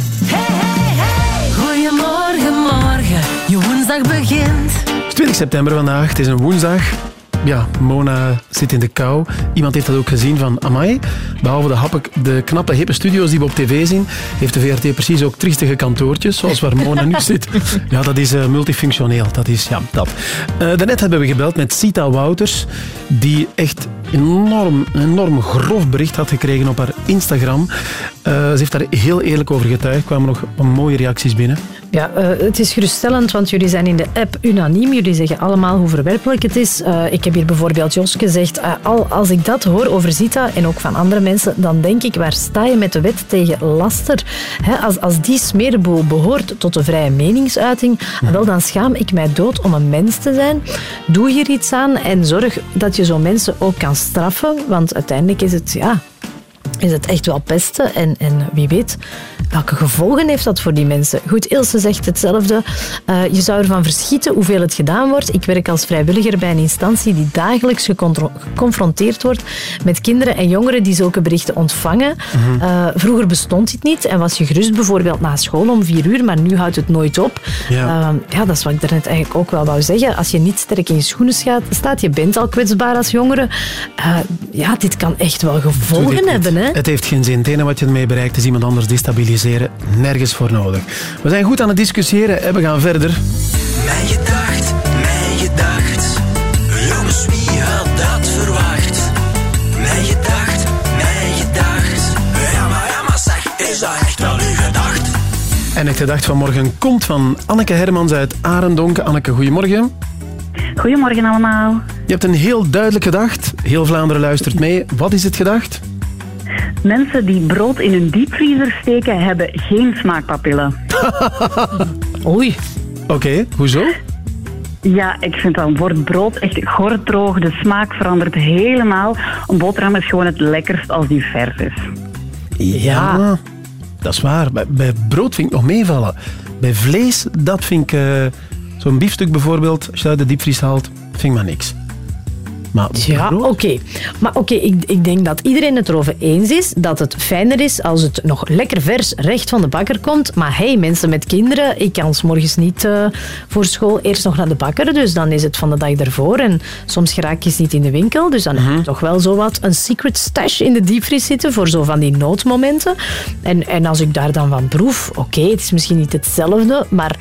Goedemorgen, morgen, je woensdag begint. Het is 20 september vandaag. Het is een woensdag. Ja, Mona zit in de kou. Iemand heeft dat ook gezien van Amai. Behalve de, happig, de knappe, hippe studio's die we op tv zien, heeft de VRT precies ook triestige kantoortjes, zoals waar Mona nu zit. Ja, dat is eh, multifunctioneel. Dat is, ja, dat. Eh, daarnet hebben we gebeld met Sita Wouters, die echt enorm, enorm grof bericht had gekregen op haar Instagram. Eh, ze heeft daar heel eerlijk over getuigd. Kwamen nog mooie reacties binnen. Ja, eh, het is geruststellend, want jullie zijn in de app unaniem. Jullie zeggen allemaal hoe verwerpelijk het is. Eh, ik heb hier bijvoorbeeld Jos gezegd, eh, al, als ik dat hoor over Zita en ook van andere mensen, dan denk ik, waar sta je met de wet tegen laster? Als, als die smerenboel behoort tot de vrije meningsuiting, wel, dan schaam ik mij dood om een mens te zijn. Doe hier iets aan en zorg dat je zo'n mensen ook kan straffen, want uiteindelijk is het, ja, is het echt wel pesten. En, en wie weet, welke gevolgen heeft dat voor die mensen? Goed, Ilse zegt hetzelfde. Eh, je zou ervan verschieten hoeveel het gedaan wordt. Ik werk als vrijwilliger bij een instantie die dagelijks geconfronteerd wordt met kinderen en jongeren die zulke berichten ontvangen. Mhm. Eh, vroeger bestond dit niet en was je gerust bijvoorbeeld na school om vier uur, maar nu houdt het nooit op. Ja. Eh, ja, dat is wat ik daarnet eigenlijk ook wel wou zeggen. Als je niet sterk in je schoenen staat, je bent al kwetsbaar als jongere. Eh, ja, dit kan echt wel gevolgen hebben. Hè? Het heeft geen zin. Het wat je ermee bereikt is iemand anders destabiliseren. Nergens voor nodig. We zijn goed aan het discussiëren en we gaan verder. Mijn gedacht, mijn gedacht. Jongens, wie had dat verwacht? Mijn gedacht, mijn gedacht. Ja, maar, ja, maar zeg, is dat echt wel uw gedacht? En het gedacht van morgen komt van Anneke Hermans uit Arendonk. Anneke, goedemorgen. Goedemorgen allemaal. Je hebt een heel duidelijk gedacht. Heel Vlaanderen luistert mee. Wat is het gedacht? Mensen die brood in hun diepvriezer steken, hebben geen smaakpapillen. Oei. Oké, hoezo? Ja, ik vind dan wordt brood echt gordroog. De smaak verandert helemaal. Een boterham is gewoon het lekkerst als die vers is. Ja. Dat is waar. Bij, bij brood vind ik nog meevallen. Bij vlees, dat vind ik... eh, Zo'n biefstuk bijvoorbeeld, als je uit de diepvries haalt, vind ik maar niks. Maar Ja, oké. Maar oké, ik, ik denk dat iedereen het erover eens is dat het fijner is als het nog lekker vers recht van de bakker komt. Maar hey, mensen met kinderen, ik kan 's morgens niet eh, voor school eerst nog naar de bakker. Dus dan is het van de dag ervoor. En soms geraak je niet in de winkel. Dus dan heb je toch wel zo wat een secret stash in de diepvries zitten voor zo van die noodmomenten. En, en als ik daar dan van proef, oké, het is misschien niet hetzelfde, maar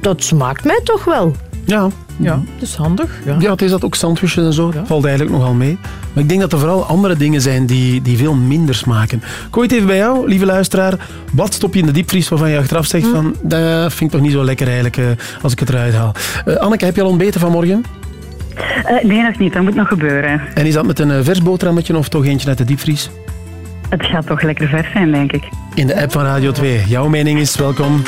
dat smaakt mij toch wel. Ja. Ja, dat is handig. Ja. Ja, het is dat ook sandwiches en zo. Valt eigenlijk nogal mee. Maar ik denk dat er vooral andere dingen zijn die, die veel minder smaken. Ik gooi het even bij jou, lieve luisteraar. Wat stop je in de diepvries waarvan je achteraf zegt van... Dat vind ik toch niet zo lekker eigenlijk eh, als ik het eruit haal. Eh, Anneke, heb je al ontbeten vanmorgen? Eh, nee, nog niet. Dat moet nog gebeuren. En is dat met een vers boterhammetje of toch eentje uit de diepvries? Het gaat toch lekker vers zijn, denk ik. In de app van Radio 2. Jouw mening is welkom.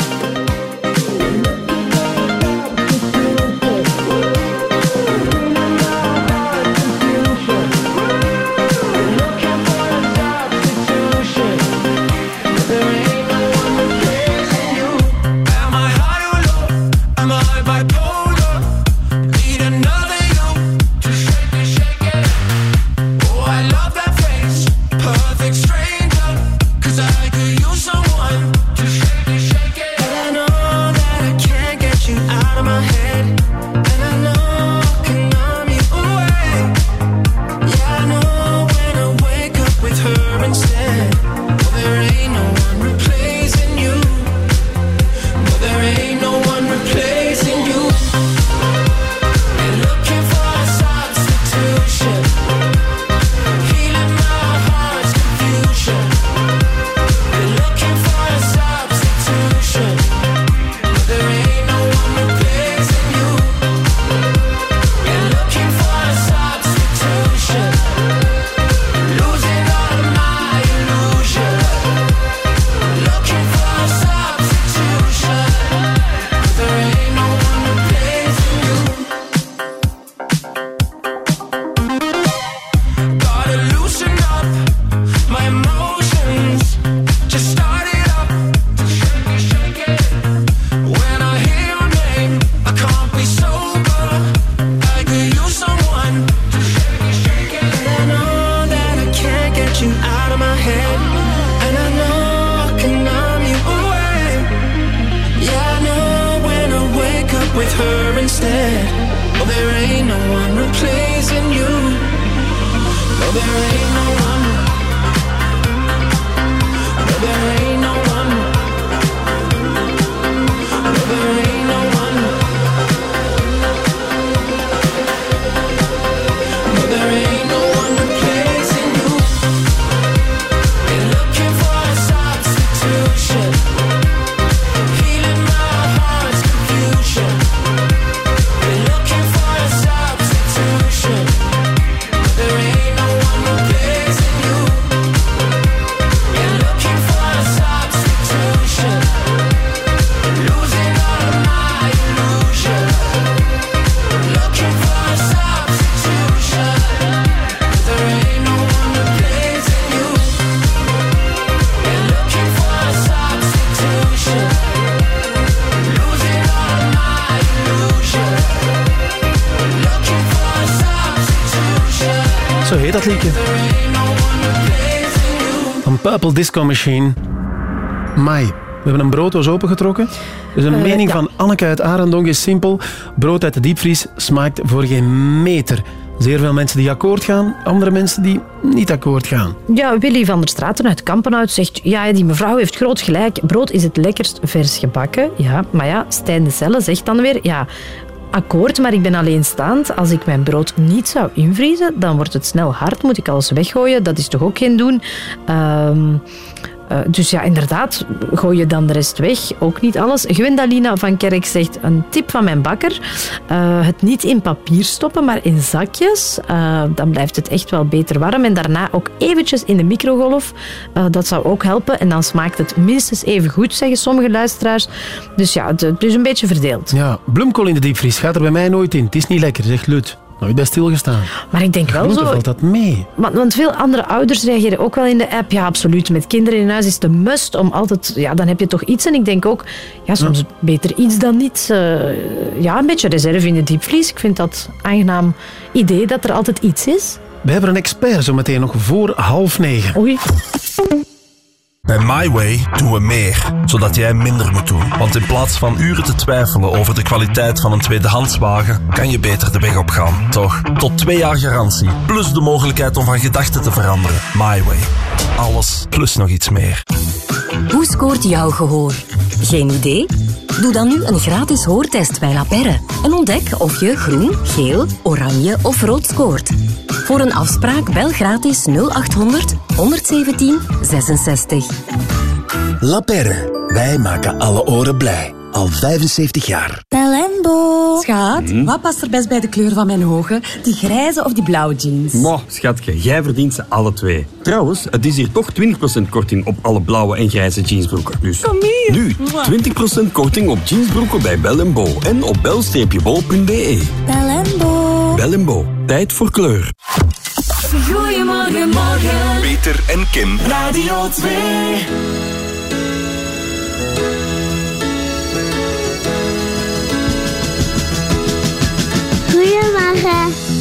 Disco Machine. Mai. We hebben een brooddoos opengetrokken. Dus een Eh, mening ja. van Anneke uit Arendonk is simpel. Brood uit de diepvries smaakt voor geen meter. Zeer veel mensen die akkoord gaan, andere mensen die niet akkoord gaan. Ja, Willy van der Straten uit Kampenhout zegt... Ja, die mevrouw heeft groot gelijk. Brood is het lekkerst vers gebakken. Ja, maar ja, Stijn de Celle zegt dan weer... Ja, akkoord, maar ik ben alleenstaand. Als ik mijn brood niet zou invriezen, dan wordt het snel hard. Moet ik alles weggooien? Dat is toch ook geen doen? Ehm... eh, dus ja, inderdaad, gooi je dan de rest weg. Ook niet alles. Gwendalina van Kerk zegt een tip van mijn bakker. eh, het niet in papier stoppen, maar in zakjes. Eh, dan blijft het echt wel beter warm. En daarna ook eventjes in de microgolf. Eh, dat zou ook helpen. En dan smaakt het minstens even goed, zeggen sommige luisteraars. Dus ja, het is een beetje verdeeld. Ja, bloemkool in de diepvries gaat er bij mij nooit in. Het is niet lekker, zegt Lut. Nooit bij stilgestaan. Maar ik denk wel zo... valt dat mee. Want, want veel andere ouders reageren ook wel in de app. Ja, absoluut. Met kinderen in huis is het een must om altijd... Ja, dan heb je toch iets. En ik denk ook, ja, soms beter iets dan niets. Eh, ja, een beetje reserve in de diepvries. Ik vind dat een aangenaam idee dat er altijd iets is. We hebben een expert zo meteen nog voor half negen. Oei. Bij MyWay doen we meer, zodat jij minder moet doen. Want in plaats van uren te twijfelen over de kwaliteit van een tweedehandswagen, kan je beter de weg op gaan. Toch? Tot twee jaar garantie, plus de mogelijkheid om van gedachten te veranderen. MyWay. Alles, plus nog iets meer. Hoe scoort jouw gehoor? Geen idee? Doe dan nu een gratis hoortest bij La Perre en ontdek of je groen, geel, oranje of rood scoort. Voor een afspraak bel gratis 0800 117 66. La Perre. Wij maken alle oren blij. Al 75 jaar. Belembo. Schat, wat past er best bij de kleur van mijn ogen? Die grijze of die blauwe jeans? Mo, schatje, jij verdient ze alle twee. Trouwens, het is hier toch 20% korting op alle blauwe en grijze jeansbroeken. Dus Kom hier. nu 20% korting op jeansbroeken bij Bel Bo en op bel-bo.be. Belembo. Bel Bo, tijd voor kleur. Goedemorgen, morgen. Peter en Kim. Radio 2. Goedemorgen.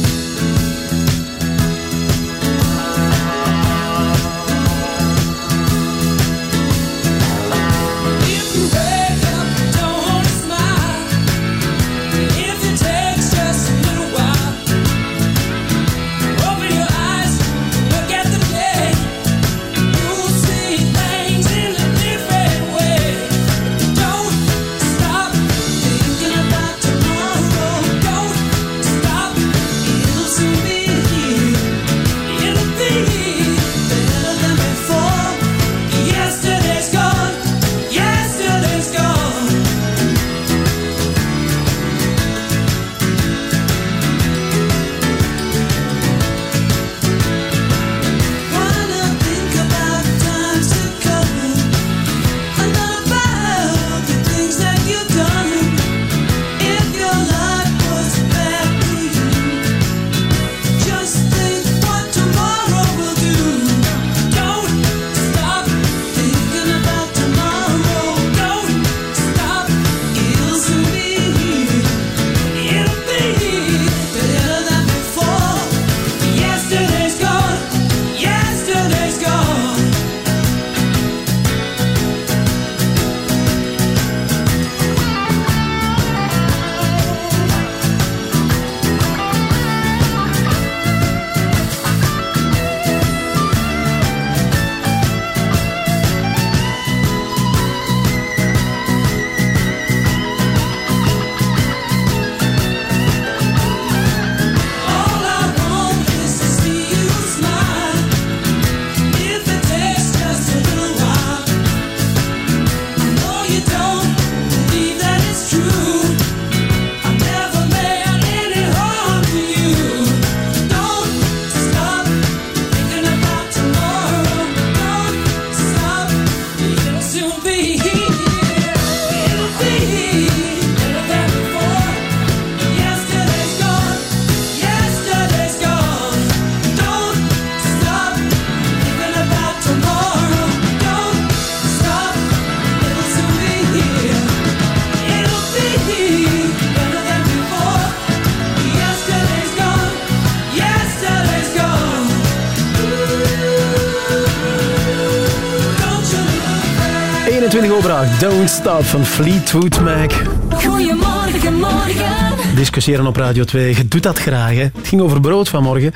21 over 8. Don't Stop van Fleetwood Mac. Goedemorgen, morgen. Discussiëren op Radio 2. Je doet dat graag, hè. Het ging over brood vanmorgen.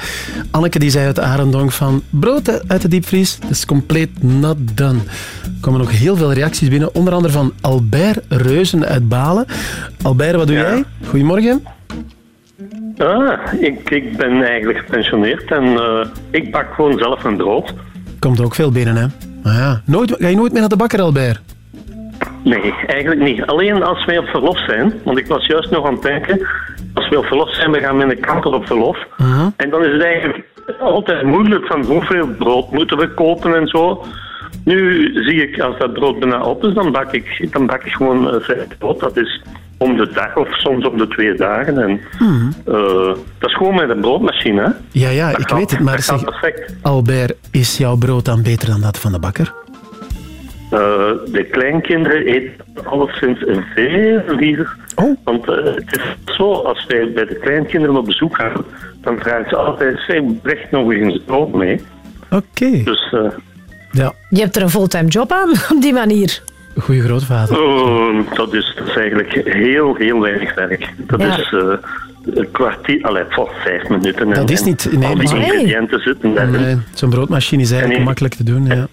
Anneke die zei uit Arendonk van... Brood uit de diepvries, dat is compleet not done. Er komen nog heel veel reacties binnen. Onder andere van Albert Reuzen uit Balen. Albert, wat doe jij? Goedemorgen. Ah, ik, ik ben eigenlijk gepensioneerd en eh, ik bak gewoon zelf een brood. Komt ook veel binnen, hè. Ja, nooit, ga je nooit meer naar de bakker, Albert? Nee, eigenlijk niet. Alleen als wij op verlof zijn, want ik was juist nog aan het denken, als we op verlof zijn, we gaan met een kanker op verlof. En dan is het eigenlijk altijd moeilijk van hoeveel brood moeten we kopen en zo. Nu zie ik, als dat brood bijna op is, dan bak ik, dan bak ik gewoon uh, vijf brood. Dat is om de dag of soms om de twee dagen. En, eh, dat is gewoon met een broodmachine. Hè? Ja, ja, Dat ik gaat- weet het, maar zeg, perfect. Albert, is jouw brood dan beter dan dat van de bakker? Eh, de kleinkinderen eten alleszins veel liever. Want eh, het is zo, als wij bij de kleinkinderen op bezoek gaan, dan vragen ze altijd, zeg, breng nog eens brood mee. Oké. Dus, eh, Ja, Je hebt er een fulltime job aan op die manier. goeie grootvader. oh, dat, is, dat is eigenlijk heel, heel weinig werk. Dat Ja. is eh, een kwartier, allee, voor vijf minuten. En, Dat is niet- nee, al die maar- ingrediënten zitten daarin. Nee, Zo'n broodmachine is eigenlijk makkelijk te doen. Ja.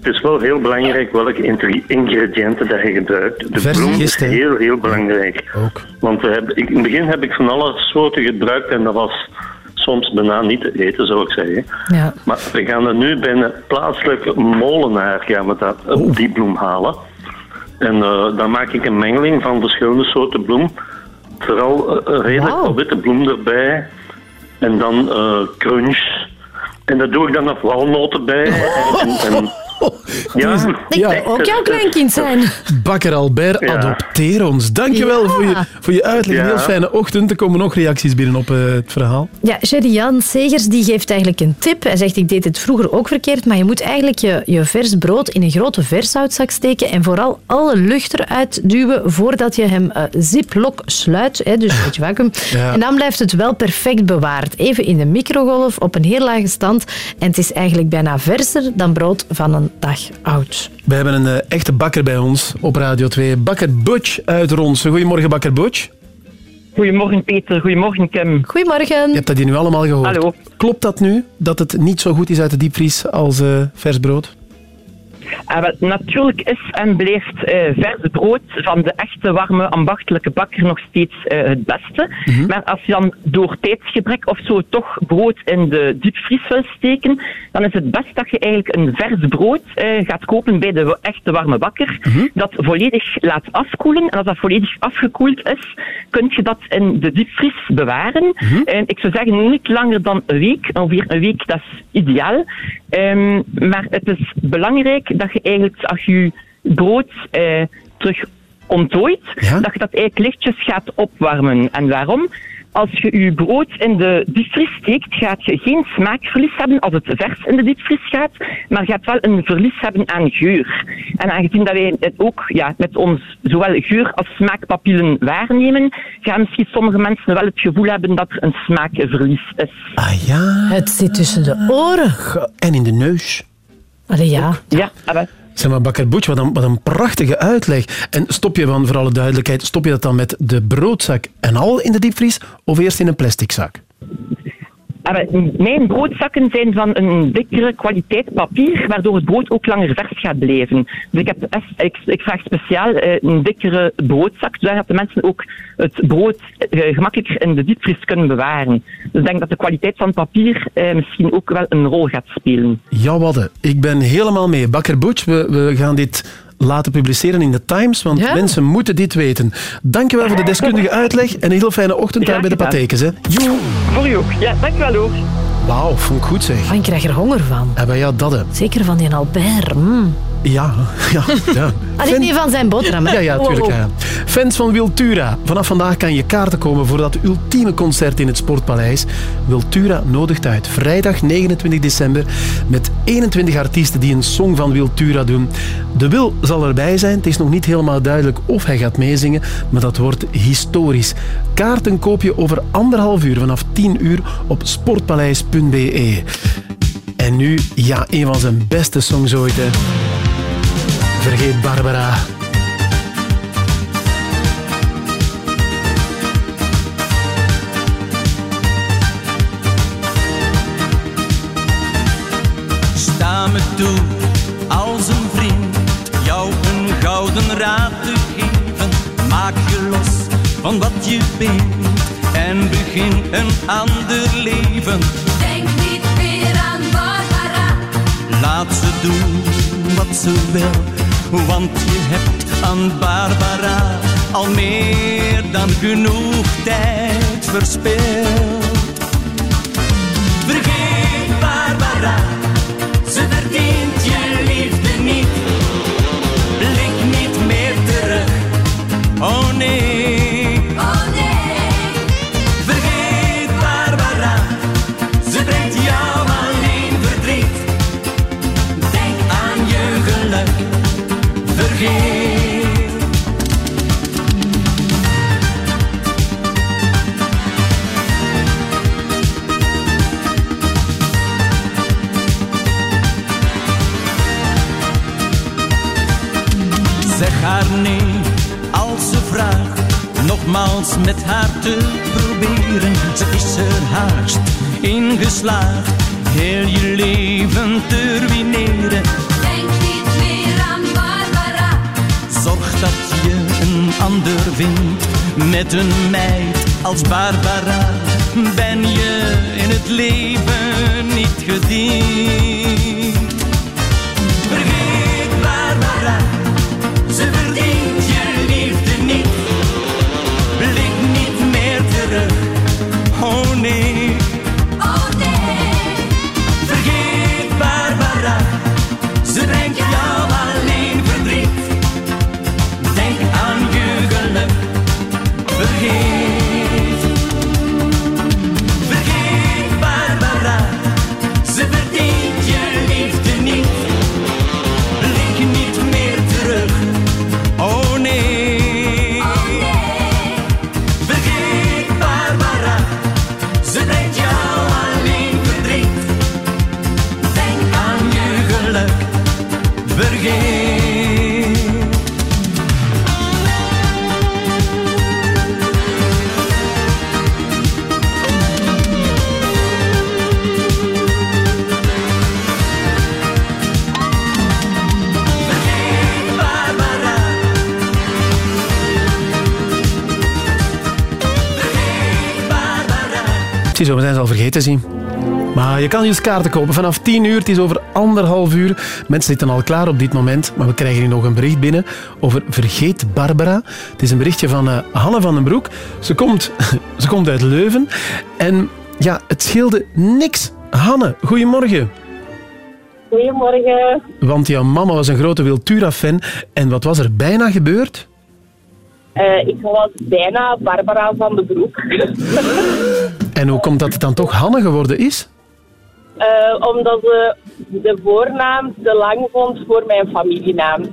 Het is wel heel belangrijk welke ingrediënten dat je gebruikt. De bloem is heel, heel belangrijk. Ook. Want we hebben, ik, in het begin heb ik van alle soorten gebruikt en dat was soms bijna niet te eten, zou ik zeggen. Ja. Maar we gaan er nu bij een plaatselijke molenaar gaan we dat, eh, die bloem halen. En eh, dan maak ik een mengeling van verschillende soorten bloem. Vooral eh, redelijk wat witte bloem erbij. En dan eh, crunch. En daar doe ik dan nog walnoten bij. En, en, en- ja, Ik wil ook jouw kleinkind zijn. Bakker Albert, Ja. adopteer ons. Dankjewel Ja. voor, je, voor je uitleg. Een Ja. heel fijne ochtend. Er komen nog reacties binnen op eh, het verhaal. Ja, Jerry-Jan Segers die geeft eigenlijk een tip. Hij zegt, ik deed het vroeger ook verkeerd, maar je moet eigenlijk je, je vers brood in een grote verzoutzak steken en vooral alle lucht eruit duwen voordat je hem eh ziplock sluit, hè, dus het vacuüm. Ja. En dan blijft het wel perfect bewaard. Even in de microgolf op een heel lage stand en het is eigenlijk bijna verser dan brood van een dag oud. We hebben een eh, echte bakker bij ons op Radio 2. Bakker Butch uit Ronsen. Goedemorgen, bakker Butch. Goedemorgen Peter, goedemorgen Kim. Goedemorgen. Je hebt dat hier nu allemaal gehoord. Hallo. Klopt dat nu, dat het niet zo goed is uit de diepvries als eh, vers brood? En natuurlijk is en blijft eh vers brood van de echte warme ambachtelijke bakker nog steeds eh, het beste. Maar als je dan door tijdsgebrek of zo toch brood in de diepvries wil steken, dan is het best dat je eigenlijk een vers brood eh, gaat kopen bij de echte warme bakker. Dat volledig laat afkoelen. En als dat volledig afgekoeld is, kun je dat in de diepvries bewaren. En ik zou zeggen niet langer dan een week. Ongeveer een week, dat is ideaal. Ehm, maar het is belangrijk dat je eigenlijk, als je je brood eh, terug onttooit, dat je dat eigenlijk lichtjes gaat opwarmen. En waarom? Als je je brood in de diepvries steekt, gaat je geen smaakverlies hebben als het vers in de diepvries gaat, maar je gaat wel een verlies hebben aan geur. En aangezien dat wij het ook ja, met ons zowel geur als smaakpapillen waarnemen, gaan misschien sommige mensen wel het gevoel hebben dat er een smaakverlies is. Ah ja. Het zit tussen de oren. En in de neus. Allee, ja. Ja, maar Zeg maar, bakker Butch, wat een, wat een prachtige uitleg. En stop je dan, voor alle duidelijkheid, stop je dat dan met de broodzak en al in de diepvries of eerst in een plastic zak? Maar mijn broodzakken zijn van een dikkere kwaliteit papier, waardoor het brood ook langer vers gaat blijven. Dus ik, heb, ik, ik vraag speciaal eh, een dikkere broodzak, zodat de mensen ook het brood eh, gemakkelijker in de diepvries kunnen bewaren. Dus ik denk dat de kwaliteit van papier eh, misschien ook wel een rol gaat spelen. Ja, wadde. Ik ben helemaal mee. Bakker Butch, we, we gaan dit laten publiceren in de Times, want mensen moeten dit weten. Dankjewel voor de deskundige uitleg en een heel fijne ochtend daar bij de gedaan. Patekens. Hè. Joe. Voor u ook. Ja, dankjewel hoor. Wauw, vond ik goed zeg. Oh, ik krijg er honger van. Ja, maar ja, dat hè. Zeker van die Albert. mm. Ja, ja, ja. Ah, dit niet van zijn boterham. hè? Ja, ja, tuurlijk. Ja. Fans van Wiltura, vanaf vandaag kan je kaarten komen voor dat ultieme concert in het Sportpaleis. Wiltura nodigt uit vrijdag 29 december met 21 artiesten die een song van Wiltura doen. De Wil zal erbij zijn. Het is nog niet helemaal duidelijk of hij gaat meezingen, maar dat wordt historisch. Kaarten koop je over anderhalf uur vanaf 10 uur op sportpaleis.be. En nu, ja, een van zijn beste songs ooit. Hè. Vergeet Barbara. Sta me toe als een vriend, jou een gouden raad te geven. Maak je los van wat je bent en begin een ander leven. Denk niet meer aan Barbara. Laat ze doen wat ze wil, want je hebt aan Barbara al meer dan genoeg tijd verspild. Vergeet Barbara, ze verdient je liefde niet. Blik niet meer terug, oh nee. Nogmaals met haar te proberen. Ze is er haast in geslaagd, heel je leven te ruïneren. Denk niet meer aan Barbara. Zorg dat je een ander vindt met een meid als Barbara. Ben je in het leven niet gediend? Ziezo, we zijn ze al vergeten, zien. Maar je kan je kaarten kopen vanaf 10 uur. Het is over anderhalf uur. Mensen zitten al klaar op dit moment. Maar we krijgen hier nog een bericht binnen over Vergeet Barbara. Het is een berichtje van eh, Hanne van den Broek. Ze komt, ze komt uit Leuven. En ja, het scheelde niks. Hanne, goedemorgen. Goedemorgen. Want jouw mama was een grote Wiltura-fan. En wat was er bijna gebeurd? Eh, ik was bijna Barbara van den Broek. En hoe komt dat het dan toch Hanne geworden is? Eh, omdat ze de voornaam te lang vond voor mijn familienaam.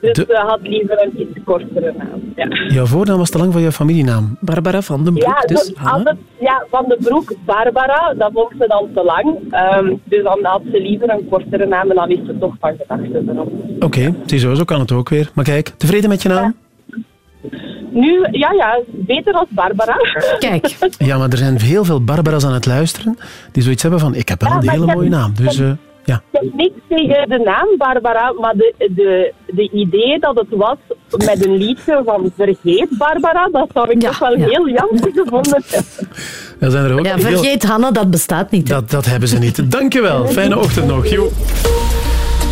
dus De- ze had liever een iets kortere naam. Ja, Jouw voornaam was te lang voor jouw familienaam. Barbara van den ja, dus altijd, ja van den Broek, Barbara, dat vond ze dan te lang. Ehm, dus dan had ze liever een kortere naam en dan is ze toch van gedachten erop. Oké, ziezo, zo kan het ook weer. Maar kijk, tevreden met je naam? Nu, ja, ja, beter als Barbara. Kijk. Ja, maar er zijn heel veel Barbara's aan het luisteren die zoiets hebben van, ik heb wel Ja, een hele mooie naam. Dus eh, ja. Ik heb niks tegen de naam Barbara, maar de, de, de idee dat het was met een liedje van Vergeet Barbara, dat zou ik toch wel heel jammer gevonden hebben. Er zijn er ook Ja, heel- vergeet Hanne, dat bestaat niet. Dat, dat hebben ze niet. Dankjewel. Fijne ochtend nog. Jo.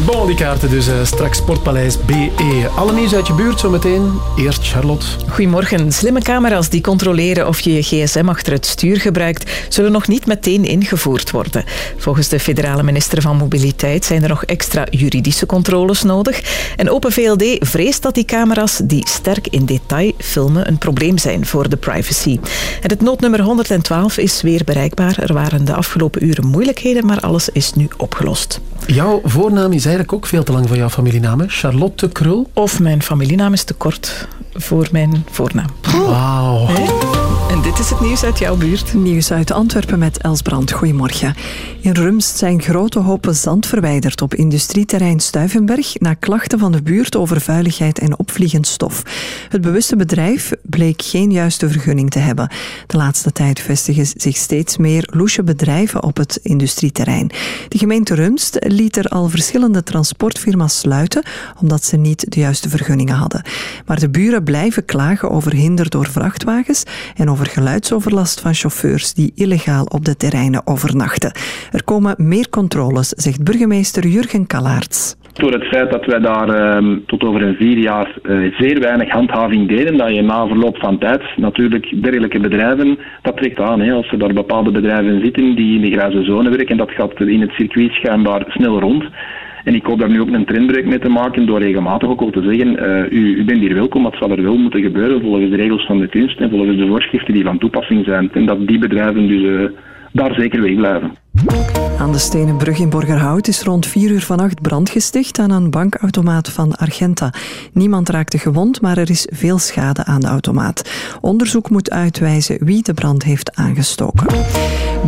Bon, die kaarten dus eh, straks Sportpaleis BE. Alle nieuws uit je buurt zometeen. Eerst Charlotte. Goedemorgen. Slimme camera's die controleren of je je gsm achter het stuur gebruikt, zullen nog niet meteen ingevoerd worden. Volgens de federale minister van Mobiliteit zijn er nog extra juridische controles nodig. En Open VLD vreest dat die camera's die sterk in detail filmen een probleem zijn voor de privacy. En het noodnummer 112 is weer bereikbaar. Er waren de afgelopen uren moeilijkheden, maar alles is nu opgelost. Jouw voornaam is eigenlijk ook veel te lang voor jouw familienaam? Charlotte Krul. Of mijn familienaam is te kort voor mijn voornaam. Wauw. En Dit is het nieuws uit jouw buurt. Nieuws uit Antwerpen met Els Brand. Goedemorgen. In Rumst zijn grote hopen zand verwijderd op industrieterrein Stuivenberg na klachten van de buurt over vuiligheid en opvliegend stof. Het bewuste bedrijf bleek geen juiste vergunning te hebben. De laatste tijd vestigen zich steeds meer loesje bedrijven op het industrieterrein. De gemeente Rumst liet er al verschillende transportfirma's sluiten omdat ze niet de juiste vergunningen hadden. Maar de buren blijven klagen over hinder door vrachtwagens en over geluidsoverlast van chauffeurs die illegaal op de terreinen overnachten. Er komen meer controles, zegt burgemeester Jurgen Kallaerts. Door het feit dat wij daar ehm, tot over een vier jaar eh, zeer weinig handhaving deden, dat je na verloop van tijd natuurlijk dergelijke bedrijven, dat trekt aan. Hè. Als er daar bepaalde bedrijven zitten die in de grijze zone werken, dat gaat in het circuit schijnbaar snel rond. En ik hoop daar nu ook een trendbreuk mee te maken door regelmatig ook al te zeggen, eh, u, u bent hier welkom, wat zal er wel moeten gebeuren volgens de regels van de kunst en volgens de voorschriften die van toepassing zijn. En dat die bedrijven dus eh, daar zeker weg blijven. Aan de Stenen Brug in Borgerhout is rond 4 uur vannacht brand gesticht aan een bankautomaat van Argenta. Niemand raakte gewond, maar er is veel schade aan de automaat. Onderzoek moet uitwijzen wie de brand heeft aangestoken.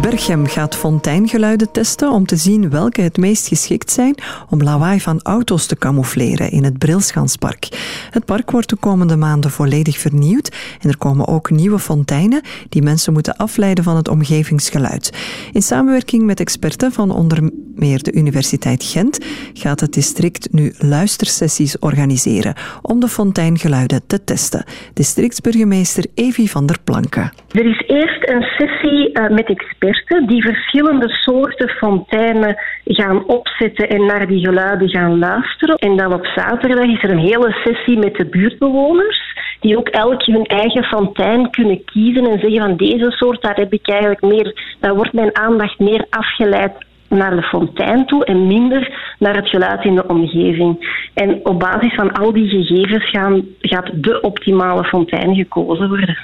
Berchem gaat fonteingeluiden testen om te zien welke het meest geschikt zijn om lawaai van auto's te camoufleren in het Brilschanspark. Het park wordt de komende maanden volledig vernieuwd en er komen ook nieuwe fonteinen die mensen moeten afleiden van het omgevingsgeluid. In samenwerking met experten van onder meer de Universiteit Gent gaat het district nu luistersessies organiseren om de fonteingeluiden te testen. Districtsburgemeester Evi van der Planken. Er is eerst een sessie eh, met experten die verschillende soorten fonteinen gaan opzetten en naar die geluiden gaan luisteren. En dan op zaterdag is er een hele sessie met de buurtbewoners die ook elk hun eigen fontein kunnen kiezen en zeggen van deze soort, daar heb ik eigenlijk meer, daar wordt mijn aandacht meer afgeleid naar de fontein toe en minder naar het geluid in de omgeving. En op basis van al die gegevens gaan, gaat de optimale fontein gekozen worden.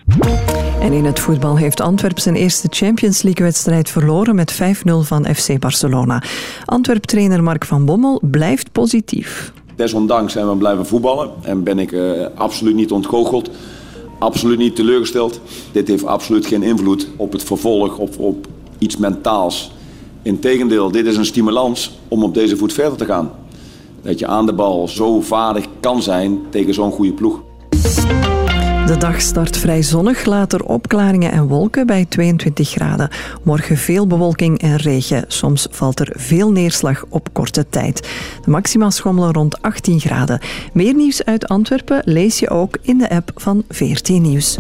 En in het voetbal heeft Antwerp zijn eerste Champions League-wedstrijd verloren met 5-0 van FC Barcelona. Antwerp-trainer Mark van Bommel blijft positief. Desondanks zijn we blijven voetballen en ben ik eh, absoluut niet ontgoocheld. Absoluut niet teleurgesteld. Dit heeft absoluut geen invloed op het vervolg of op iets mentaals. Integendeel, dit is een stimulans om op deze voet verder te gaan. Dat je aan de bal zo vaardig kan zijn tegen zo'n goede ploeg. De dag start vrij zonnig, later opklaringen en wolken bij 22 graden. Morgen veel bewolking en regen. Soms valt er veel neerslag op korte tijd. De maxima schommelen rond 18 graden. Meer nieuws uit Antwerpen lees je ook in de app van 14 Nieuws.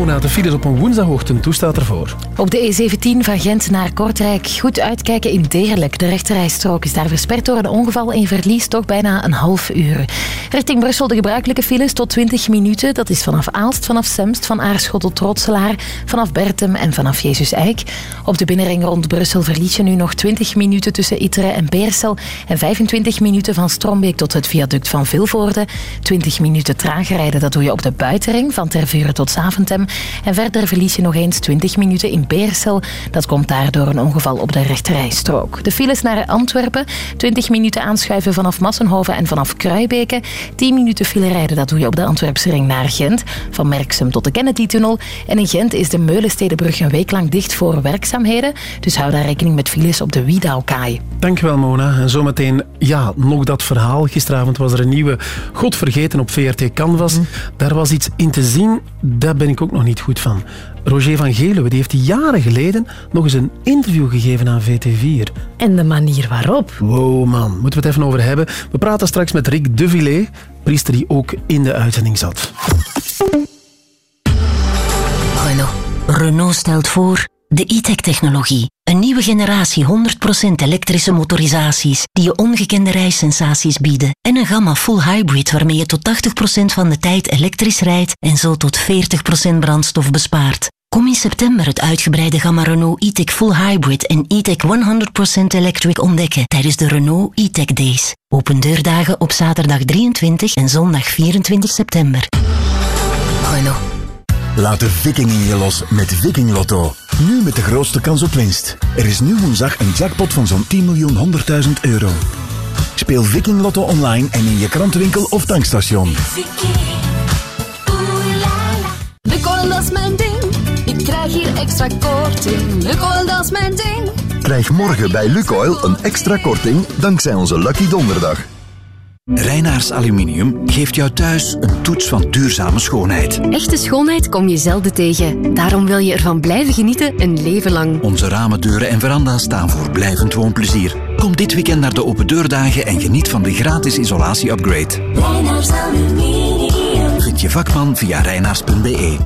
De files op een woensdagochtend, hoe staat ervoor? Op de E17 van Gent naar Kortrijk. Goed uitkijken in Deerlijk. De rechterrijstrook is daar versperd door een ongeval en verliest toch bijna een half uur. Richting Brussel de gebruikelijke files tot 20 minuten. Dat is vanaf Aalst, vanaf Semst, van Aarschot tot Rotselaar, vanaf Bertem en vanaf Jezus Eik. Op de binnenring rond Brussel verlies je nu nog 20 minuten tussen Itteren en Beersel en 25 minuten van Strombeek tot het viaduct van Vilvoorde. 20 minuten trager rijden, dat doe je op de buitenring van Tervuren tot Zaventem. En verder verlies je nog eens 20 minuten in Beersel. Dat komt daar door een ongeval op de rechterrijstrook. De files naar Antwerpen. 20 minuten aanschuiven vanaf Massenhoven en vanaf Kruibeke. 10 minuten file rijden, dat doe je op de Antwerpse ring naar Gent. Van Merksem tot de Kennedy-tunnel. En in Gent is de Meulenstedenbrug een week lang dicht voor werkzaamheden. Dus hou daar rekening met files op de Wiedauwkaai. Dankjewel Mona. En zometeen, ja, nog dat verhaal. Gisteravond was er een nieuwe God vergeten op VRT Canvas. Daar was iets in te zien, daar ben ik ook nog niet goed van. Roger van Geluwe die heeft jaren geleden nog eens een interview gegeven aan VT4. En de manier waarop. Wow man, moeten we het even over hebben. We praten straks met Rick de Villet, priester die ook in de uitzending zat. Renault. Renault stelt voor de e-tech-technologie. Een nieuwe generatie 100% elektrische motorisaties die je ongekende rijsensaties bieden. En een gamma full hybrid waarmee je tot 80% van de tijd elektrisch rijdt en zo tot 40% brandstof bespaart. Kom in september het uitgebreide gamma Renault e-tech full hybrid en e-tech 100% electric ontdekken tijdens de Renault e-tech Days. Open deurdagen op zaterdag 23 en zondag 24 september. Renault. Laat de viking in je los met Viking Lotto. Nu met de grootste kans op winst. Er is nu woensdag een jackpot van zo'n 10 miljoen 100.000 euro. Speel Viking Lotto online en in je krantenwinkel of tankstation. Lukoil, dat is mijn ding. Ik krijg hier extra korting. Lukoil, dat is mijn ding. Krijg morgen bij Lukoil een extra korting dankzij onze Lucky Donderdag. Reinaars Aluminium geeft jou thuis een toets van duurzame schoonheid. Echte schoonheid kom je zelden tegen. Daarom wil je ervan blijven genieten een leven lang. Onze ramen, deuren en veranda's staan voor blijvend woonplezier. Kom dit weekend naar de open deurdagen en geniet van de gratis isolatie-upgrade. Vind je vakman via reinaars.be.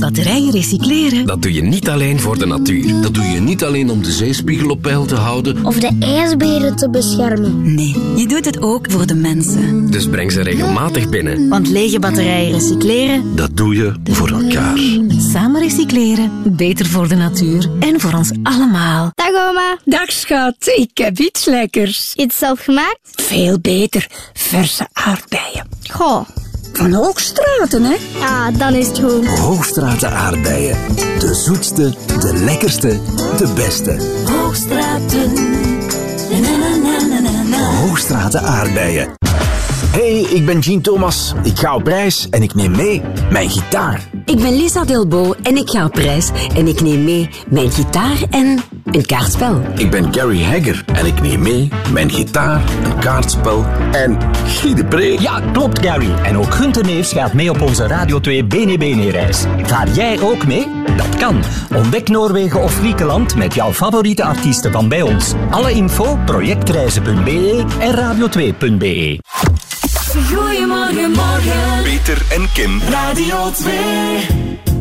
Batterijen recycleren. Dat doe je niet alleen voor de natuur. Dat doe je niet alleen om de zeespiegel op peil te houden. Of de ijsberen te beschermen. Nee, je doet het ook voor de mensen. Dus breng ze regelmatig binnen. Want lege batterijen recycleren, Dat doe je voor elkaar. samen recycleren, beter voor de natuur en voor ons allemaal. Dag oma. Dag schat, ik heb iets lekkers. Iets zelf gemaakt? Veel beter, verse aardbeien. Goh. Van Hoogstraten, hè? Ja, dan is het goed. Hoogstraten aardbeien. De zoetste, de lekkerste, de beste. Hoogstraten. Na, na, na, na, na, na. Hoogstraten aardbeien. Hey, ik ben Jean Thomas. Ik ga op reis en ik neem mee mijn gitaar. Ik ben Lisa Delbo en ik ga op reis en ik neem mee mijn gitaar en een kaartspel. Ik ben Gary Hagger en ik neem mee mijn gitaar, een kaartspel en Guy de Pre. Ja, klopt Gary. En ook Gunther Neefs gaat mee op onze Radio 2 Bene Bene reis. Vaar jij ook mee? Dat kan. Ontdek Noorwegen of Griekenland met jouw favoriete artiesten van bij ons. Alle info projectreizen.be en radio2.be. Goedemorgen, morgen. Peter en Kim. Radio 2.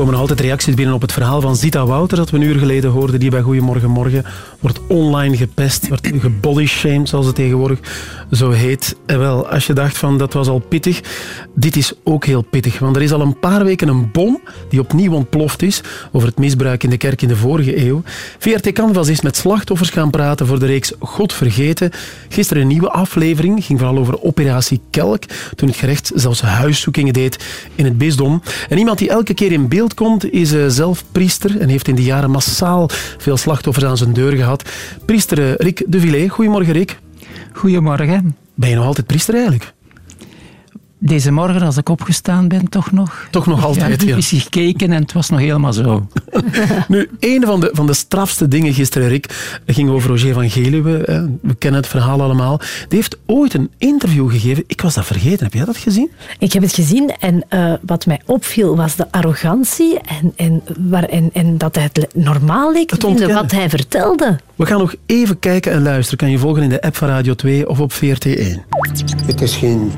Komen altijd reacties binnen op het verhaal van Zita Wouter dat we een uur geleden hoorden, die bij Goedemorgen Morgen wordt online gepest, wordt gebodyshamed, zoals het tegenwoordig zo heet. En wel, als je dacht van dat was al pittig, dit is ook heel pittig. Want er is al een paar weken een bom die opnieuw ontploft is over het misbruik in de kerk in de vorige eeuw. VRT Canvas is met slachtoffers gaan praten voor de reeks God Vergeten. Gisteren een nieuwe aflevering, ging vooral over operatie Kelk, toen het gerecht zelfs huiszoekingen deed in het bisdom. En iemand die elke keer in beeld komt, is eh, zelf priester en heeft in die jaren massaal veel slachtoffers aan zijn deur gehad. Priester eh, Rick de Villet. Goedemorgen, Rick. Goedemorgen. Ben je nog altijd priester eigenlijk? Deze morgen, als ik opgestaan ben, toch nog. Toch nog altijd, ja. is gekeken en het was nog helemaal zo. Nu, een van de, van de strafste dingen gisteren, Rick, ging over Roger van Geluwe. hè. We kennen het verhaal allemaal. Die heeft ooit een interview gegeven. Ik was dat vergeten. Heb jij dat gezien? Ik heb het gezien en eh, wat mij opviel was de arrogantie en, en, waar, en, en dat hij het normaal leek te vinden wat hij vertelde. We gaan nog even kijken en luisteren. Kan je volgen in de app van Radio 2 of op VRT1. Het is geen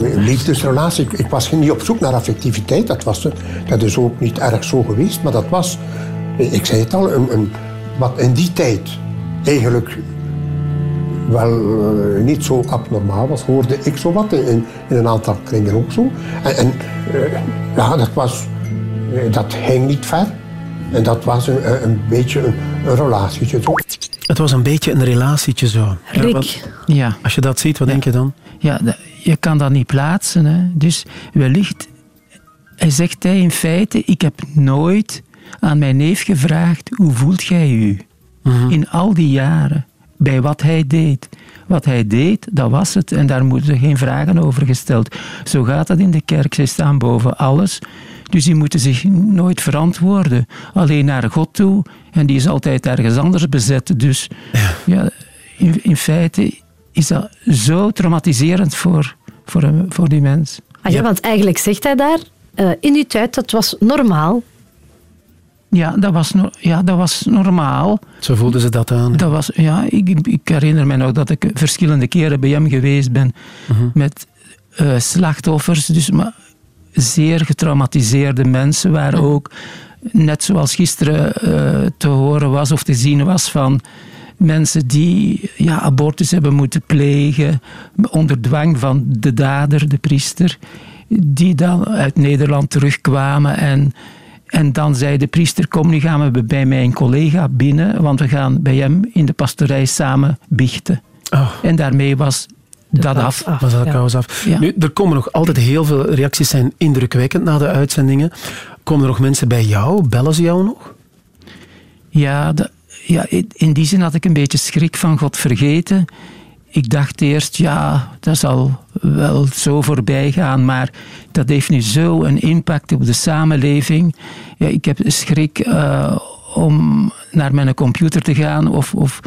liefdesrelatie. Ik, ik was niet op zoek naar affectiviteit. Dat, was, dat is ook niet erg zo geweest. Maar dat was, ik zei het al, een, een, wat in die tijd eigenlijk wel eh, niet zo abnormaal was, hoorde ik zo wat in, in een aantal kringen ook zo. En, en eh, ja, dat was, eh, dat ging niet ver. En dat was een, beetje een, een relatietje zo. Het was een beetje een relatietje zo. Rick. want Ja. Als je dat ziet, wat denk je dan? Ja, je kan dat niet plaatsen. Hè. Dus wellicht, hij zegt hij in feite, ik heb nooit aan mijn neef gevraagd, hoe voelt jij u? In al die jaren, bij wat hij deed. Wat hij deed, dat was het. En daar moeten geen vragen over gesteld. Zo gaat dat in de kerk. Zij staan boven alles. Dus die moeten zich nooit verantwoorden. Alleen naar God toe. En die is altijd ergens anders bezet. Dus ja, in, in feite is dat zo traumatiserend voor, voor, een- voor die mens. Ah, ja, want eigenlijk zegt hij daar, eh, in die tijd, dat was normaal. Ja, dat was, no- ja, dat was normaal. Zo voelden ze dat aan. Dat was, ja, ik, ik herinner me nog dat ik verschillende keren bij hem geweest ben met eh, slachtoffers. Dus, maar zeer getraumatiseerde mensen waar ook, net zoals gisteren eh, te horen was of te zien was van mensen die ja, abortus hebben moeten plegen onder dwang van de dader, de priester, die dan uit Nederland terugkwamen en en dan zei de priester, kom nu gaan we bij mijn collega binnen, want we gaan bij hem in de pastorij samen biechten. En daarmee was dat af. Was dat af. Ja. Nu, er komen nog altijd heel veel reacties, zijn indrukwekkend na de uitzendingen. Komen er nog mensen bij jou? Bellen ze jou nog? Ja, dat- ja, in- die zin had ik een beetje schrik van God vergeten. Ik dacht eerst, ja, dat zal wel zo voorbij gaan, maar dat heeft nu zo een impact op de samenleving. Ja, ik heb schrik eh, om naar mijn computer te gaan of, of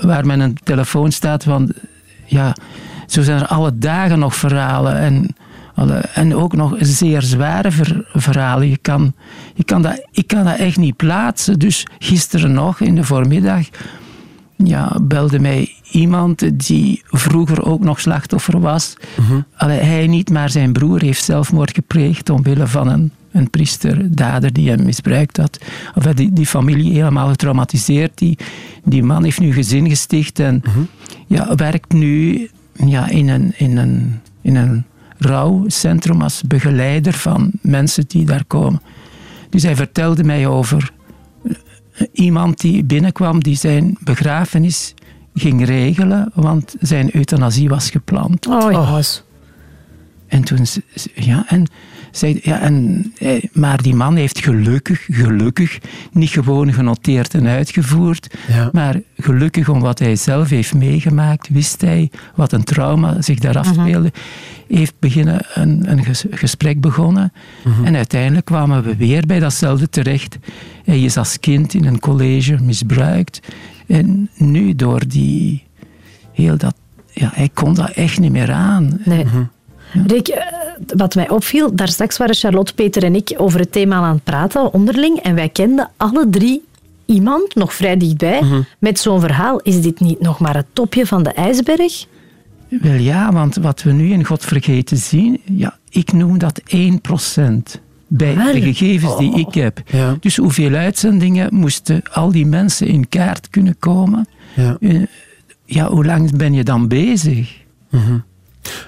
waar mijn telefoon staat, want ja, zo zijn er alle dagen nog verhalen en, en ook nog zeer zware ver- verhalen. Je kan, je kan dat, ik kan dat echt niet plaatsen. Dus gisteren nog in de voormiddag ja, belde mij iemand die vroeger ook nog slachtoffer was. Allee, hij niet, maar zijn broer heeft zelfmoord gepleegd omwille van een, een priester, dader die hem misbruikt had. Of die, die familie helemaal getraumatiseerd. Die, die man heeft nu gezin gesticht en ja, werkt nu ja, in, een, in, een, in een rouwcentrum als begeleider van mensen die daar komen. Dus hij vertelde mij over iemand die binnenkwam die zijn begrafenis ging regelen, want zijn euthanasie was gepland. Oh, En toen, ja, en zei, ja, en, eh, maar die man heeft gelukkig, gelukkig, niet gewoon genoteerd en uitgevoerd, maar gelukkig om wat hij zelf heeft meegemaakt, wist hij wat een trauma zich daar afspeelde, heeft beginnen een, een ges- gesprek begonnen. En uiteindelijk kwamen we weer bij datzelfde terecht. Hij is als kind in een college misbruikt. En nu door die heel dat, ja, hij kon dat echt niet meer aan. Nee. Rick, eh, wat mij opviel, daar straks waren Charlotte, Peter en ik over het thema aan het praten, onderling. En wij kenden alle drie iemand, nog vrij dichtbij, met zo'n verhaal. Is dit niet nog maar het topje van de ijsberg? Wel ja, want wat we nu in God vergeten zien, ja, ik noem dat 1% bij de gegevens die ik heb. Dus hoeveel uitzendingen moesten al die mensen in kaart kunnen komen? Ja, Eh, ja hoe lang ben je dan bezig? Mhm.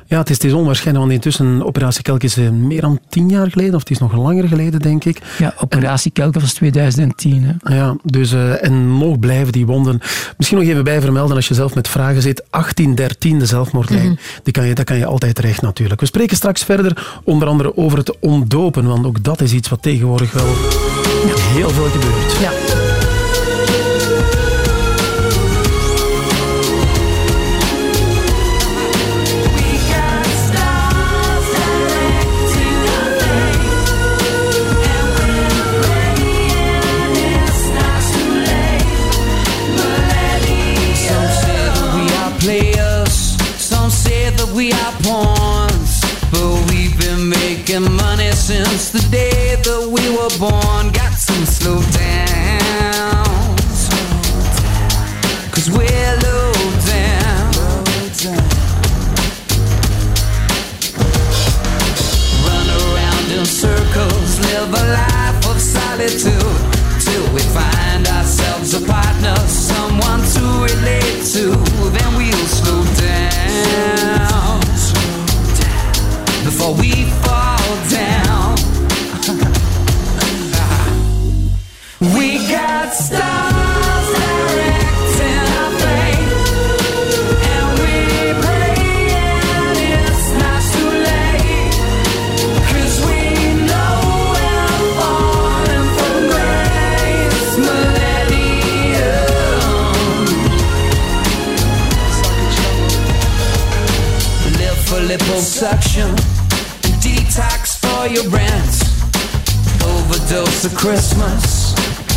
Ja, het is, het is onwaarschijnlijk, want intussen Operatie Kelk is eh, meer dan tien jaar geleden, of het is nog langer geleden, denk ik. Ja, Operatie Kelk was 2010. Hè? Ja, dus, eh, en nog blijven die wonden. Misschien nog even bij vermelden, als je zelf met vragen zit, 1813, de zelfmoordlijn, Mhm. die kan je, dat kan je altijd terecht natuurlijk. We spreken straks verder, onder andere over het ontdopen, want ook dat is iets wat tegenwoordig wel heel veel gebeurt. Ja. Since the day that we were born. Got some slow down, cause we're low down. Run around in circles, live a life of solitude till we find ourselves a partner, someone to relate to. Then we'll slow down before we liposuction, detox for your rent, overdose of Christmas,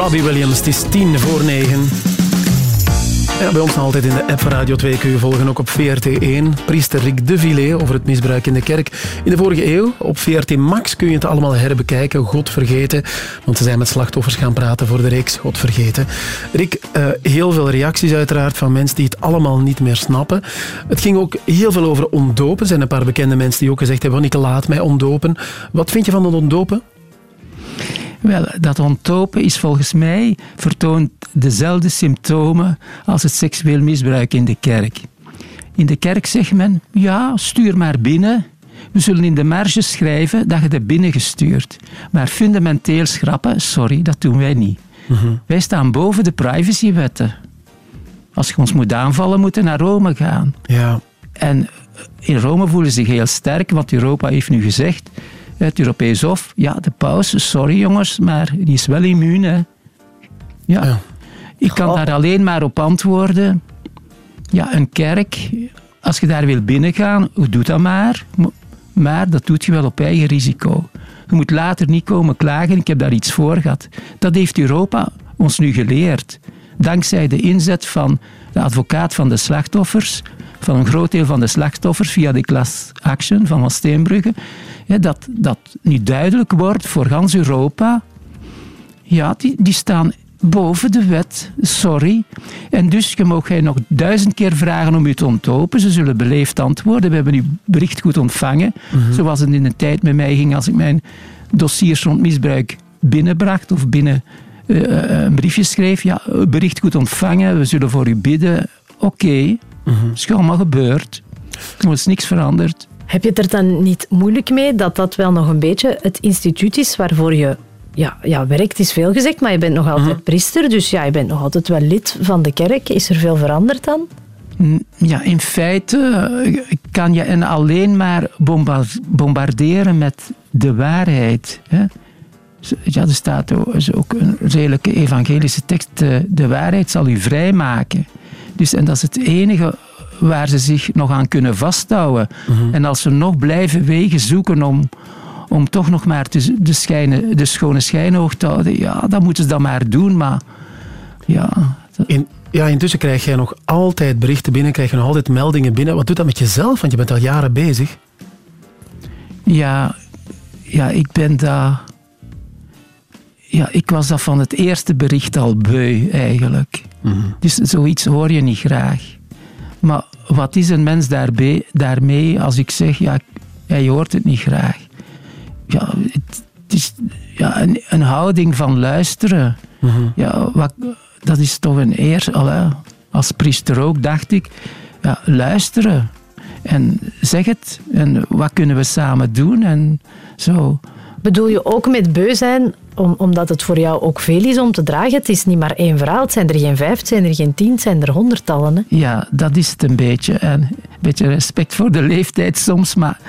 Robbie Williams, het is tien voor negen. Ja, bij ons altijd in de app van Radio 2 kun je volgen, ook op VRT1. Priester Rick de Villet over het misbruik in de kerk. In de vorige eeuw, op VRT Max, kun je het allemaal herbekijken. God vergeten, want ze zijn met slachtoffers gaan praten voor de reeks God vergeten. Rick, eh, heel veel reacties uiteraard van mensen die het allemaal niet meer snappen. Het ging ook heel veel over ontdopen. Er zijn een paar bekende mensen die ook gezegd hebben, van ik laat mij ontdopen. Wat vind je van het ontdopen? Wel, dat ontdopen is volgens mij vertoont dezelfde symptomen als het seksueel misbruik in de kerk. In de kerk zegt men, ja, stuur maar binnen. We zullen in de marge schrijven dat je er binnen gestuurd. Maar fundamenteel schrappen, sorry, dat doen wij niet. Wij staan boven de privacywetten. Als je ons moet aanvallen, moeten we naar Rome gaan. Ja. En in Rome voelen ze zich heel sterk, want Europa heeft nu gezegd, het Europees Hof, ja, de paus, sorry jongens, maar die is wel immuun. Hè. Ja. Ik kan daar alleen maar op antwoorden. Ja, een kerk, als je daar wil binnengaan, doe dat maar. Maar dat doet je wel op eigen risico. Je moet later niet komen klagen, ik heb daar iets voor gehad. Dat heeft Europa ons nu geleerd. Dankzij de inzet van de advocaat van de slachtoffers, van een groot deel van de slachtoffers via de class action van Van Steenbrugge, dat, dat nu duidelijk wordt voor gans Europa, ja, die, die staan boven de wet, sorry. En dus je mag hij nog duizend keer vragen om u te ontlopen. Ze zullen beleefd antwoorden. We hebben uw bericht goed ontvangen. Mhm. Zoals het in de tijd met mij ging als ik mijn dossiers rond misbruik binnenbracht of binnen uh, een briefje schreef. Ja, bericht goed ontvangen, we zullen voor u bidden. Oké, okay. Mm is allemaal gebeurd. Er is niks veranderd. Heb je het er dan niet moeilijk mee dat dat wel nog een beetje het instituut is waarvoor je ja, ja, werkt is veel gezegd, maar je bent nog altijd mhm. priester, dus ja, je bent nog altijd wel lid van de kerk. Is er veel veranderd dan? Ja, in feite eh, kan je en alleen maar bombarderen met de waarheid. Hè? Ja, er staat ook een redelijke evangelische tekst. De, waarheid zal u vrijmaken. Dus, en dat is het enige waar ze zich nog aan kunnen vasthouden. Mhm. En als ze nog blijven wegen zoeken om, om toch nog maar de, de, schijnen, de schone schijn hoog te houden, ja, dan moeten ze dat maar doen. Maar ja... In, ja, intussen krijg jij nog altijd berichten binnen, krijg je nog altijd meldingen binnen. Wat doet dat met jezelf? Want je bent al jaren bezig. Ja, ja ik ben daar... Ja, ik was dat van het eerste bericht al beu, eigenlijk. Mm Dus zoiets hoor je niet graag. Maar wat is een mens daarbij, daarmee als ik zeg, ja, hij hoort het niet graag? ja, het, is ja, een, een, houding van luisteren. Mhm. ja, wat, dat is toch een eer. als priester ook dacht ik, ja, luisteren. En zeg het. En wat kunnen we samen doen? En zo. Bedoel je ook met beu zijn, omdat het voor jou ook veel is om te dragen? Het is niet maar één verhaal. Het zijn er geen vijf, het zijn er geen tien, zijn er honderdtallen. Ja, dat is het een beetje. En een beetje respect voor de leeftijd soms. Maar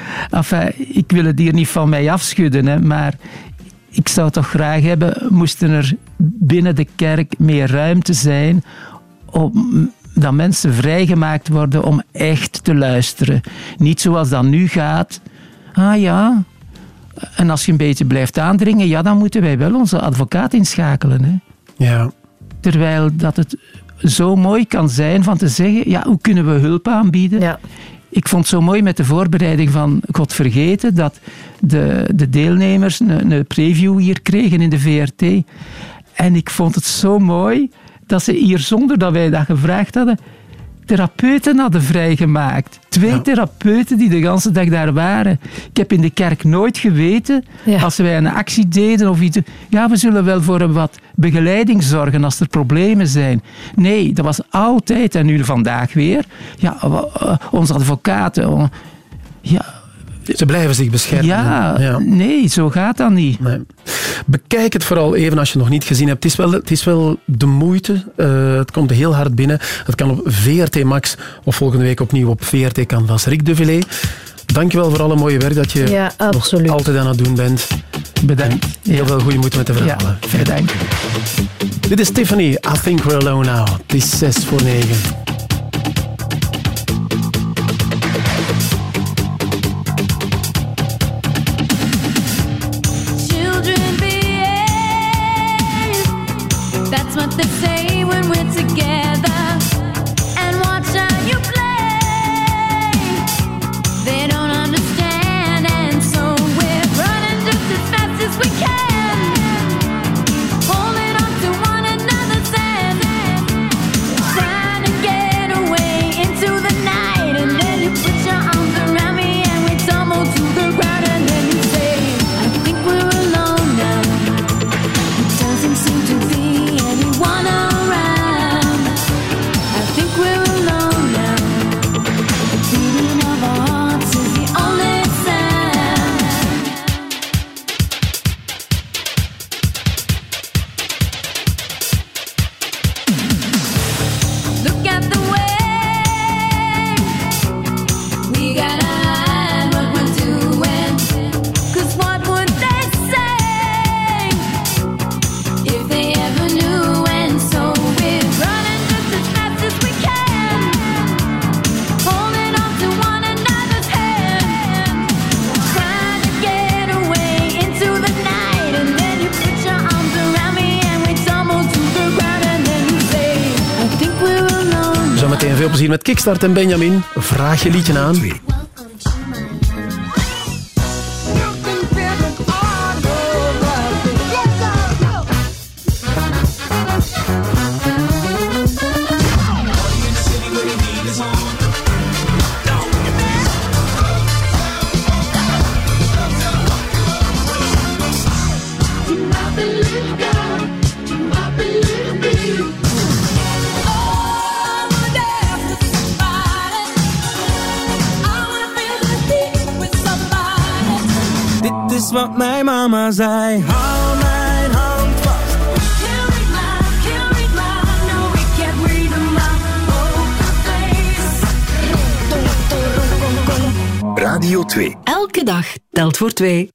ik wil het hier niet van mij afschudden. Hè, maar ik zou toch graag hebben, moesten er binnen de kerk meer ruimte zijn om dat mensen vrijgemaakt worden om echt te luisteren. Niet zoals dat nu gaat. Ah ja, en als je een beetje blijft aandringen, ja, dan moeten wij wel onze advocaat inschakelen. Hè. Ja. Terwijl dat het zo mooi kan zijn van te zeggen, ja, hoe kunnen we hulp aanbieden? Ja. Ik vond het zo mooi met de voorbereiding van God Vergeten dat de, de deelnemers een, een preview hier kregen in de VRT. En ik vond het zo mooi dat ze hier, zonder dat wij dat gevraagd hadden, therapeuten hadden vrijgemaakt. Twee therapeuten die de hele dag daar waren. Ik heb in de kerk nooit geweten, als wij een actie deden of iets... Ja, we zullen wel voor een wat begeleiding zorgen als er problemen zijn. Nee, dat was altijd, en nu vandaag weer, ja, eh, onze advocaten... Ja, ze blijven zich beschermen. Ja, nee, zo gaat dat niet. Nee. Bekijk het vooral even als je het nog niet gezien hebt. Het is wel, het is wel de moeite. Uh, het komt heel hard binnen. Het kan op VRT Max of volgende week opnieuw op VRT Canvas. Rick de Villet, dankjewel voor alle mooie werk dat je ja, nog altijd aan het doen bent. Bedankt. heel veel goede moeite met de verhalen. Ja, bedankt. Dit is Tiffany. I think we're alone now. Het is 6 voor 9. Met Kickstart en Benjamin. Vraag je liedje aan. Mama zei. Hou mijn hand vast. Radio 2. Elke dag telt voor twee.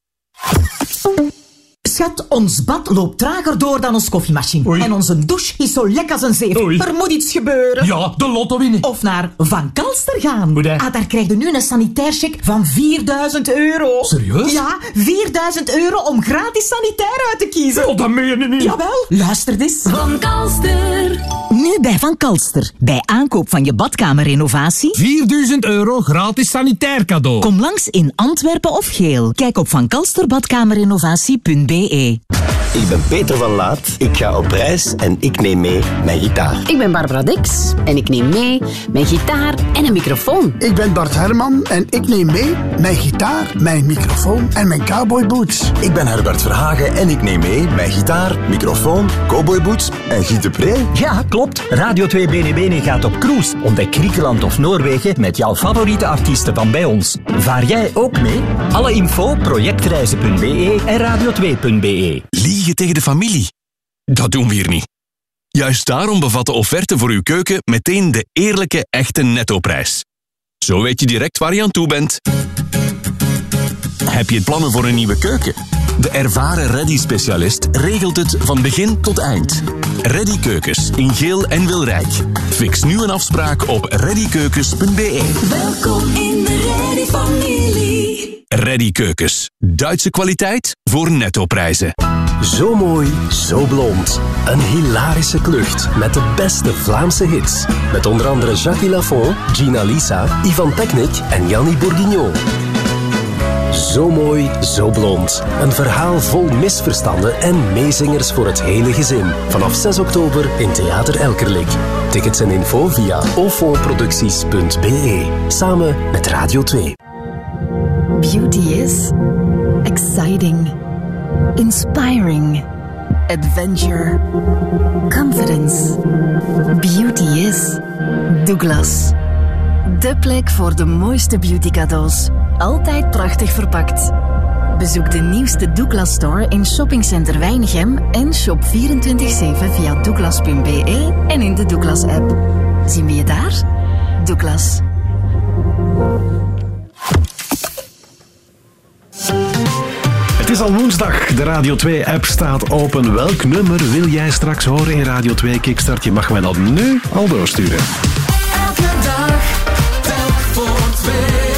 Schat, ons bad loopt trager door dan ons koffiemachine. En onze douche is zo lek als een zeef. Er moet iets gebeuren. Ja, de lotto winnen. Of naar Van Kalster gaan. Hoe? Ah, daar krijg je nu een sanitair check van 4000 euro. Serieus? Ja, 4000 euro om gratis sanitair uit te kiezen. Oh, dat meen je niet. Jawel, luister eens. Van Kalster. Nu bij Van Kalster. Bij aankoop van je badkamerrenovatie. 4000 euro gratis sanitair cadeau. Kom langs in Antwerpen of Geel. Kijk op vankalsterbadkamerrenovatie.be. Ik ben Peter van Laat, ik ga op reis en ik neem mee mijn gitaar. Ik ben Barbara Dix en ik neem mee mijn gitaar en een microfoon. Ik ben Bart Herman en ik neem mee mijn gitaar, mijn microfoon en mijn cowboyboots. Ik ben Herbert Verhagen en ik neem mee mijn gitaar, microfoon, cowboyboots en Pre. Ja, klopt. Radio 2 BNB gaat op cruise. Ontdek Griekenland of Noorwegen met jouw favoriete artiesten van bij ons. Vaar jij ook mee? Alle info projectreizen.be en radio2.be. Liegen tegen de familie. Dat doen we hier niet. Juist daarom bevat de offerte voor uw keuken meteen de eerlijke, echte nettoprijs. Zo weet je direct waar je aan toe bent. Heb je plannen voor een nieuwe keuken? De ervaren Ready-specialist regelt het van begin tot eind. Ready Keukens in Geel en Wilrijk. Fix nu een afspraak op readykeukens.be. Welkom in de Reddy-familie. Ready Keukens. Duitse kwaliteit voor nettoprijzen. Zo mooi, zo blond. Een hilarische klucht met de beste Vlaamse hits. Met onder andere Jacques Lafont, Gina Lisa, Ivan Teknik en Jannie Bourguignon. Zo mooi, zo blond. Een verhaal vol misverstanden en meezingers voor het hele gezin. Vanaf 6 oktober in Theater Elkerlijk. Tickets en info via ofonproducties.be. Samen met Radio 2. Beauty is exciting, inspiring, adventure, confidence. Beauty is Douglas. De plek voor de mooiste beauty cadeaus. Altijd prachtig verpakt. Bezoek de nieuwste Douglas Store in Shoppingcenter Weinigem en shop 24-7 via douglas.be en in de Douglas app. Zien we je daar? Douglas. Het is al woensdag. De Radio 2-app staat open. Welk nummer wil jij straks horen in Radio 2 Kickstart? Je mag mij dat nu al doorsturen. Elke dag, telk voor twee.